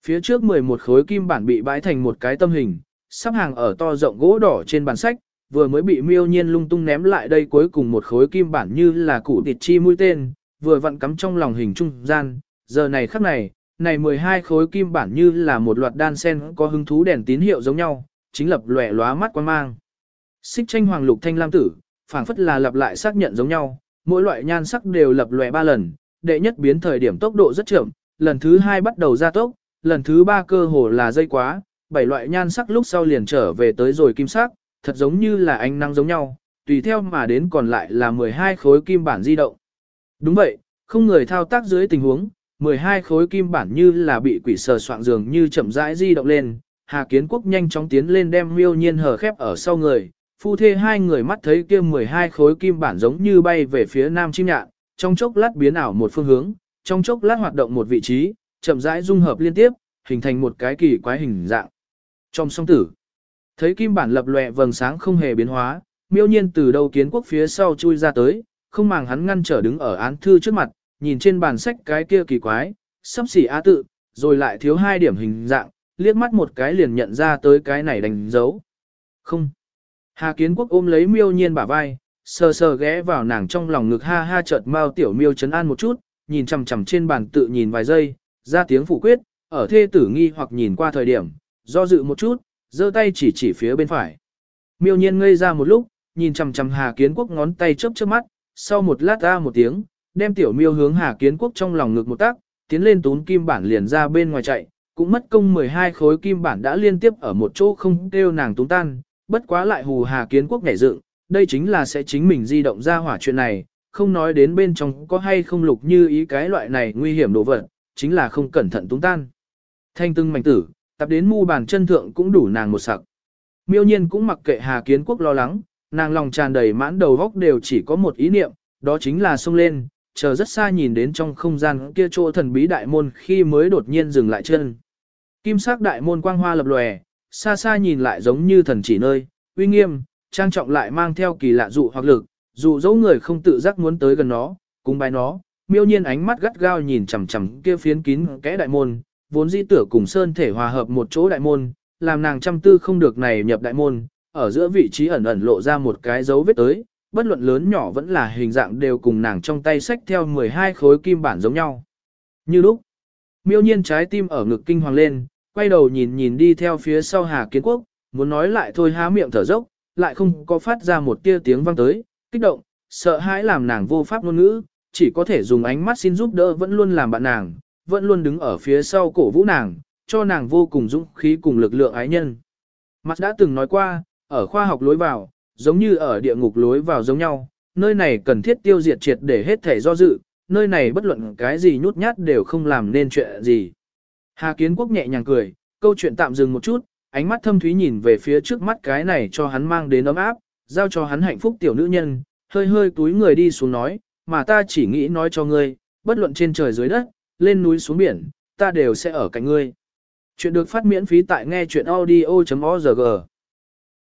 [SPEAKER 1] Phía trước 11 khối kim bản bị bãi thành một cái tâm hình, sắp hàng ở to rộng gỗ đỏ trên bàn sách, vừa mới bị miêu nhiên lung tung ném lại đây cuối cùng một khối kim bản như là củ thịt chi mũi tên, vừa vặn cắm trong lòng hình trung gian, giờ này khắc này, này 12 khối kim bản như là một loạt đan sen có hứng thú đèn tín hiệu giống nhau, chính lập lòe lóa mắt quan mang. Xích tranh hoàng lục thanh lam tử, phảng phất là lặp lại xác nhận giống nhau, mỗi loại nhan sắc đều lập lòe ba lần, đệ nhất biến thời điểm tốc độ rất chậm, lần thứ hai bắt đầu gia tốc, lần thứ ba cơ hồ là dây quá, bảy loại nhan sắc lúc sau liền trở về tới rồi kim sắc, thật giống như là ánh nắng giống nhau, tùy theo mà đến còn lại là 12 khối kim bản di động. Đúng vậy, không người thao tác dưới tình huống, 12 khối kim bản như là bị quỷ sờ soạn dường như chậm rãi di động lên, Hà Kiến Quốc nhanh chóng tiến lên đem miêu nhiên hở khép ở sau người, phu thê hai người mắt thấy kia 12 khối kim bản giống như bay về phía nam chim nhạn, trong chốc lát biến ảo một phương hướng, trong chốc lát hoạt động một vị trí, chậm rãi dung hợp liên tiếp, hình thành một cái kỳ quái hình dạng. Trong song tử, thấy kim bản lập lòe vầng sáng không hề biến hóa, miêu nhiên từ đầu kiến quốc phía sau chui ra tới, không màng hắn ngăn trở đứng ở án thư trước mặt, nhìn trên bàn sách cái kia kỳ quái, sắp xỉ á tự, rồi lại thiếu hai điểm hình dạng, liếc mắt một cái liền nhận ra tới cái này đánh dấu. Không. Hà Kiến Quốc ôm lấy miêu nhiên bả vai, sờ sờ ghé vào nàng trong lòng ngực ha ha chợt mau tiểu miêu chấn an một chút, nhìn chằm chằm trên bàn tự nhìn vài giây, ra tiếng phủ quyết, ở thê tử nghi hoặc nhìn qua thời điểm, do dự một chút, giơ tay chỉ chỉ phía bên phải. Miêu nhiên ngây ra một lúc, nhìn chằm chằm Hà Kiến Quốc ngón tay chớp chớp mắt, sau một lát ra một tiếng, đem tiểu miêu hướng Hà Kiến Quốc trong lòng ngực một tác, tiến lên tún kim bản liền ra bên ngoài chạy, cũng mất công 12 khối kim bản đã liên tiếp ở một chỗ không kêu nàng túng tan, bất quá lại hù Hà Kiến Quốc nhảy dựng, đây chính là sẽ chính mình di động ra hỏa chuyện này, không nói đến bên trong có hay không lục như ý cái loại này nguy hiểm đồ vật, chính là không cẩn thận túng tan. Thanh tưng mảnh tử, tập đến mu bàn chân thượng cũng đủ nàng một sặc. Miêu nhiên cũng mặc kệ Hà Kiến Quốc lo lắng, nàng lòng tràn đầy mãn đầu góc đều chỉ có một ý niệm, đó chính là xông lên, chờ rất xa nhìn đến trong không gian kia chỗ thần bí đại môn khi mới đột nhiên dừng lại chân. Kim sắc đại môn quang hoa lập lòe, xa xa nhìn lại giống như thần chỉ nơi, uy nghiêm, trang trọng lại mang theo kỳ lạ dụ hoặc lực, dù dẫu người không tự giác muốn tới gần nó, cùng bài nó, miêu nhiên ánh mắt gắt gao nhìn chằm chằm kia phiến kín kẽ đại môn, vốn dĩ tưởng cùng sơn thể hòa hợp một chỗ đại môn, làm nàng chăm tư không được này nhập đại môn, ở giữa vị trí ẩn ẩn lộ ra một cái dấu vết tới, bất luận lớn nhỏ vẫn là hình dạng đều cùng nàng trong tay sách theo 12 khối kim bản giống nhau. Như lúc, miêu nhiên trái tim ở ngực kinh hoàng lên, quay đầu nhìn nhìn đi theo phía sau Hà Kiến Quốc, muốn nói lại thôi há miệng thở dốc, lại không có phát ra một tia tiếng vang tới, kích động, sợ hãi làm nàng vô pháp ngôn ngữ, chỉ có thể dùng ánh mắt xin giúp đỡ vẫn luôn làm bạn nàng, vẫn luôn đứng ở phía sau cổ vũ nàng, cho nàng vô cùng dũng khí cùng lực lượng ái nhân. Mặt đã từng nói qua, ở khoa học lối vào, giống như ở địa ngục lối vào giống nhau, nơi này cần thiết tiêu diệt triệt để hết thể do dự, nơi này bất luận cái gì nhút nhát đều không làm nên chuyện gì. Hà Kiến Quốc nhẹ nhàng cười, câu chuyện tạm dừng một chút, ánh mắt thâm thúy nhìn về phía trước mắt cái này cho hắn mang đến ấm áp, giao cho hắn hạnh phúc tiểu nữ nhân, hơi hơi túi người đi xuống nói, mà ta chỉ nghĩ nói cho ngươi, bất luận trên trời dưới đất, lên núi xuống biển, ta đều sẽ ở cạnh ngươi. Chuyện được phát miễn phí tại nghe chuyện audio.org